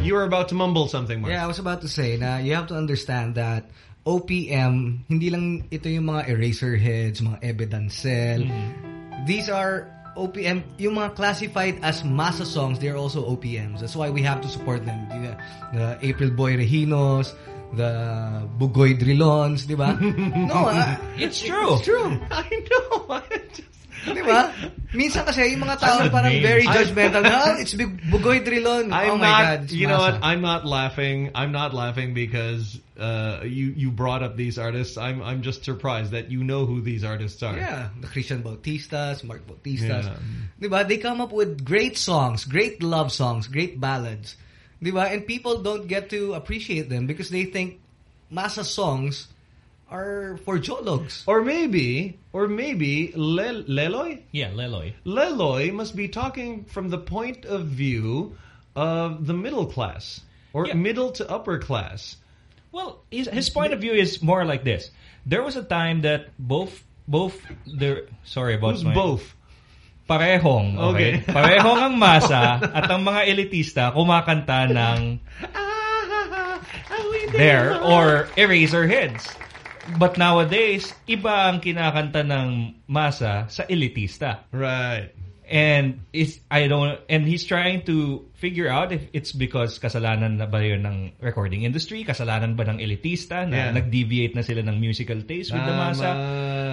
You were about to mumble something, Mark.
Yeah, I was about to say na you have to understand that OPM, hindi lang ito yung mga Eraserheads, mga Ebe Dancel. Mm-hmm. These are OPM, yung mga classified as masa songs, they're also OPMs. That's why we have to support them. The, the April Boy Reginos, the Bugoy Drilons, di ba? [LAUGHS] no, ah,
It's true.
It's true.
I know. [LAUGHS]
Di ba? Minsan kasi yung mga tao
I'm-
parang very judgmental na, oh, it's big Bugoy Drilon.
I'm
oh my
not.
God, it's
you know what? I'm not laughing. I'm not laughing because uh, you you brought up these artists. I'm I'm just surprised that you know who these artists are.
Yeah, the Christian Bautistas, Mark Bautistas.
Yeah.
Diba? They come up with great songs, great love songs, great ballads. Diba? And people don't get to appreciate them because they think masa songs are for jologs.
Or maybe, or maybe Le Leloy.
Yeah, Leloy.
Leloy must be talking from the point of view of the middle class or middle to upper class.
Well, his, his point of view is more like this. There was a time that both both the sorry about
Who's
my
both?
Parehong, okay?
Okay.
Parehong ang masa at ang mga elitista kumakanta ng
there or Eraserheads. But nowadays, iba ang kinakanta ng masa sa elitista.
Right.
And it's I don't and he's trying to figure out if it's because kasalanan na ba yun ng recording industry, kasalanan ba ng elitista na
Yeah.
nag-deviate na sila ng musical taste with the masa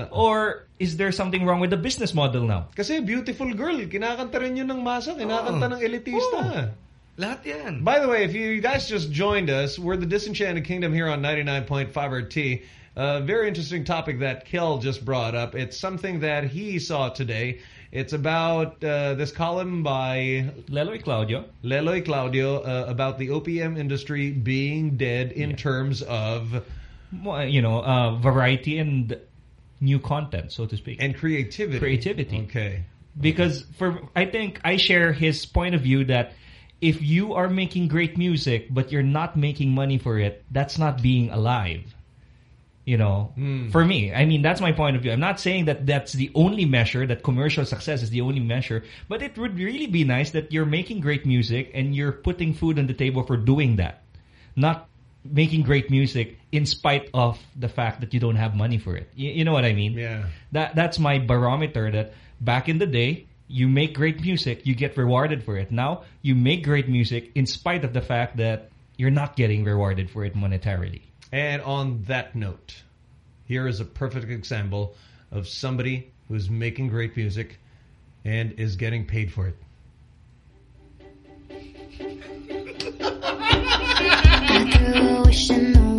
or is there something wrong with the business model now?
Kasi Beautiful Girl, kinakanta rin yun ng masa, kinakanta
Oo.
ng elitista. Oh.
Lahat yan.
By the way, if you guys just joined us, we're the Disenchanted Kingdom here on 99.5 RT. A very interesting topic that Kel just brought up. It's something that he saw today. It's about uh, this column by
Leloy Claudio.
Leloy Claudio uh, about the OPM industry being dead in terms of
you know, uh, variety and new content, so to speak.
And creativity.
Creativity.
Okay.
Because for I think I share his point of view that if you are making great music but you're not making money for it, that's not being alive. You know,
Hmm.
for me, I mean, that's my point of view. I'm not saying that that's the only measure, that commercial success is the only measure, but it would really be nice that you're making great music and you're putting food on the table for doing that. Not making great music in spite of the fact that you don't have money for it. You, you know what I mean?
Yeah.
That That's my barometer that back in the day, you make great music, you get rewarded for it. Now, you make great music in spite of the fact that you're not getting rewarded for it monetarily.
And on that note, here is a perfect example of somebody who's making great music and is getting paid for it. [LAUGHS]
Wishing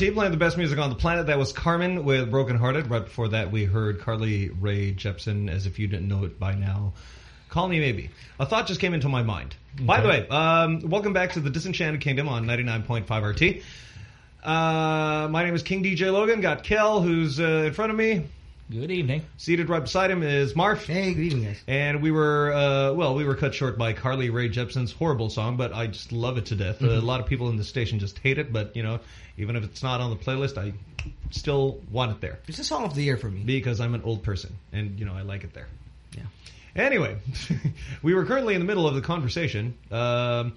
RT,
playing the best music on the planet. That was Karmin with Broken Hearted. Right before that, we heard Carly Rae Jepsen, as if you didn't know it by now. Call me maybe. A thought just came into my mind. By the way, um, welcome back to the Disenchanted Kingdom on 99.5 RT. Uh, my name is King DJ Logan. Got Kel, who's uh, in front of me.
Good evening.
Seated right beside him is Marv.
Hey, good evening, guys.
And we were, uh, well, we were cut short by Carly Rae Jepsen's horrible song, but I just love it to death. Uh,
Mhm.
a lot of people in the station just hate it, but, you know, even if it's not on the playlist, I still want it there.
It's a song of the year for me.
Because I'm an old person, and, you know, I like it there.
Yeah.
Anyway, [LAUGHS] we were currently in the middle of the conversation, um,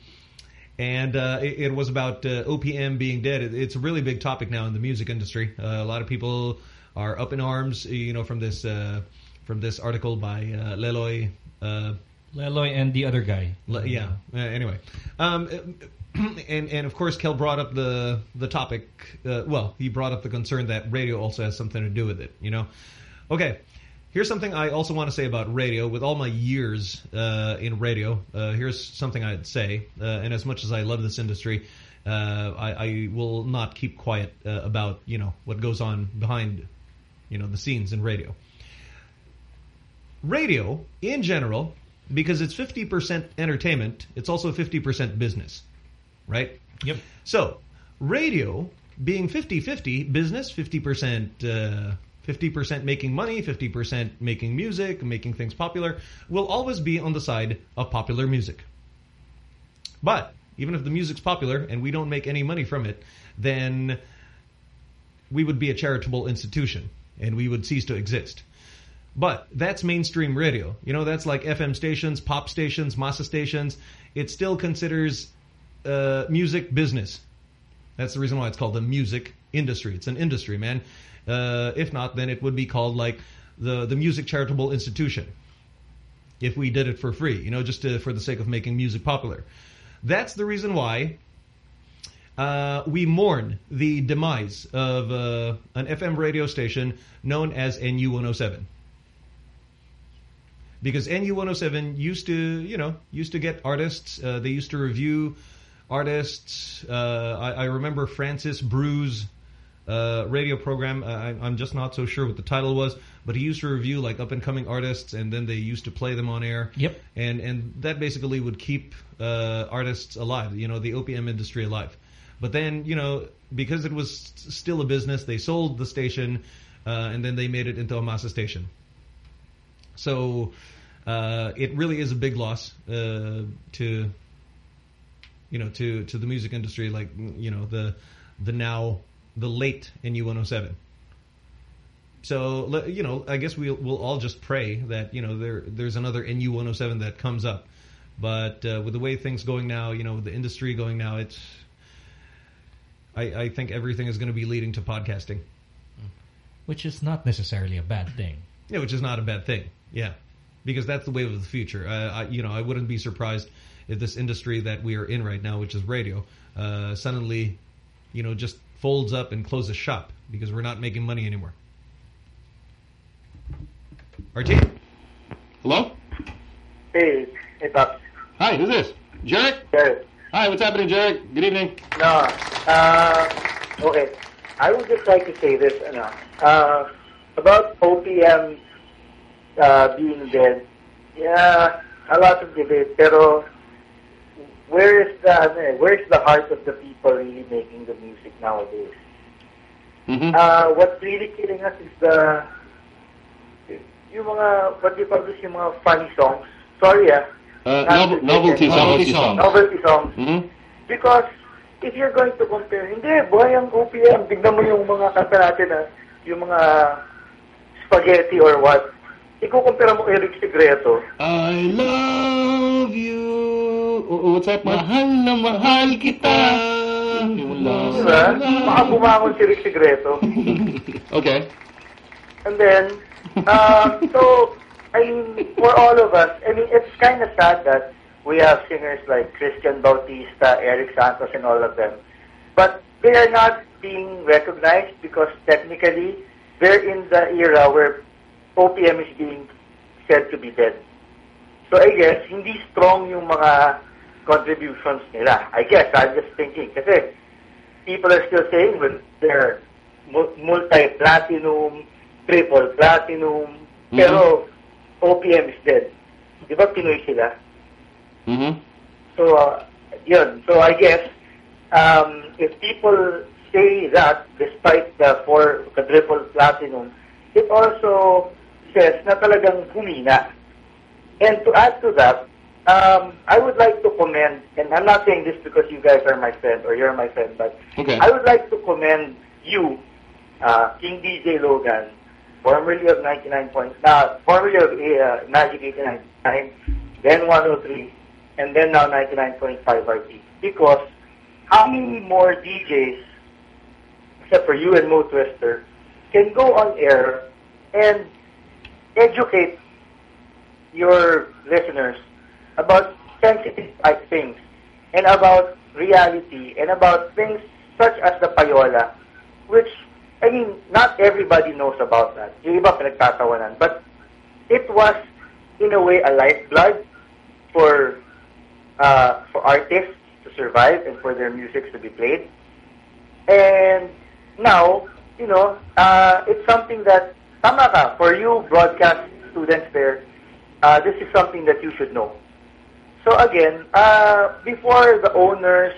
and uh, it, it was about uh, OPM being dead. It, it's a really big topic now in the music industry. Uh, a lot of people are up in arms, you know, from this uh, from this article by uh, Leloy. Uh,
Leloy and the other guy.
Le- yeah. Uh, anyway, um, [CLEARS THROAT] and and of course, Kel brought up the the topic. Uh, well, he brought up the concern that radio also has something to do with it. You know. Okay. Here's something I also want to say about radio. With all my years uh, in radio, uh, here's something I'd say. Uh, and as much as I love this industry, uh, I, I will not keep quiet uh, about you know what goes on behind you know the scenes in radio. Radio, in general, because it's 50% entertainment, it's also 50% business, right?
Yep.
So, radio being 50-50, business 50%, uh, 50% making money, 50% making music, making things popular, will always be on the side of popular music. But even if the music's popular and we don't make any money from it, then we would be a charitable institution and we would cease to exist. But that's mainstream radio. You know, that's like FM stations, pop stations, massa stations. It still considers uh, music business. That's the reason why it's called the music industry. It's an industry, man. Uh, if not, then it would be called like the the music charitable institution. If we did it for free, you know, just to, for the sake of making music popular. That's the reason why uh, we mourn the demise of uh, an FM radio station known as NU107. Because NU107 used to, you know, used to get artists. Uh, they used to review artists. Uh, I, I remember Francis Brew's uh, radio program. I, I'm just not so sure what the title was, but he used to review like up and coming artists, and then they used to play them on air.
Yep.
And and that basically would keep uh, artists alive. You know, the OPM industry alive. But then you know because it was still a business, they sold the station, uh, and then they made it into a massa station. So uh, it really is a big loss uh, to you know to to the music industry, like you know the the now the late NU107. So you know, I guess we'll we'll all just pray that you know there there's another NU107 that comes up. But uh, with the way things going now, you know, with the industry going now, it's I, I think everything is going to be leading to podcasting.
Which is not necessarily a bad thing.
Yeah, which is not a bad thing. Yeah, because that's the wave of the future. Uh, I, you know, I wouldn't be surprised if this industry that we are in right now, which is radio, uh, suddenly, you know, just folds up and closes shop because we're not making money anymore. RT?
Hello?
Hey, hey, Pops.
Hi, who's this? Jared?
Jarek.
Hi, what's happening, Jarek? Good evening.
No, uh, okay. I would just like to say this, ano, uh, about OPM uh, being dead. Yeah, a lot of debate, pero where is the, eh, where's the heart of the people really making the music nowadays?
Mm-hmm.
Uh, what's really killing us is the yung mga, what do you call this, yung mga funny songs. Sorry ah.
Uh,
Not
novel, novelty, novelty songs.
Novelty songs.
Mm-hmm.
Because if you're going to compare, hindi, buhay ang OPM. Tignan mo yung mga kanta natin na, yung mga spaghetti or what. Ikukumpara mo Eric Segreto.
I love you. Oh, what's that? Mahal na mahal kita. Yung love.
Diba? Baka bumangon si Rick Segreto. [LAUGHS]
Okay.
And then, um, so, I mean, for all of us, I mean, it's kind of sad that we have singers like Christian Bautista, Eric Santos, and all of them. But they are not being recognized because technically they're in the era where OPM is being said to be dead. So I guess, hindi strong yung mga contributions nila. I guess, I'm just thinking. Kasi people are still saying when they're multi-platinum, triple platinum, mm-hmm. pero OPM is dead. Di ba Pinoy sila?
Mm-hmm.
So, uh, yun. So I guess, um, if people say that, despite the four, triple platinum, it also says na talagang humina. And to add to that, um, I would like to commend, and I'm not saying this because you guys are my friend or you're my friend, but
Okay.
I would like to commend you, uh, King DJ Logan, formerly of 99 points, uh, formerly of uh, Magic 89, then 103, and then now 99.5 RT. Because how many more DJs, except for you and Mo Twister, can go on air and educate your listeners about sensitive things and about reality and about things such as the payola, which, I mean, not everybody knows about that. Yung iba pinagtatawanan. But it was, in a way, a lifeblood for uh, for artists to survive and for their music to be played. And now, you know, uh, it's something that, tama ka, for you broadcast students there, uh, this is something that you should know. So again, uh, before the owners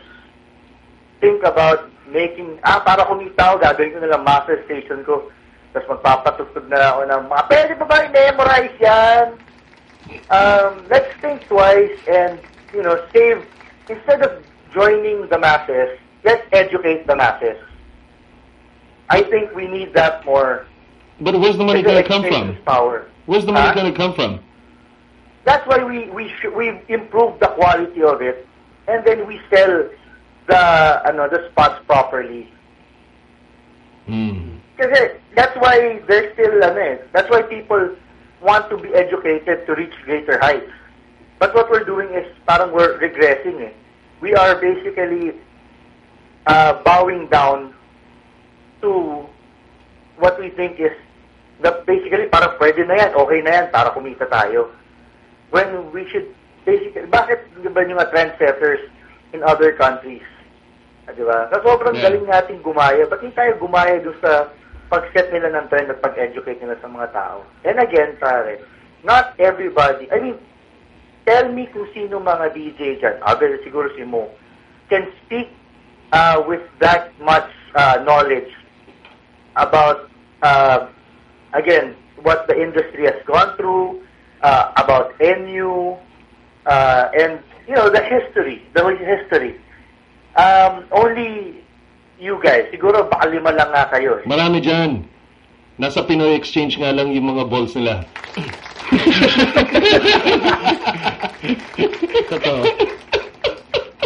think about making, ah, para kumita ako, gagawin ko na lang master station ko, tapos magpapatugtog na ako ng mga, pwede ba ba i-memorize yan? Um, let's think twice and, you know, save, instead of joining the masses, let's educate the masses. I think we need that more.
But where's the money going to come from?
Power.
Where's the money
Huh?
going to come from?
That's why we we sh- we improve the quality of it, and then we sell the ano the spots properly.
Hmm.
Kasi that's why there's still ano eh, that's why people want to be educated to reach greater heights. But what we're doing is parang we're regressing eh. We are basically uh, bowing down to what we think is that basically para pwede na yan, okay na yan, para kumita tayo. When we should basically, bakit ba yung mga trendsetters in other countries? Ah, di ba? Na sobrang
Yeah.
galing natin gumaya. Ba't hindi tayo gumaya doon sa pag-set nila ng trend at pag-educate nila sa mga tao? And again, pare, not everybody, I mean, tell me kung sino mga DJ dyan, other siguro si Mo, can speak uh, with that much uh, knowledge about, uh, again, what the industry has gone through, uh, about NU, uh, and, you know, the history, the history. Um, only you guys, siguro baka lima lang nga kayo. eh.
Marami dyan. Nasa Pinoy Exchange nga lang yung mga balls nila. Totoo.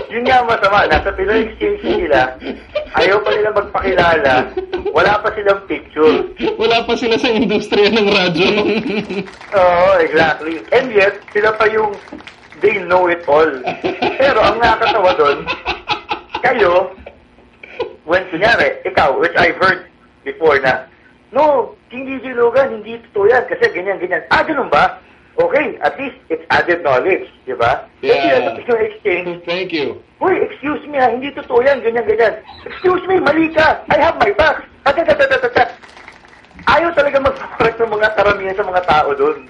Yun nga masama, nasa Pinoy Exchange nila, ayaw pa nila magpakilala, wala pa silang picture.
Wala pa sila sa industriya ng radyo.
Oo, exactly. And yet, sila pa yung they know it all. Pero ang nakakatawa doon, kayo, when kunyari, ikaw, which I've heard before na, no, King DJ Logan, hindi totoo yan kasi ganyan, ganyan. Ah, ganun ba? Okay, at least it's added knowledge, di ba? Kasi
Yeah.
nasa Pinoy Exchange,
Thank you.
Uy, excuse me ha, hindi totoo yan, ganyan, ganyan. Excuse me, mali ka. I have my back. Atatatatata. Ayaw talaga mag-correct ng mga karamihan sa mga tao doon.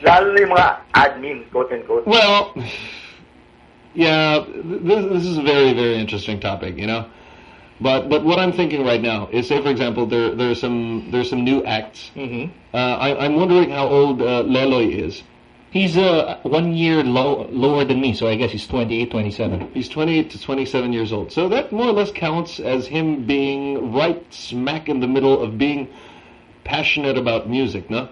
Lalo na yung mga admin, quote and quote.
Well, yeah, this, this is a very, very interesting topic, you know. But but what I'm thinking right now is, say for example, there there's some there's some new acts.
Mm-hmm.
Uh, I, I'm wondering how old uh, Leloy is.
He's uh, one year low, lower than me, so I guess he's 28, 27.
He's 28 to 27 years old. So that more or less counts as him being right smack in the middle of being passionate about music, no?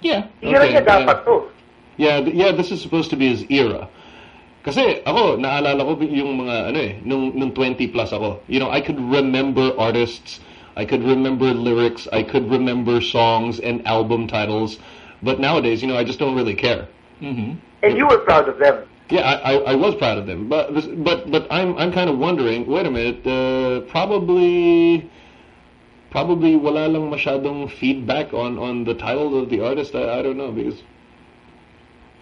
Yeah.
Era niya dapat.
Yeah, yeah, this is supposed to be his era. Kasi ako, naalala ko yung mga ano eh, nung, nung 20 plus ako. You know, I could remember artists, I could remember lyrics, I could remember songs and album titles. But nowadays, you know, I just don't really care.
Mm-hmm.
And you were proud of them.
Yeah, I, I, I was proud of them, but this, but but I'm I'm kind of wondering. Wait a minute, uh, probably probably wala lang masyadong feedback on on the title of the artist. I, I don't know because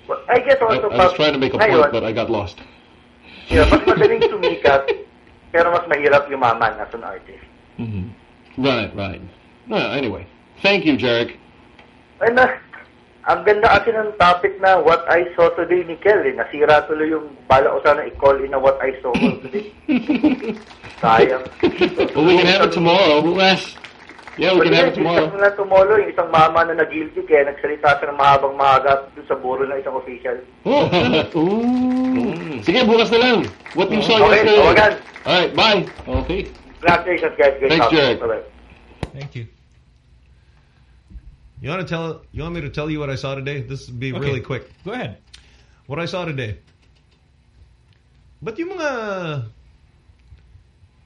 Well, I guess also,
I was trying to make a
ngayon,
point, but I got lost.
yeah, mas madaling sumikat, pero mas mahirap yumaman as an artist.
hmm Right, right. No, anyway, thank you, Jarek.
Ano, ang ganda kasi ng topic na What I Saw Today ni Kel, eh. Nasira tuloy yung bala ko sana i-call in na What I Saw Today. [LAUGHS] Sayang.
Well, we can have it tomorrow. Wes. Yeah, we can have it tomorrow.
Isang lang tumolo, yung isang mama na nag-guilty kaya nagsalita siya ng mahabang mahaga doon sa buro ng isang official.
Oh, [LAUGHS] ooh. Sige, bukas na lang. What you saw
Okay,
yesterday.
tawagan.
All right, bye. Okay.
Congratulations guys. Great
Thanks,
topic.
Jared.
Bye-bye.
Thank you. You want to tell? You want me to tell you what I saw today? This will be
Okay.
really quick.
Go ahead.
What I saw today. But yung mga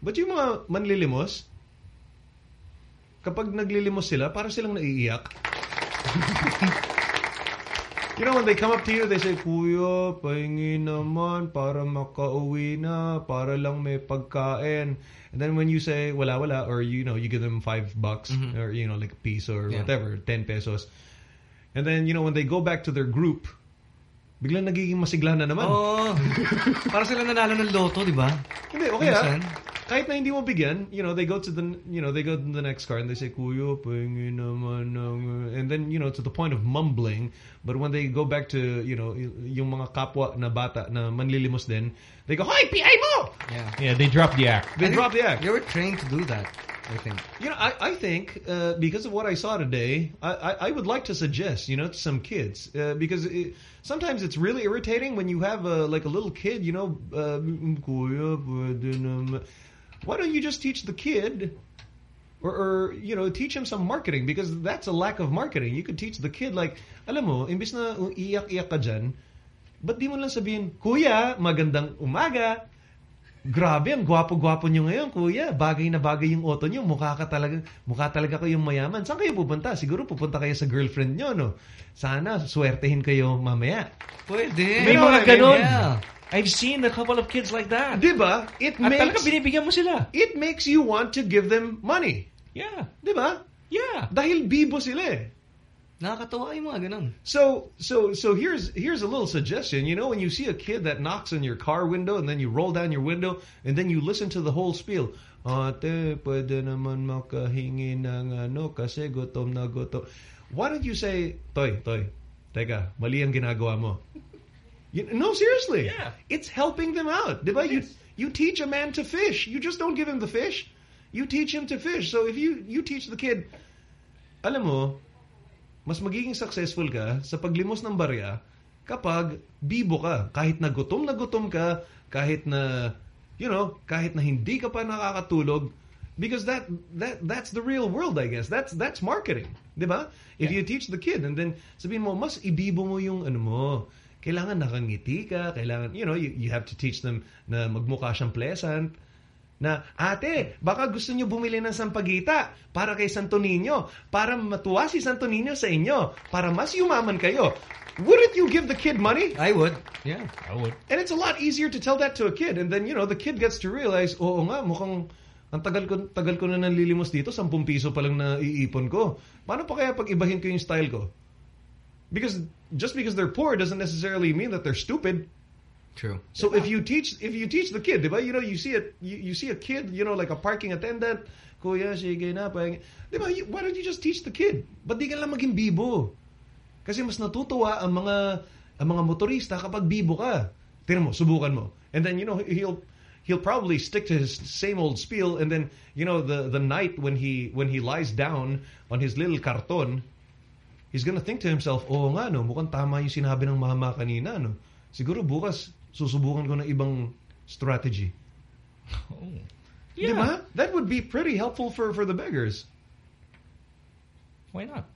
But yung mga manlilimos kapag naglilimos sila, para silang naiiyak. [LAUGHS] you know, when they come up to you, they say, Kuya, pahingi naman para makauwi na, para lang may pagkain. And then when you say, wala, wala, or, you know, you give them five bucks, mm-hmm. or, you know, like a piece or
Yeah.
whatever, ten pesos. And then, you know, when they go back to their group, biglang nagiging masigla na naman.
Oo. Para sila nanalo ng loto, di ba?
Hindi, okay ah.
Minsan.
Kahit na hindi mo bigyan, you know, they go to the, you know, they go to the next car and they say, Kuya, pahingi naman ng... And then, you know, to the point of mumbling. But when they go back to, you know, y- yung mga kapwa na bata na manlilimos din, they go, Hoy, PI mo!
Yeah.
Yeah, they drop the act.
They drop the act.
They were trained to do that, I think.
You know, I, I think uh, because of what I saw today, I, I, I would like to suggest, you know, to some kids uh, because it, sometimes it's really irritating when you have a, like a little kid, you know, uh, why don't you just teach the kid or, or you know teach him some marketing because that's a lack of marketing. You could teach the kid like, alam mo, imbis na iyak-iyak ka dyan, ba't di mo lang sabihin, Kuya, magandang umaga. Grabe, ang gwapo-gwapo nyo ngayon, kuya. Bagay na bagay yung auto nyo. Mukha ka talaga, mukha talaga kayong mayaman. Saan kayo pupunta? Siguro pupunta kayo sa girlfriend nyo, no? Sana, swertehin kayo mamaya.
Pwede.
May mga ganun.
Yeah.
I've seen a couple of kids like that.
Diba? It
At
makes
talaga binibigyan mo sila.
It makes you want to give them money.
Yeah.
Diba?
Yeah.
Dahil bibo sila eh.
Nakakatawa yung mga ganun.
So, so, so here's here's a little suggestion. You know, when you see a kid that knocks on your car window and then you roll down your window and then you listen to the whole spiel. Ate, pwede naman makahingi ng ano kasi gutom na gutom. Why don't you say, Toy, Toy, teka, mali ang ginagawa mo. You, no, seriously.
Yeah.
It's helping them out. Diba? You, you teach a man to fish. You just don't give him the fish. You teach him to fish. So if you, you teach the kid, alam mo, mas magiging successful ka sa paglimos ng barya kapag bibo ka. Kahit na gutom na gutom ka, kahit na, you know, kahit na hindi ka pa nakakatulog, because that that that's the real world, I guess. That's that's marketing, di ba? If you teach the kid and then sabihin mo, mas ibibo mo yung ano mo, kailangan nakangiti ka, kailangan, you know, you, you have to teach them na magmukha siyang pleasant, na, ate, baka gusto niyo bumili ng sampagita para kay Santo Niño, para matuwa si Santo Niño sa inyo, para mas yumaman kayo. Wouldn't you give the kid money?
I would. Yeah.
I would.
And it's a lot easier to tell that to a kid. And then, you know, the kid gets to realize, oo nga, mukhang ang tagal ko, tagal ko na nanlilimos dito, 10 piso pa lang na iipon ko. Paano pa kaya pag ibahin ko yung style ko? Because just because they're poor doesn't necessarily mean that they're stupid.
True.
So if you teach if you teach the kid? You know, you see it you, you see a kid, you know, like a parking attendant, kuya, sige na? You, why don't you just teach the kid? Ba't di ka lang maging bibo? Kasi mas natutuwa ang mga ang mga motorista kapag bibo ka. Tingnan mo, subukan mo. And then, you know, he'll he'll probably stick to his same old spiel and then, you know, the the night when he when he lies down on his little karton, he's gonna think to himself, oo nga, no, mukhang tama yung sinabi ng mama kanina, no. Siguro bukas, susubukan ko ng ibang strategy.
Oh.
Yeah. Diba? That would be pretty helpful for, for the beggars.
Why not?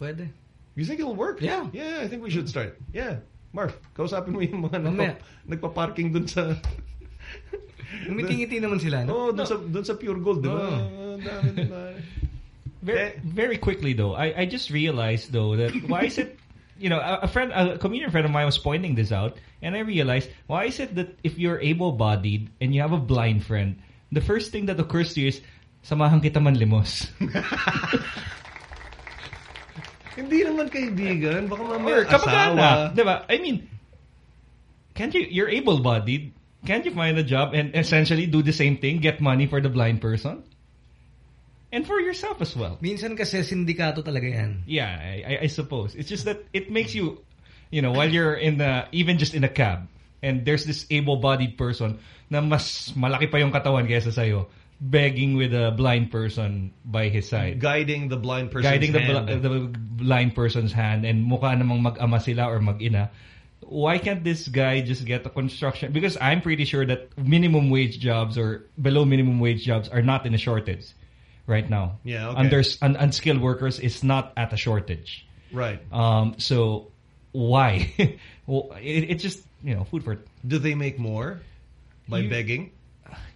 Pwede.
You think it'll work?
Yeah.
Yeah, I think we should start. Yeah. Marv, kausapin mo yung mga nagpa, nagpa-parking dun sa... [LAUGHS]
Umitingiti naman sila,
Oh,
no?
dun, sa, dun sa Pure Gold, di ba?
Oh.
Ah, Nila. [LAUGHS]
Very, eh. very quickly though, I, I just realized though that why is it, you know, a, a friend, a comedian friend of mine was pointing this out, and I realized why is it that if you're able-bodied and you have a blind friend, the first thing that occurs to you is, samahan kita man limos. [LAUGHS]
Hindi naman kaibigan, baka mamaya
Or
asawa.
diba? I mean, can't you, you're able-bodied, can't you find a job and essentially do the same thing, get money for the blind person? And for yourself as well.
Minsan kasi sindikato talaga yan.
Yeah, I, I, I suppose. It's just that it makes you, you know, while you're in the, even just in a cab, and there's this able-bodied person na mas malaki pa yung katawan kaysa sa'yo, begging with a blind person by his side.
Guiding the blind person's
Guiding the, bl-
hand.
the blind person's hand and mukha namang mag-ama sila or mag-ina. Why can't this guy just get a construction? Because I'm pretty sure that minimum wage jobs or below minimum wage jobs are not in a shortage right now.
Yeah, okay.
Under, un, unskilled workers is not at a shortage.
Right.
Um, so why? [LAUGHS] well, it, it's just you know food for.
Do they make more by
You-
begging?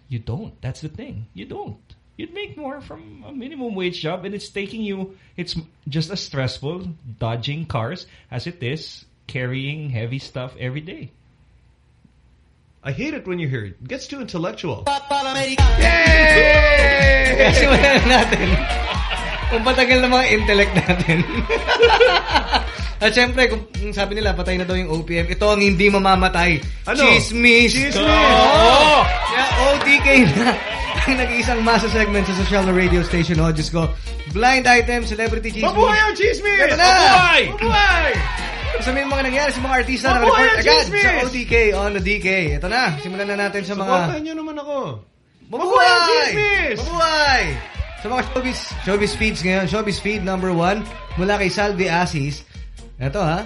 You don't. That's the thing. You don't. You'd make more from a minimum wage job, and it's taking you. It's just as stressful dodging cars as it is carrying heavy stuff every day.
I hate it when you hear it. It gets too intellectual.
Kaya simulan [LAUGHS] na natin. Kung patagal na mga intellect natin. [LAUGHS] At syempre, kung, sabi nila, patay na daw yung OPM, ito ang hindi mamamatay.
Ano?
Chismis!
Chismis!
Oo! Oh! Kaya OTK na [LAUGHS] ang nag-iisang masa segment sa social na radio station. Oh, Diyos ko. Blind item, celebrity chismis.
Mabuhay ang chismis!
Ito na!
Mabuhay! Mabuhay!
Sabihin mga nangyari sa mga artista na report agad sa OTK on the DK. Ito na, simulan na natin sa mga...
Supportahan nyo naman ako.
Mabuhay! Mabuhay! Sa mga showbiz, showbiz feeds ngayon, showbiz feed number one, mula kay Salvi Asis. Ito ha.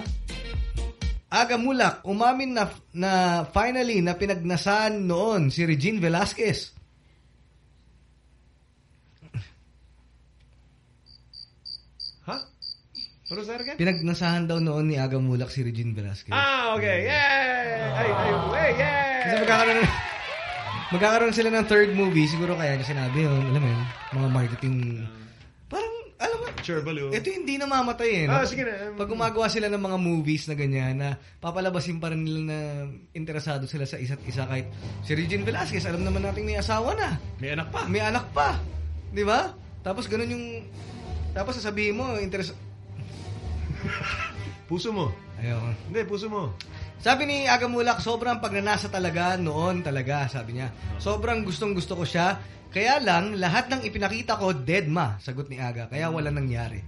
Aga Mulak, umamin na, na finally na pinagnasan noon si Regine Velasquez.
Was that again?
Pinagnasahan daw noon ni Aga Mulak si Regine Velasquez.
Ah, okay. Yay! Ay, ay, ay, yay!
Kasi magkakaroon, magkakaroon sila ng third movie. Siguro kaya niya sinabi yun. Alam mo yun, mga marketing... Parang, alam mo,
Sure.
Ito hindi namamatay eh.
Ah,
no?
sige na.
Pag gumagawa sila ng mga movies na ganyan, na papalabasin pa rin nila na interesado sila sa isa't isa kahit si Regine Velasquez, alam naman natin may asawa na.
May anak pa.
May anak pa. Di ba? Tapos ganun yung... Tapos sasabihin mo, interes...
Puso mo.
Ayun.
Hindi, puso mo.
Sabi ni Aga Mulak, sobrang pagnanasa talaga noon talaga, sabi niya. Sobrang gustong gusto ko siya. Kaya lang, lahat ng ipinakita ko, dead ma, sagot ni Aga. Kaya wala nangyari.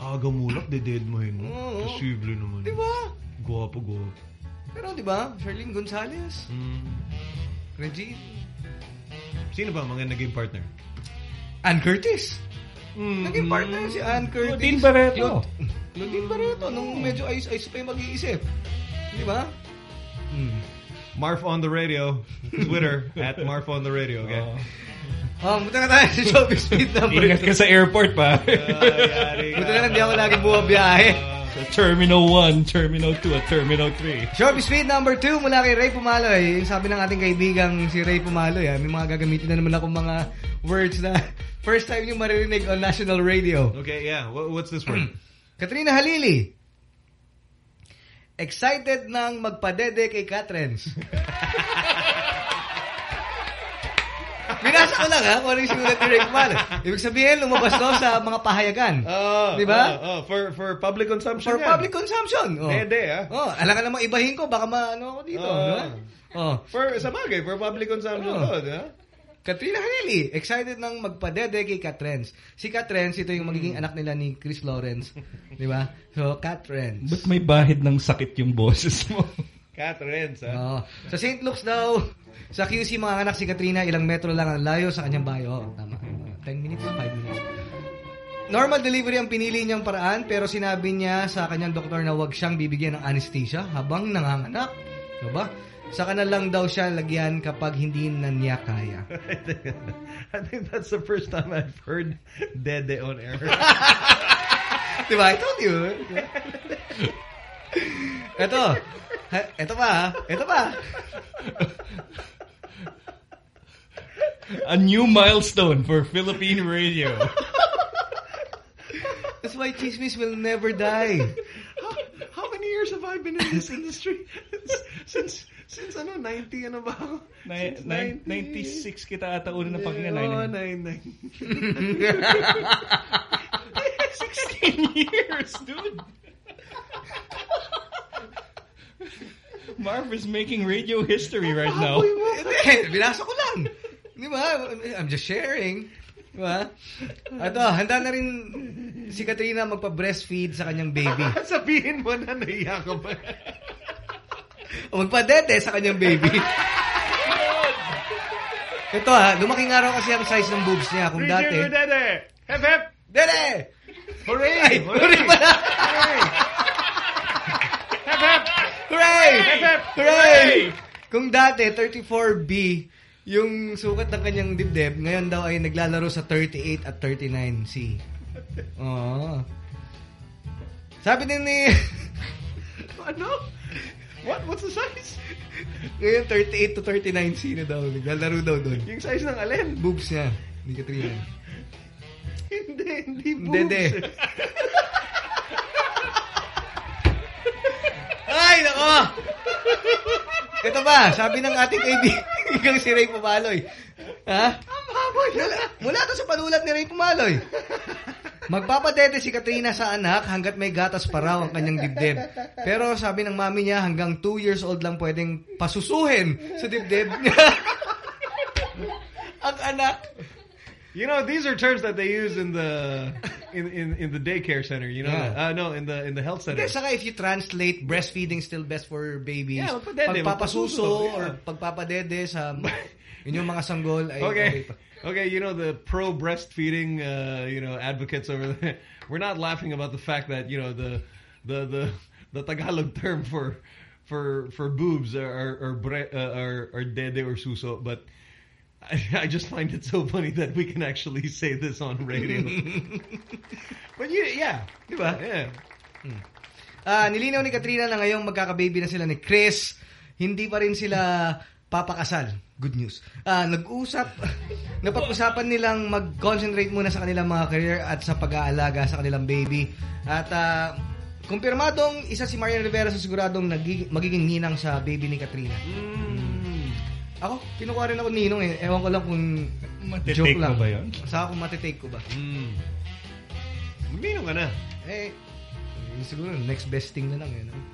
Aga mulak, dead mo mo.
Oo.
Posible naman.
Di ba?
Guwapo, guwapo.
Pero di ba, Charlene Gonzalez,
Mm.
Regine,
Sino ba ang mga naging partner?
Ann Curtis. Naging partner si Ann Curtis.
Claudine Barreto.
Claud- Claudine Barreto, nung hmm. medyo ayos-ayos pa yung mag-iisip. Di ba? Hmm.
Marf on the radio. [LAUGHS] Twitter, at Marf on the radio, okay?
Oh, ah, punta na tayo sa showbiz speed number.
Ingat ka sa airport pa. [LAUGHS]
Buti na lang di ako lagi bumabiyahe.
Sa Terminal 1, Terminal 2, at Terminal 3.
Showbiz speed number 2 mula kay Rey Pumaloy. Yung sabi ng ating kaibigang si Rey Pumaloy, ah, may mga gagamitin na naman akong mga words na [LAUGHS] first time yung maririnig on national radio.
Okay, yeah. What's this word? [CLEARS THROAT]
Katrina Halili. Excited nang magpadede kay Catrens. [LAUGHS] Binasa ko lang ha, kung ano yung sinulat ni Ray Pumaloy. Ibig sabihin, lumabas to sa mga pahayagan.
Oh,
Di ba?
Oh, oh, for, for public consumption
For
yan.
public consumption. Oh.
Dede, ah.
Oh, alam ka naman ibahin ko, baka maano ako dito.
Oh.
di ba? Oh.
For, sa bagay, for public consumption
Oh.
to, di ba?
Katrina Halili, excited nang magpadede kay Catrens. Si Catrens, ito yung magiging anak nila ni Chris Lawrence. [LAUGHS] Di ba? So, Catrens.
Ba't may bahid ng sakit yung boses mo? [LAUGHS]
Catherine, ha?
Oo. Sa St. Luke's daw, sa QC mga anak si Katrina, ilang metro lang ang layo sa kanyang bayo. Oh, tama. 10 minutes, 5 minutes. Normal delivery ang pinili niyang paraan pero sinabi niya sa kanyang doktor na huwag siyang bibigyan ng anesthesia habang nanganganak. Diba? Sa kanal lang daw siya lagyan kapag hindi na niya kaya. [LAUGHS]
I think that's the first time I've heard Dede on air. [LAUGHS]
diba? I told you. [LAUGHS] Ito. Ito pa, ah. ha? Ito pa.
A new milestone for Philippine radio.
That's why chismis will never die.
How, [LAUGHS] how many years have I been in this industry? since, since ano, 90 ano ba ako?
Ni-
Since
ni- 96 kita ata una ng pakinggan.
Oo,
99. [LAUGHS] 16 years, dude. Marv is making radio history right now.
Hindi, binasa ko lang. Di ba? I'm just sharing. Di ba? Ito, handa na rin si Katrina magpa-breastfeed sa kanyang baby. [LAUGHS]
Sabihin mo na naiya ka ba?
o magpa-dete sa kanyang baby. Ito ha, lumaki nga raw kasi ang size ng boobs niya. Kung dati...
Reach Dede! Hep, hep!
Dede!
Hooray!
Ay, hooray pala!
Hep, hep!
Hooray!
Hep, hep!
Hooray! Kung dati, 34B, yung sukat ng kanyang dibdib, ngayon daw ay naglalaro sa 38 at 39C. Oo. Sabi din ni... [LAUGHS]
Ano? What? What's the size?
ngayon, 38 to 39C na daw. Naglalaro daw doon.
Yung size ng alin?
Boobs niya. Ni Katrina.
hindi, hindi boobs.
Dede. Ay, nako! Ito ba, sabi ng ating [LAUGHS] kaibigang si Ray Pumaloy. Ha? Mula, mula to sa panulat ni Ray Pumaloy. Magpapadete si Katrina sa anak hanggat may gatas pa raw ang kanyang dibdib. Pero sabi ng mami niya hanggang 2 years old lang pwedeng pasusuhin sa dibdib niya. [LAUGHS] ang anak.
You know, these are terms that they use in the in in, in the daycare center. You know,
Yeah.
uh, no, in the in the health center.
Saka if you translate, breastfeeding still best for babies.
Yeah, magpadede,
Pagpapasuso
magpasuso,
or
yeah.
pagpapadede sa [LAUGHS] yun yung mga sanggol ay
okay. Okay, you know the pro breastfeeding, uh, you know, advocates over there. [LAUGHS] We're not laughing about the fact that you know the the the the Tagalog term for for for boobs are are are, bre, uh, are, are dede or suso, but I, I just find it so funny that we can actually say this on radio. [LAUGHS] but you, yeah,
Di ba?
Yeah.
Ah, nilinaw ni Katrina na ngayong magkakababy na sila ni Kris. Hindi pa rin sila papakasal. Good news. Ah, nag-usap, [LAUGHS] napag-usapan nilang mag-concentrate muna sa kanilang mga career at sa pag-aalaga sa kanilang baby. At ah, kumpirmadong isa si Marian Rivera sa siguradong nagiging, magiging ninang sa baby ni Katrina. Hmm. Ako, kinukuha rin ako ninong eh. Ewan ko lang kung
Matitake
joke lang.
ba yun?
Sa ako matitake ko ba?
Mm. Ninong ka na.
Eh, eh, siguro next best thing na lang eh. No? [LAUGHS]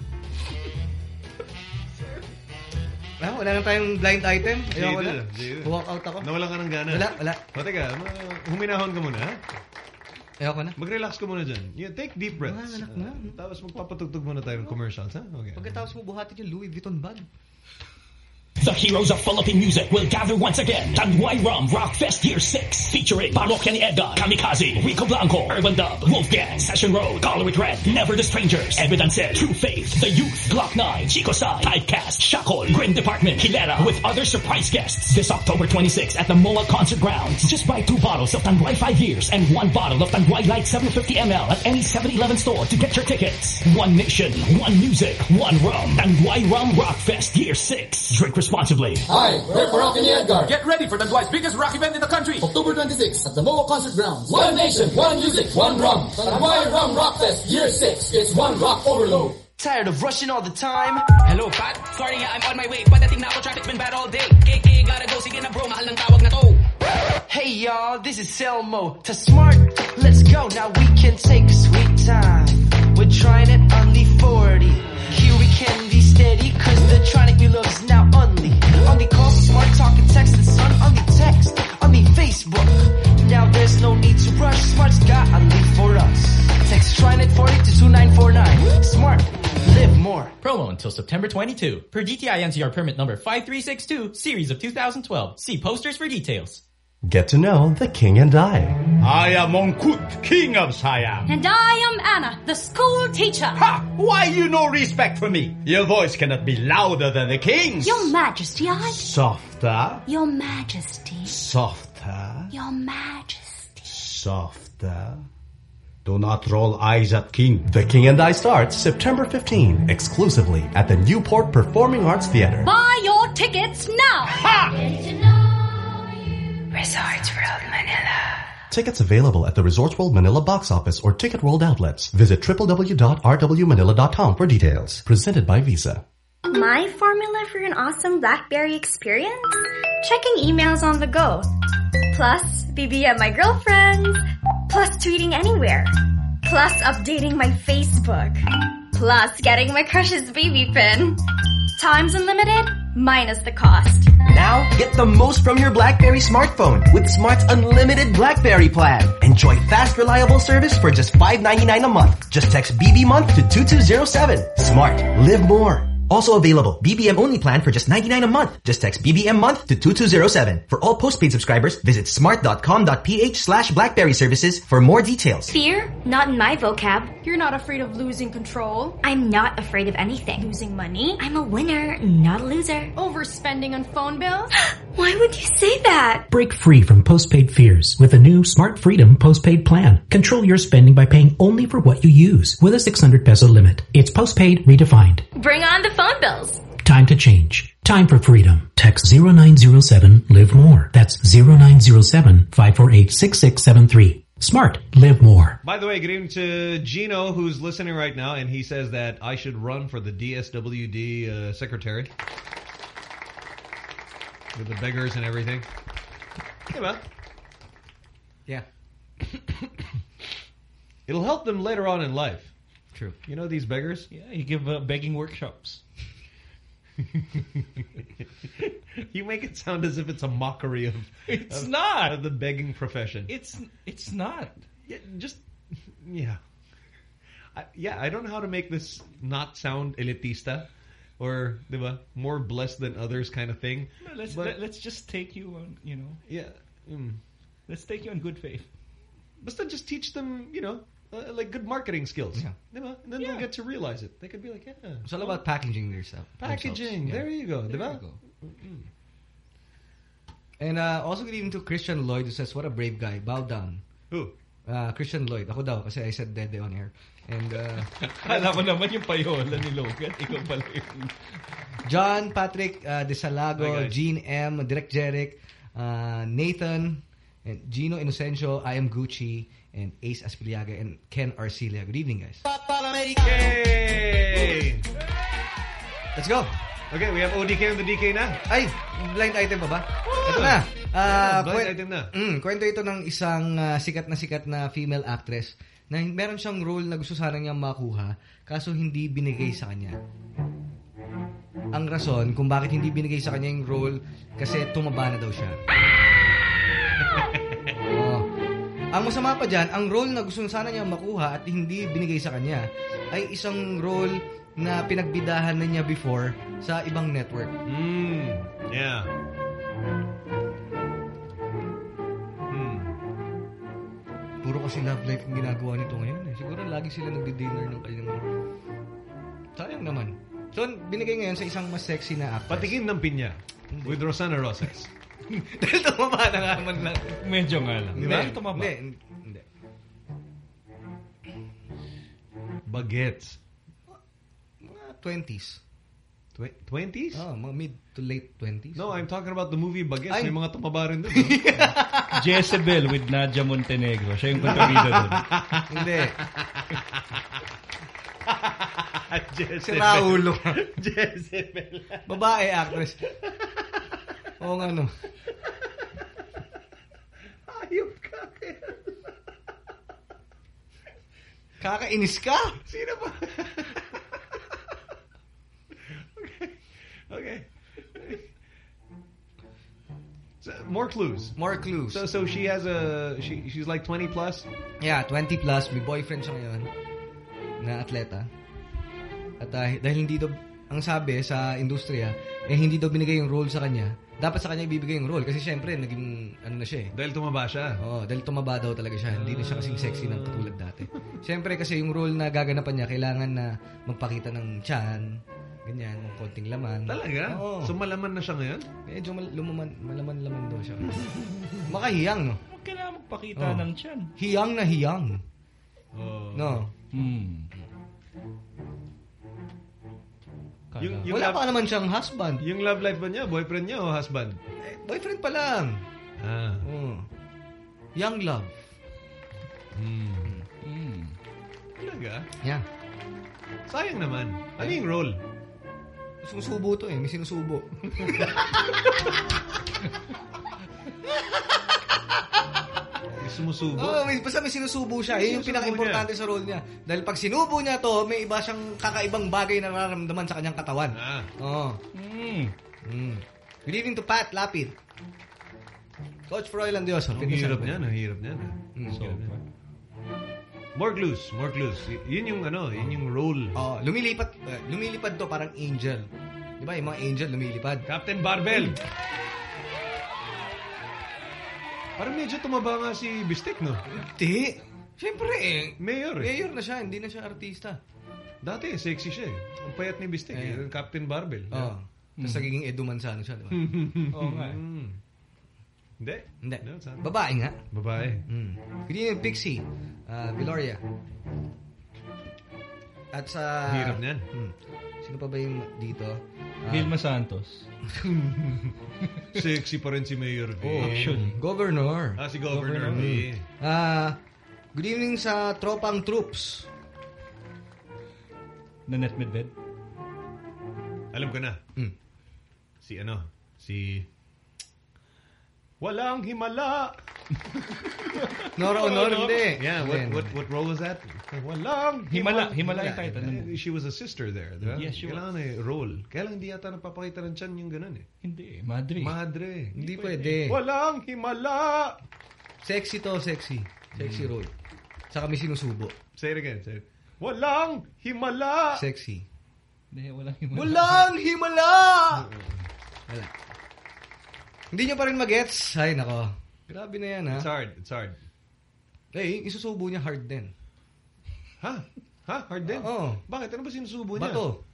Ah, wala na tayong blind item. Ayoko
Sige
na. Walk out ako.
Nawalan ka ng gana.
Wala, wala.
O, teka, huminahon ka muna, ha?
Ayoko na.
Mag-relax ka muna dyan. Yeah, take deep breaths.
Ah, anak na.
Uh, tapos magpapatugtog muna tayo ng commercials, ha? Okay.
Pagkatapos mo buhatin yung Louis Vuitton bag.
The heroes of Philippine music will gather once again. Tanduay Rum Rock Fest Year 6 featuring Parokya ni Edgar, Kamikazee, Rico Blanco, Urbandub, Wolfgang, Session Road, Color It Red, Never the Strangers, Evidence True Faith, The Youth, Gloc-9, Chico Sai, Typecast, Shakol, Grim Department, Hilera, with other surprise guests this October 26 at the MOA Concert Grounds. Just buy two bottles of Tanduay 5 years and one bottle of Tanduay Light 750ml at any 7-Eleven store to get your tickets. One nation, one music, one rum. Tanduay Rum Rock Fest Year 6. Drink responsibly.
Hi, we're Parokya ni Edgar. Get ready for Tanduay's biggest rock event in the country. October 26 at the MOA Concert Grounds. One nation, one music, one rum. Tanduay Rum Rock Fest Year 6. It's one rock overload.
Tired of rushing all the time?
Hello, Pat. Sorry nga, I'm on my way. But Padating na ako, traffic's been bad all day. KK, gotta go. Sige na bro, mahal ng tawag na to.
Hey y'all, this is Selmo. To smart, let's go. Now we can take a sweet time. We're trying it on the 40. Here we can be steady, cause the tronic we love is now only. On the call, smart talk and text, son on the text, on the Facebook. Now there's no need to rush, smart's got only for us. Text TRINET 40 to 2949. Smart, live more.
Promo until September 22. Per DTI NCR permit number 5362, series of 2012. See posters for details.
Get to know the king and I.
I am Mongkut, king of Siam.
And I am Anna, the school teacher.
Ha! Why you no respect for me? Your voice cannot be louder than the king's.
Your Majesty, I...
Softer,
Your Majesty.
softer,
Your Majesty.
softer. Do not roll eyes at king.
The King and I starts September 15, exclusively at the Newport Performing Arts Theater.
Buy your tickets now.
Resorts World Manila.
Tickets available at the Resorts World Manila box office or Ticket World outlets. Visit www.rwmanila.com for details. Presented by Visa.
My formula for an awesome BlackBerry experience? Checking emails on the go. Plus, BBM my girlfriends. Plus, tweeting anywhere. Plus, updating my Facebook. Plus, getting my crush's BB pin. Times unlimited, minus the cost.
Now, get the most from your BlackBerry smartphone with Smart's unlimited BlackBerry plan. Enjoy fast, reliable service for just $5.99 a month. Just text BB month to 2207. Smart. Live more. Also available, BBM only plan for just 99 a month. Just text BBM month to 2207. For all postpaid subscribers, visit smart.com.ph slash blackberry services for more details.
Fear? Not in my vocab. You're not afraid of losing control. I'm not afraid of anything. Losing money? I'm a winner, not a loser. Overspending on phone bills? [GASPS] Why would you say that?
Break free from postpaid fears with a new Smart Freedom postpaid plan. Control your spending by paying only for what you use with a 600 peso limit. It's postpaid redefined.
Bring on the phone bills.
Time to change. Time for freedom. Text 0907 Live More. That's 0907 548 6673. Smart. Live more.
By the way, good evening to Gino, who's listening right now, and he says that I should run for the DSWD uh, secretary. With the beggars and everything. Yeah, man.
Yeah. [COUGHS]
It'll help them later on in life.
True.
You know these beggars?
Yeah, you give uh, begging workshops. [LAUGHS]
you make it sound as if it's a mockery of
It's
of-
not.
of the begging profession.
It's it's not.
Yeah, just yeah. I, yeah, I don't know how to make this not sound elitista or diba, more blessed than others kind of thing.
No, let's
But-
let, let's just take you on, you know.
Yeah. Mm.
Let's take you on good faith.
Basta just teach them, you know, uh, like good marketing skills.
Yeah.
Diba? And then they'll get to realize it. They could be like, yeah.
It's all about packaging yourself.
Packaging.
Yeah.
There you go.
There
diba?
you go. And uh, also good evening to Christian Lloyd who says, what a brave guy. Bow down.
Who?
Uh, Christian Lloyd. Ako daw kasi I said Dede on air. And uh, [LAUGHS]
Kala ko naman yung payola ni Logan. Ikaw pala yun.
John Patrick uh, Desalago,
Hi.
Gene M, Direk Jeric, uh, Nathan, and Gino Inocencio, I am Gucci, and Ace Aspiliaga, and Ken Arcilia. Good evening, guys.
Yay!
Let's go.
Okay, we have ODK on the DK na.
Ay, blind item pa ba? Ito na.
Yeah,
Ah,
blind item na.
Mm, kwento ito ng isang ah, sikat na sikat na female actress na meron siyang role na gusto sana niyang makuha kaso hindi binigay sa kanya. Ang rason kung bakit hindi binigay sa kanya yung role kasi tumaba na daw siya. [LAUGHS] Ang masama pa dyan, ang role na gusto sana niya makuha at hindi binigay sa kanya ay isang role na pinagbidahan na niya before sa ibang network.
Mm, yeah. Hmm.
Puro kasi love life yung ginagawa nito ngayon. Eh. Siguro lagi sila nagdi-dinner ng kanyang... Sayang naman. So, binigay ngayon sa isang mas sexy na actress.
Patikim ng pinya with Rosana Roses.
Dahil tumaba na nga naman lang.
Medyo nga lang.
Hindi,
Dahil tumaba.
Hindi, hindi.
Bagets.
Mga 20s.
Tw- 20s?
Oh, mga mid to late 20s.
No, I'm talking about the movie Bagets.
Ay.
May mga tumaba rin doon. Eh. [LAUGHS]
Jezebel with Nadia Montenegro. Siya yung kontrabida doon. [LAUGHS]
Hindi. [LAUGHS]
Jezebel.
Si Raulo.
Jezebel.
Babae actress. Oo nga no.
Ayop ka.
Kakainis ka?
Sino ba? okay. So, more clues.
More clues.
So so she has a she she's like 20 plus.
Yeah, 20 plus. May boyfriend siya ngayon na atleta. At ah, dahil hindi daw, ang sabi sa industriya, eh hindi daw binigay yung role sa kanya. Dapat sa kanya ibibigay yung role kasi syempre naging ano na siya eh.
Dahil tumaba siya.
Oo, dahil tumaba daw talaga siya. Hindi na siya kasing sexy ng katulad dati. Syempre kasi yung role na gaganapan niya, kailangan na magpakita ng tiyan, ganyan, ng konting laman.
Talaga?
Oo.
So malaman na siya ngayon?
Medyo mal lumaman, malaman-laman daw siya. Makahiyang, no?
Huwag kailangan magpakita
Oo.
ng tiyan.
Hiyang na hiyang.
Oh.
No.
Hmm.
Yung,
Wala
love-
pa naman siyang husband.
Yung love life ba niya? Boyfriend niya o husband?
Boyfriend pa lang.
Ah.
Oo. Young love.
Hmm.
Hmm.
Talaga?
Yeah.
Sayang naman. Ano yung role?
Sumusubo to eh. May sinusubo. [LAUGHS]
May sumusubo?
Oo, may, basta may sinusubo siya. Yun yung pinaka-importante sa role niya. Dahil pag sinubo niya to, may iba siyang kakaibang bagay na nararamdaman sa kanyang katawan.
Ah.
Oo.
Hmm.
Mm. Good evening to Pat Lapid. Coach Froy Landioso.
Ang hirap niyan, ang hirap niyan.
Mm.
So, more clues, more clues. Y- yun yung ano, yun yung role.
Oh, lumilipat, uh, lumilipad to parang angel. Di ba? Yung mga angel lumilipad.
Captain Barbell. Parang medyo tumaba nga si Bistek, no?
Hindi. Siyempre eh.
Mayor eh.
Mayor na siya, hindi na siya artista.
Dati, sexy siya eh. Ang payat ni Bistek, eh.
Eh.
Captain Barbell.
Oo. Oh. Tapos nagiging Edu Manzano siya, di ba? [LAUGHS]
Oo nga. eh. Hindi.
Hindi.
No?
Babae nga.
Babae.
Mm. Good evening, Pixie. Uh, Viloria. At sa...
Hirap niyan.
Hmm. Sino pa ba yung dito? Ah,
Vilma Santos. [LAUGHS]
Sexy pa rin si Mayor V.
Oh, Governor.
Ah, si Governor
Governor.
V.
Ah, good evening sa tropang troops.
Nanette Medved.
Alam ko na.
Hmm.
Si ano? Si... Walang himala!
Nora Aunor, hindi.
Yeah, what,
hindi.
what, what role was that? Walang
Himala.
himala.
Himala yung title.
Eh, She was a sister there, di ba?
Yes, she was.
Kailangan eh, role. Kaya lang hindi yata napapakita ng tiyan yung ganun eh.
Hindi, madre.
Madre.
Hindi pwede.
Walang himala!
Sexy to, sexy. Sexy role. Saka may sinusubo.
Say it again. Say it. Walang himala!
Sexy.
Hindi, walang himala.
Walang himala! Wala. Hindi nyo pa rin magets? Ay, nako. Grabe na yan, ha?
It's hard. It's hard.
Eh, isusubo niya hard din.
Ha? Ha? Hard din?
Oo.
Bakit? Ano ba sinusubo niya?
Bato.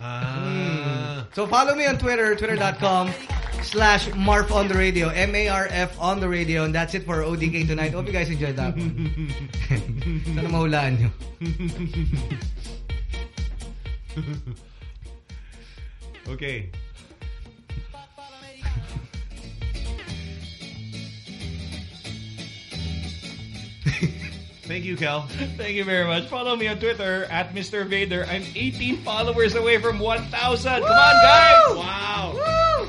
Ah.
So follow me on Twitter, twitter.com slash Marf on the radio. M-A-R-F on the radio. And that's it for ODK tonight. Hope you guys enjoyed that one. [LAUGHS] Sana mahulaan nyo. [LAUGHS]
okay. [LAUGHS] Thank you, Cal.
Thank you very much. Follow me on Twitter at Mr. Vader. I'm 18 followers away from 1,000. Come on, guys!
Wow.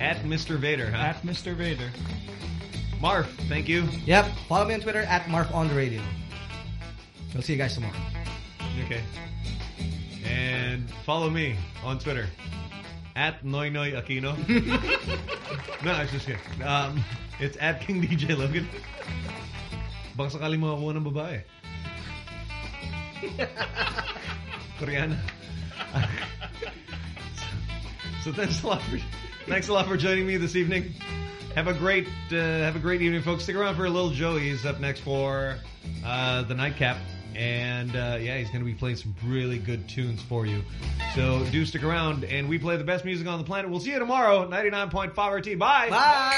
At Mr. Vader, huh?
At Mr. Vader.
Marf, thank you.
Yep. Follow me on Twitter at Marf on the radio. We'll see you guys tomorrow.
Okay. And follow me on Twitter. At Noy Noy Aquino. [LAUGHS] no, I was just kidding. Um, it's at King DJ Logan. Baka sakaling makakuha ng babae. [LAUGHS] Koreana. [LAUGHS] so thanks a lot for thanks a lot for joining me this evening. Have a great uh, have a great evening, folks. Stick around for a little Joey. He's up next for uh, the nightcap, and uh, yeah, he's going to be playing some really good tunes for you. So do stick around, and we play the best music on the planet. We'll see you tomorrow, ninety nine point five RT. Bye.
Bye.